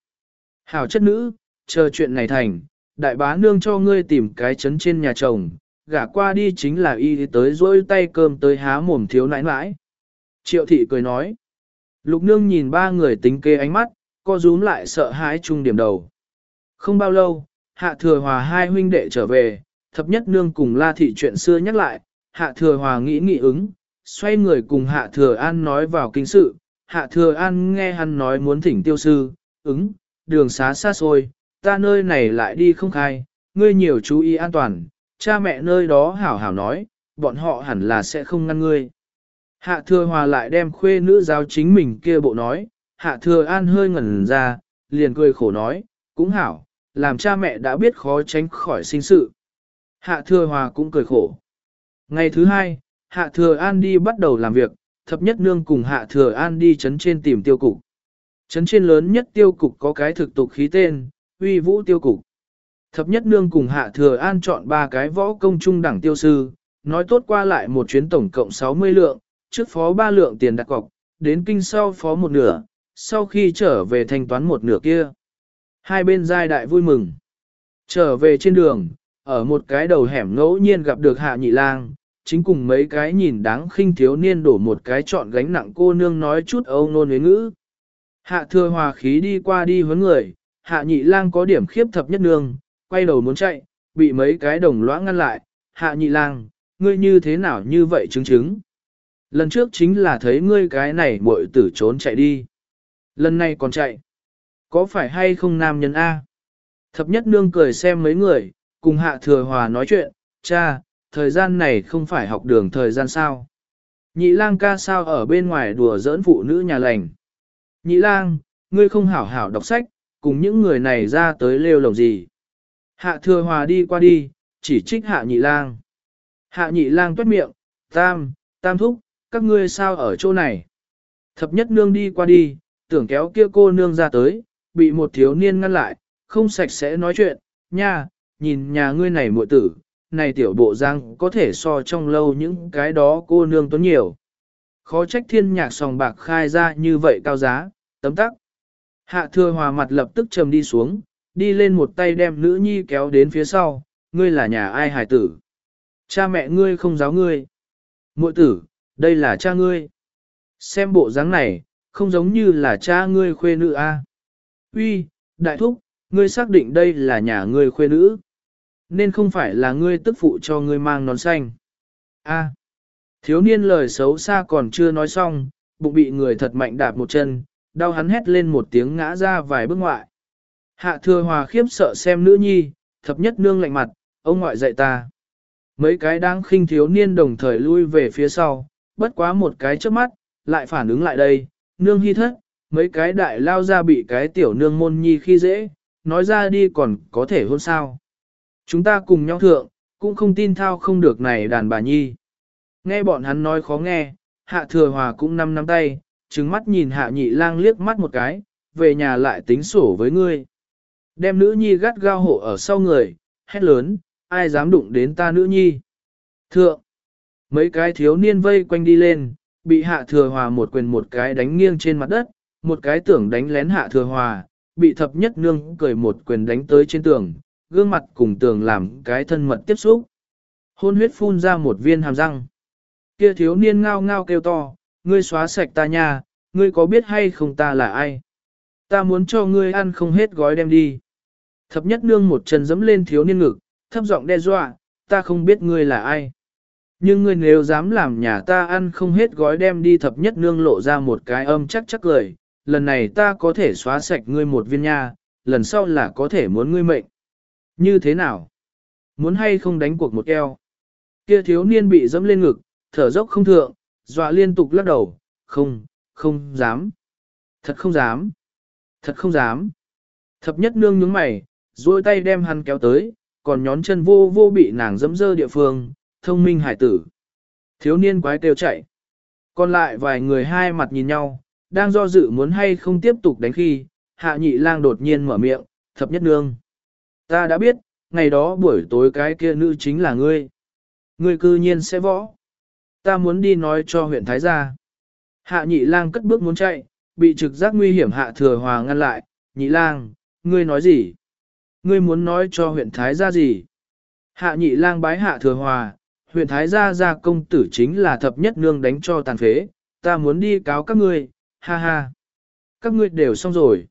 Speaker 1: Hảo chất nữ, chờ chuyện này thành, đại bá nương cho ngươi tìm cái chấn trên nhà chồng, gả qua đi chính là y tới dỗi tay cơm tới há mồm thiếu nãi nãi. Triệu thị cười nói. Lục nương nhìn ba người tính kê ánh mắt, co rúm lại sợ hãi chung điểm đầu. Không bao lâu, hạ thừa hòa hai huynh đệ trở về, thập nhất nương cùng la thị chuyện xưa nhắc lại, hạ thừa hòa nghĩ nghĩ ứng, xoay người cùng hạ thừa an nói vào kinh sự, hạ thừa an nghe hắn nói muốn thỉnh tiêu sư, ứng, đường xá xa xôi, ta nơi này lại đi không khai, ngươi nhiều chú ý an toàn, cha mẹ nơi đó hảo hảo nói, bọn họ hẳn là sẽ không ngăn ngươi. Hạ thừa hòa lại đem khuê nữ giáo chính mình kia bộ nói, hạ thừa an hơi ngẩn ra, liền cười khổ nói, cũng hảo, làm cha mẹ đã biết khó tránh khỏi sinh sự. Hạ thừa hòa cũng cười khổ. Ngày thứ hai, hạ thừa an đi bắt đầu làm việc, thập nhất nương cùng hạ thừa an đi chấn trên tìm tiêu cục. Chấn trên lớn nhất tiêu cục có cái thực tục khí tên, uy vũ tiêu cục. Thập nhất nương cùng hạ thừa an chọn ba cái võ công trung đẳng tiêu sư, nói tốt qua lại một chuyến tổng cộng 60 lượng, trước phó ba lượng tiền đặt cọc, đến kinh sau phó một nửa, sau khi trở về thanh toán một nửa kia. Hai bên giai đại vui mừng. Trở về trên đường, ở một cái đầu hẻm ngẫu nhiên gặp được hạ nhị lang, chính cùng mấy cái nhìn đáng khinh thiếu niên đổ một cái trọn gánh nặng cô nương nói chút âu nôn với ngữ. Hạ thừa hòa khí đi qua đi huấn người, hạ nhị lang có điểm khiếp thập nhất nương, quay đầu muốn chạy, bị mấy cái đồng lõa ngăn lại, hạ nhị lang, ngươi như thế nào như vậy chứng chứng. Lần trước chính là thấy ngươi cái này muội tử trốn chạy đi. Lần này còn chạy. Có phải hay không nam nhân A? Thập nhất nương cười xem mấy người, cùng hạ thừa hòa nói chuyện, cha, thời gian này không phải học đường thời gian sao. Nhị lang ca sao ở bên ngoài đùa giỡn phụ nữ nhà lành. Nhị lang, ngươi không hảo hảo đọc sách, cùng những người này ra tới lêu lồng gì. Hạ thừa hòa đi qua đi, chỉ trích hạ nhị lang. Hạ nhị lang tuét miệng, tam, tam thúc, các ngươi sao ở chỗ này. Thập nhất nương đi qua đi, tưởng kéo kia cô nương ra tới, bị một thiếu niên ngăn lại, không sạch sẽ nói chuyện, nha, nhìn nhà ngươi này muội tử, này tiểu bộ giang có thể so trong lâu những cái đó cô nương tốn nhiều. Khó trách thiên nhạc sòng bạc khai ra như vậy cao giá, tấm tắc. Hạ thừa hòa mặt lập tức trầm đi xuống, đi lên một tay đem nữ nhi kéo đến phía sau, ngươi là nhà ai hải tử. Cha mẹ ngươi không giáo ngươi. muội tử, đây là cha ngươi. Xem bộ dáng này, không giống như là cha ngươi khuê nữ a. Uy, đại thúc, ngươi xác định đây là nhà ngươi khuê nữ. Nên không phải là ngươi tức phụ cho ngươi mang nón xanh. A. Thiếu niên lời xấu xa còn chưa nói xong, bụng bị người thật mạnh đạp một chân, đau hắn hét lên một tiếng ngã ra vài bước ngoại. Hạ thừa hòa khiếp sợ xem nữ nhi, thập nhất nương lạnh mặt, ông ngoại dạy ta. Mấy cái đang khinh thiếu niên đồng thời lui về phía sau, bất quá một cái trước mắt, lại phản ứng lại đây, nương hy thất, mấy cái đại lao ra bị cái tiểu nương môn nhi khi dễ, nói ra đi còn có thể hôn sao. Chúng ta cùng nhau thượng, cũng không tin thao không được này đàn bà nhi. Nghe bọn hắn nói khó nghe, hạ thừa hòa cũng năm năm tay, trừng mắt nhìn hạ nhị lang liếc mắt một cái, về nhà lại tính sổ với ngươi. Đem nữ nhi gắt gao hộ ở sau người, hét lớn, ai dám đụng đến ta nữ nhi. Thượng, mấy cái thiếu niên vây quanh đi lên, bị hạ thừa hòa một quyền một cái đánh nghiêng trên mặt đất, một cái tưởng đánh lén hạ thừa hòa, bị thập nhất nương cười một quyền đánh tới trên tường, gương mặt cùng tường làm cái thân mật tiếp xúc. Hôn huyết phun ra một viên hàm răng. Kia thiếu niên ngao ngao kêu to, ngươi xóa sạch ta nha, ngươi có biết hay không ta là ai? Ta muốn cho ngươi ăn không hết gói đem đi. Thập nhất nương một chân dẫm lên thiếu niên ngực, thấp giọng đe dọa, ta không biết ngươi là ai. Nhưng ngươi nếu dám làm nhà ta ăn không hết gói đem đi thập nhất nương lộ ra một cái âm chắc chắc lời, lần này ta có thể xóa sạch ngươi một viên nha, lần sau là có thể muốn ngươi mệnh. Như thế nào? Muốn hay không đánh cuộc một eo? Kia thiếu niên bị dẫm lên ngực, thở dốc không thượng, dọa liên tục lắc đầu, không, không dám. Thật không dám. Thật không dám. Thập nhất nương nhướng mày, duỗi tay đem hắn kéo tới, còn nhón chân vô vô bị nàng dẫm dơ địa phương, thông minh hải tử. Thiếu niên quái kêu chạy. Còn lại vài người hai mặt nhìn nhau, đang do dự muốn hay không tiếp tục đánh khi, hạ nhị lang đột nhiên mở miệng, thập nhất nương. Ta đã biết, ngày đó buổi tối cái kia nữ chính là ngươi. Ngươi cư nhiên sẽ võ. Ta muốn đi nói cho huyện Thái gia. Hạ nhị lang cất bước muốn chạy, bị trực giác nguy hiểm hạ thừa hòa ngăn lại. Nhị lang, ngươi nói gì? Ngươi muốn nói cho huyện Thái gia gì? Hạ nhị lang bái hạ thừa hòa, huyện Thái gia gia công tử chính là thập nhất nương đánh cho tàn phế, ta muốn đi cáo các ngươi, ha ha. Các ngươi đều xong rồi.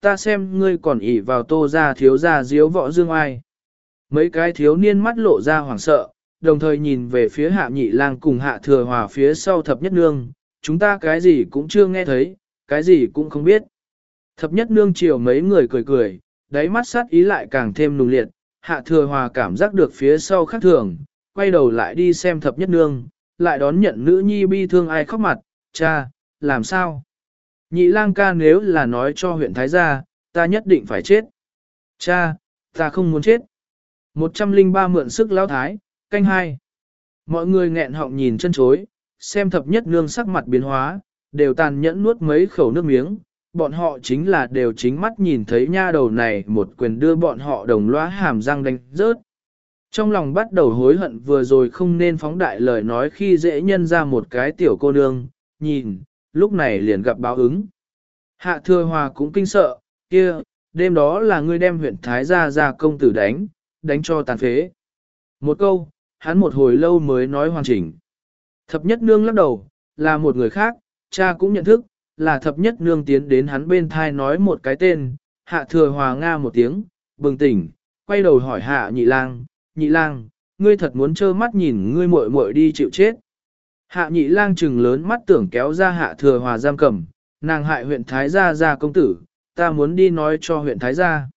Speaker 1: Ta xem ngươi còn ỉ vào tô ra thiếu ra diếu võ dương ai. Mấy cái thiếu niên mắt lộ ra hoảng sợ, đồng thời nhìn về phía hạ nhị lang cùng hạ thừa hòa phía sau thập nhất nương, chúng ta cái gì cũng chưa nghe thấy, cái gì cũng không biết. Thập nhất nương chiều mấy người cười cười, đáy mắt sát ý lại càng thêm nùng liệt, hạ thừa hòa cảm giác được phía sau khác thường, quay đầu lại đi xem thập nhất nương, lại đón nhận nữ nhi bi thương ai khóc mặt, cha, làm sao? Nhị lang ca nếu là nói cho huyện Thái gia, ta nhất định phải chết. Cha, ta không muốn chết. 103 mượn sức lão thái, canh hai. Mọi người nghẹn họng nhìn chân chối, xem thập nhất nương sắc mặt biến hóa, đều tàn nhẫn nuốt mấy khẩu nước miếng. Bọn họ chính là đều chính mắt nhìn thấy nha đầu này một quyền đưa bọn họ đồng loa hàm răng đánh rớt. Trong lòng bắt đầu hối hận vừa rồi không nên phóng đại lời nói khi dễ nhân ra một cái tiểu cô nương, nhìn, lúc này liền gặp báo ứng. Hạ thừa hòa cũng kinh sợ, kia, đêm đó là ngươi đem huyện Thái gia ra công tử đánh, đánh cho tàn phế. Một câu, hắn một hồi lâu mới nói hoàn chỉnh. Thập nhất nương lắc đầu, là một người khác, cha cũng nhận thức, là thập nhất nương tiến đến hắn bên thai nói một cái tên, hạ thừa hòa nga một tiếng, bừng tỉnh, quay đầu hỏi hạ nhị lang, nhị lang, ngươi thật muốn trơ mắt nhìn ngươi muội muội đi chịu chết. Hạ nhị lang trừng lớn mắt tưởng kéo ra hạ thừa hòa giam cầm, nàng hại huyện Thái Gia ra công tử, ta muốn đi nói cho huyện Thái Gia.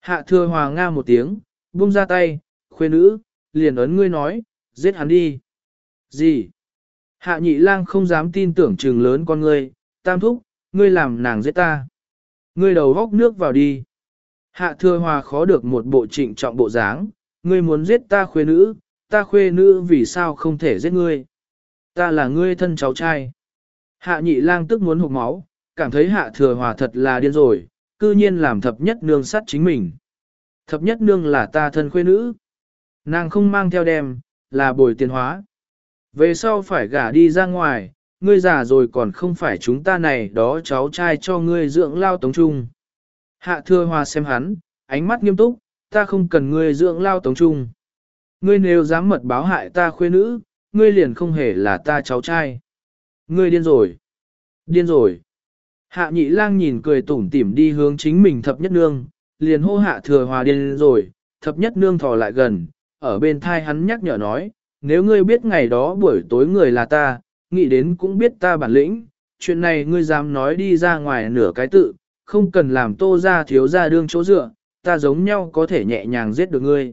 Speaker 1: Hạ thừa hòa nga một tiếng, buông ra tay, khuê nữ, liền ấn ngươi nói, giết hắn đi. Gì? Hạ nhị lang không dám tin tưởng trừng lớn con ngươi, tam thúc, ngươi làm nàng giết ta. Ngươi đầu góc nước vào đi. Hạ thừa hòa khó được một bộ trịnh trọng bộ dáng, ngươi muốn giết ta khuê nữ, ta khuê nữ vì sao không thể giết ngươi. Ta là ngươi thân cháu trai. Hạ nhị lang tức muốn hụt máu, cảm thấy hạ thừa hòa thật là điên rồi, cư nhiên làm thập nhất nương sát chính mình. Thập nhất nương là ta thân khuê nữ. Nàng không mang theo đem, là bồi tiền hóa. Về sau phải gả đi ra ngoài, ngươi già rồi còn không phải chúng ta này đó cháu trai cho ngươi dưỡng lao tống trung. Hạ thưa hòa xem hắn, ánh mắt nghiêm túc, ta không cần ngươi dưỡng lao tống trung. Ngươi nếu dám mật báo hại ta khuê nữ, ngươi liền không hề là ta cháu trai. Ngươi điên rồi. Điên rồi. Hạ nhị lang nhìn cười tủm tỉm đi hướng chính mình thập nhất nương, liền hô hạ thừa hòa điên rồi, thập nhất nương thò lại gần, ở bên thai hắn nhắc nhở nói, nếu ngươi biết ngày đó buổi tối người là ta, nghĩ đến cũng biết ta bản lĩnh, chuyện này ngươi dám nói đi ra ngoài nửa cái tự, không cần làm tô ra thiếu ra đương chỗ dựa, ta giống nhau có thể nhẹ nhàng giết được ngươi.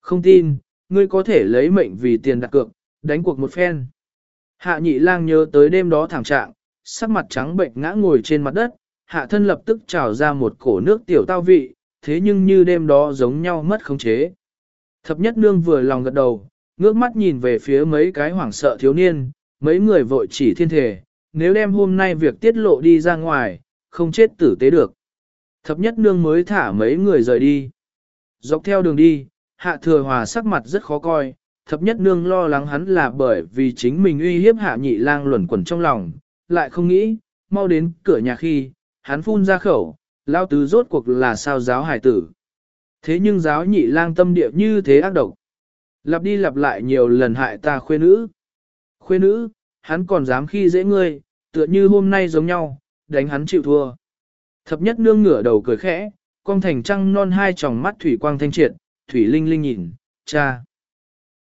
Speaker 1: Không tin, ngươi có thể lấy mệnh vì tiền đặt cược, đánh cuộc một phen. Hạ nhị lang nhớ tới đêm đó thảm trạng, sắc mặt trắng bệnh ngã ngồi trên mặt đất, hạ thân lập tức trào ra một cổ nước tiểu tao vị, thế nhưng như đêm đó giống nhau mất khống chế. Thập nhất nương vừa lòng gật đầu, ngước mắt nhìn về phía mấy cái hoảng sợ thiếu niên, mấy người vội chỉ thiên thể, nếu đem hôm nay việc tiết lộ đi ra ngoài, không chết tử tế được. Thập nhất nương mới thả mấy người rời đi. Dọc theo đường đi, hạ thừa hòa sắc mặt rất khó coi, thập nhất nương lo lắng hắn là bởi vì chính mình uy hiếp hạ nhị lang luẩn quẩn trong lòng, lại không nghĩ, mau đến cửa nhà khi, hắn phun ra khẩu, lao tứ rốt cuộc là sao giáo hải tử. Thế nhưng giáo nhị lang tâm địa như thế ác độc. Lặp đi lặp lại nhiều lần hại ta khuê nữ. Khuê nữ, hắn còn dám khi dễ ngươi, tựa như hôm nay giống nhau, đánh hắn chịu thua. Thập nhất nương ngửa đầu cười khẽ, con thành trăng non hai tròng mắt thủy quang thanh triệt, thủy linh linh nhìn, cha.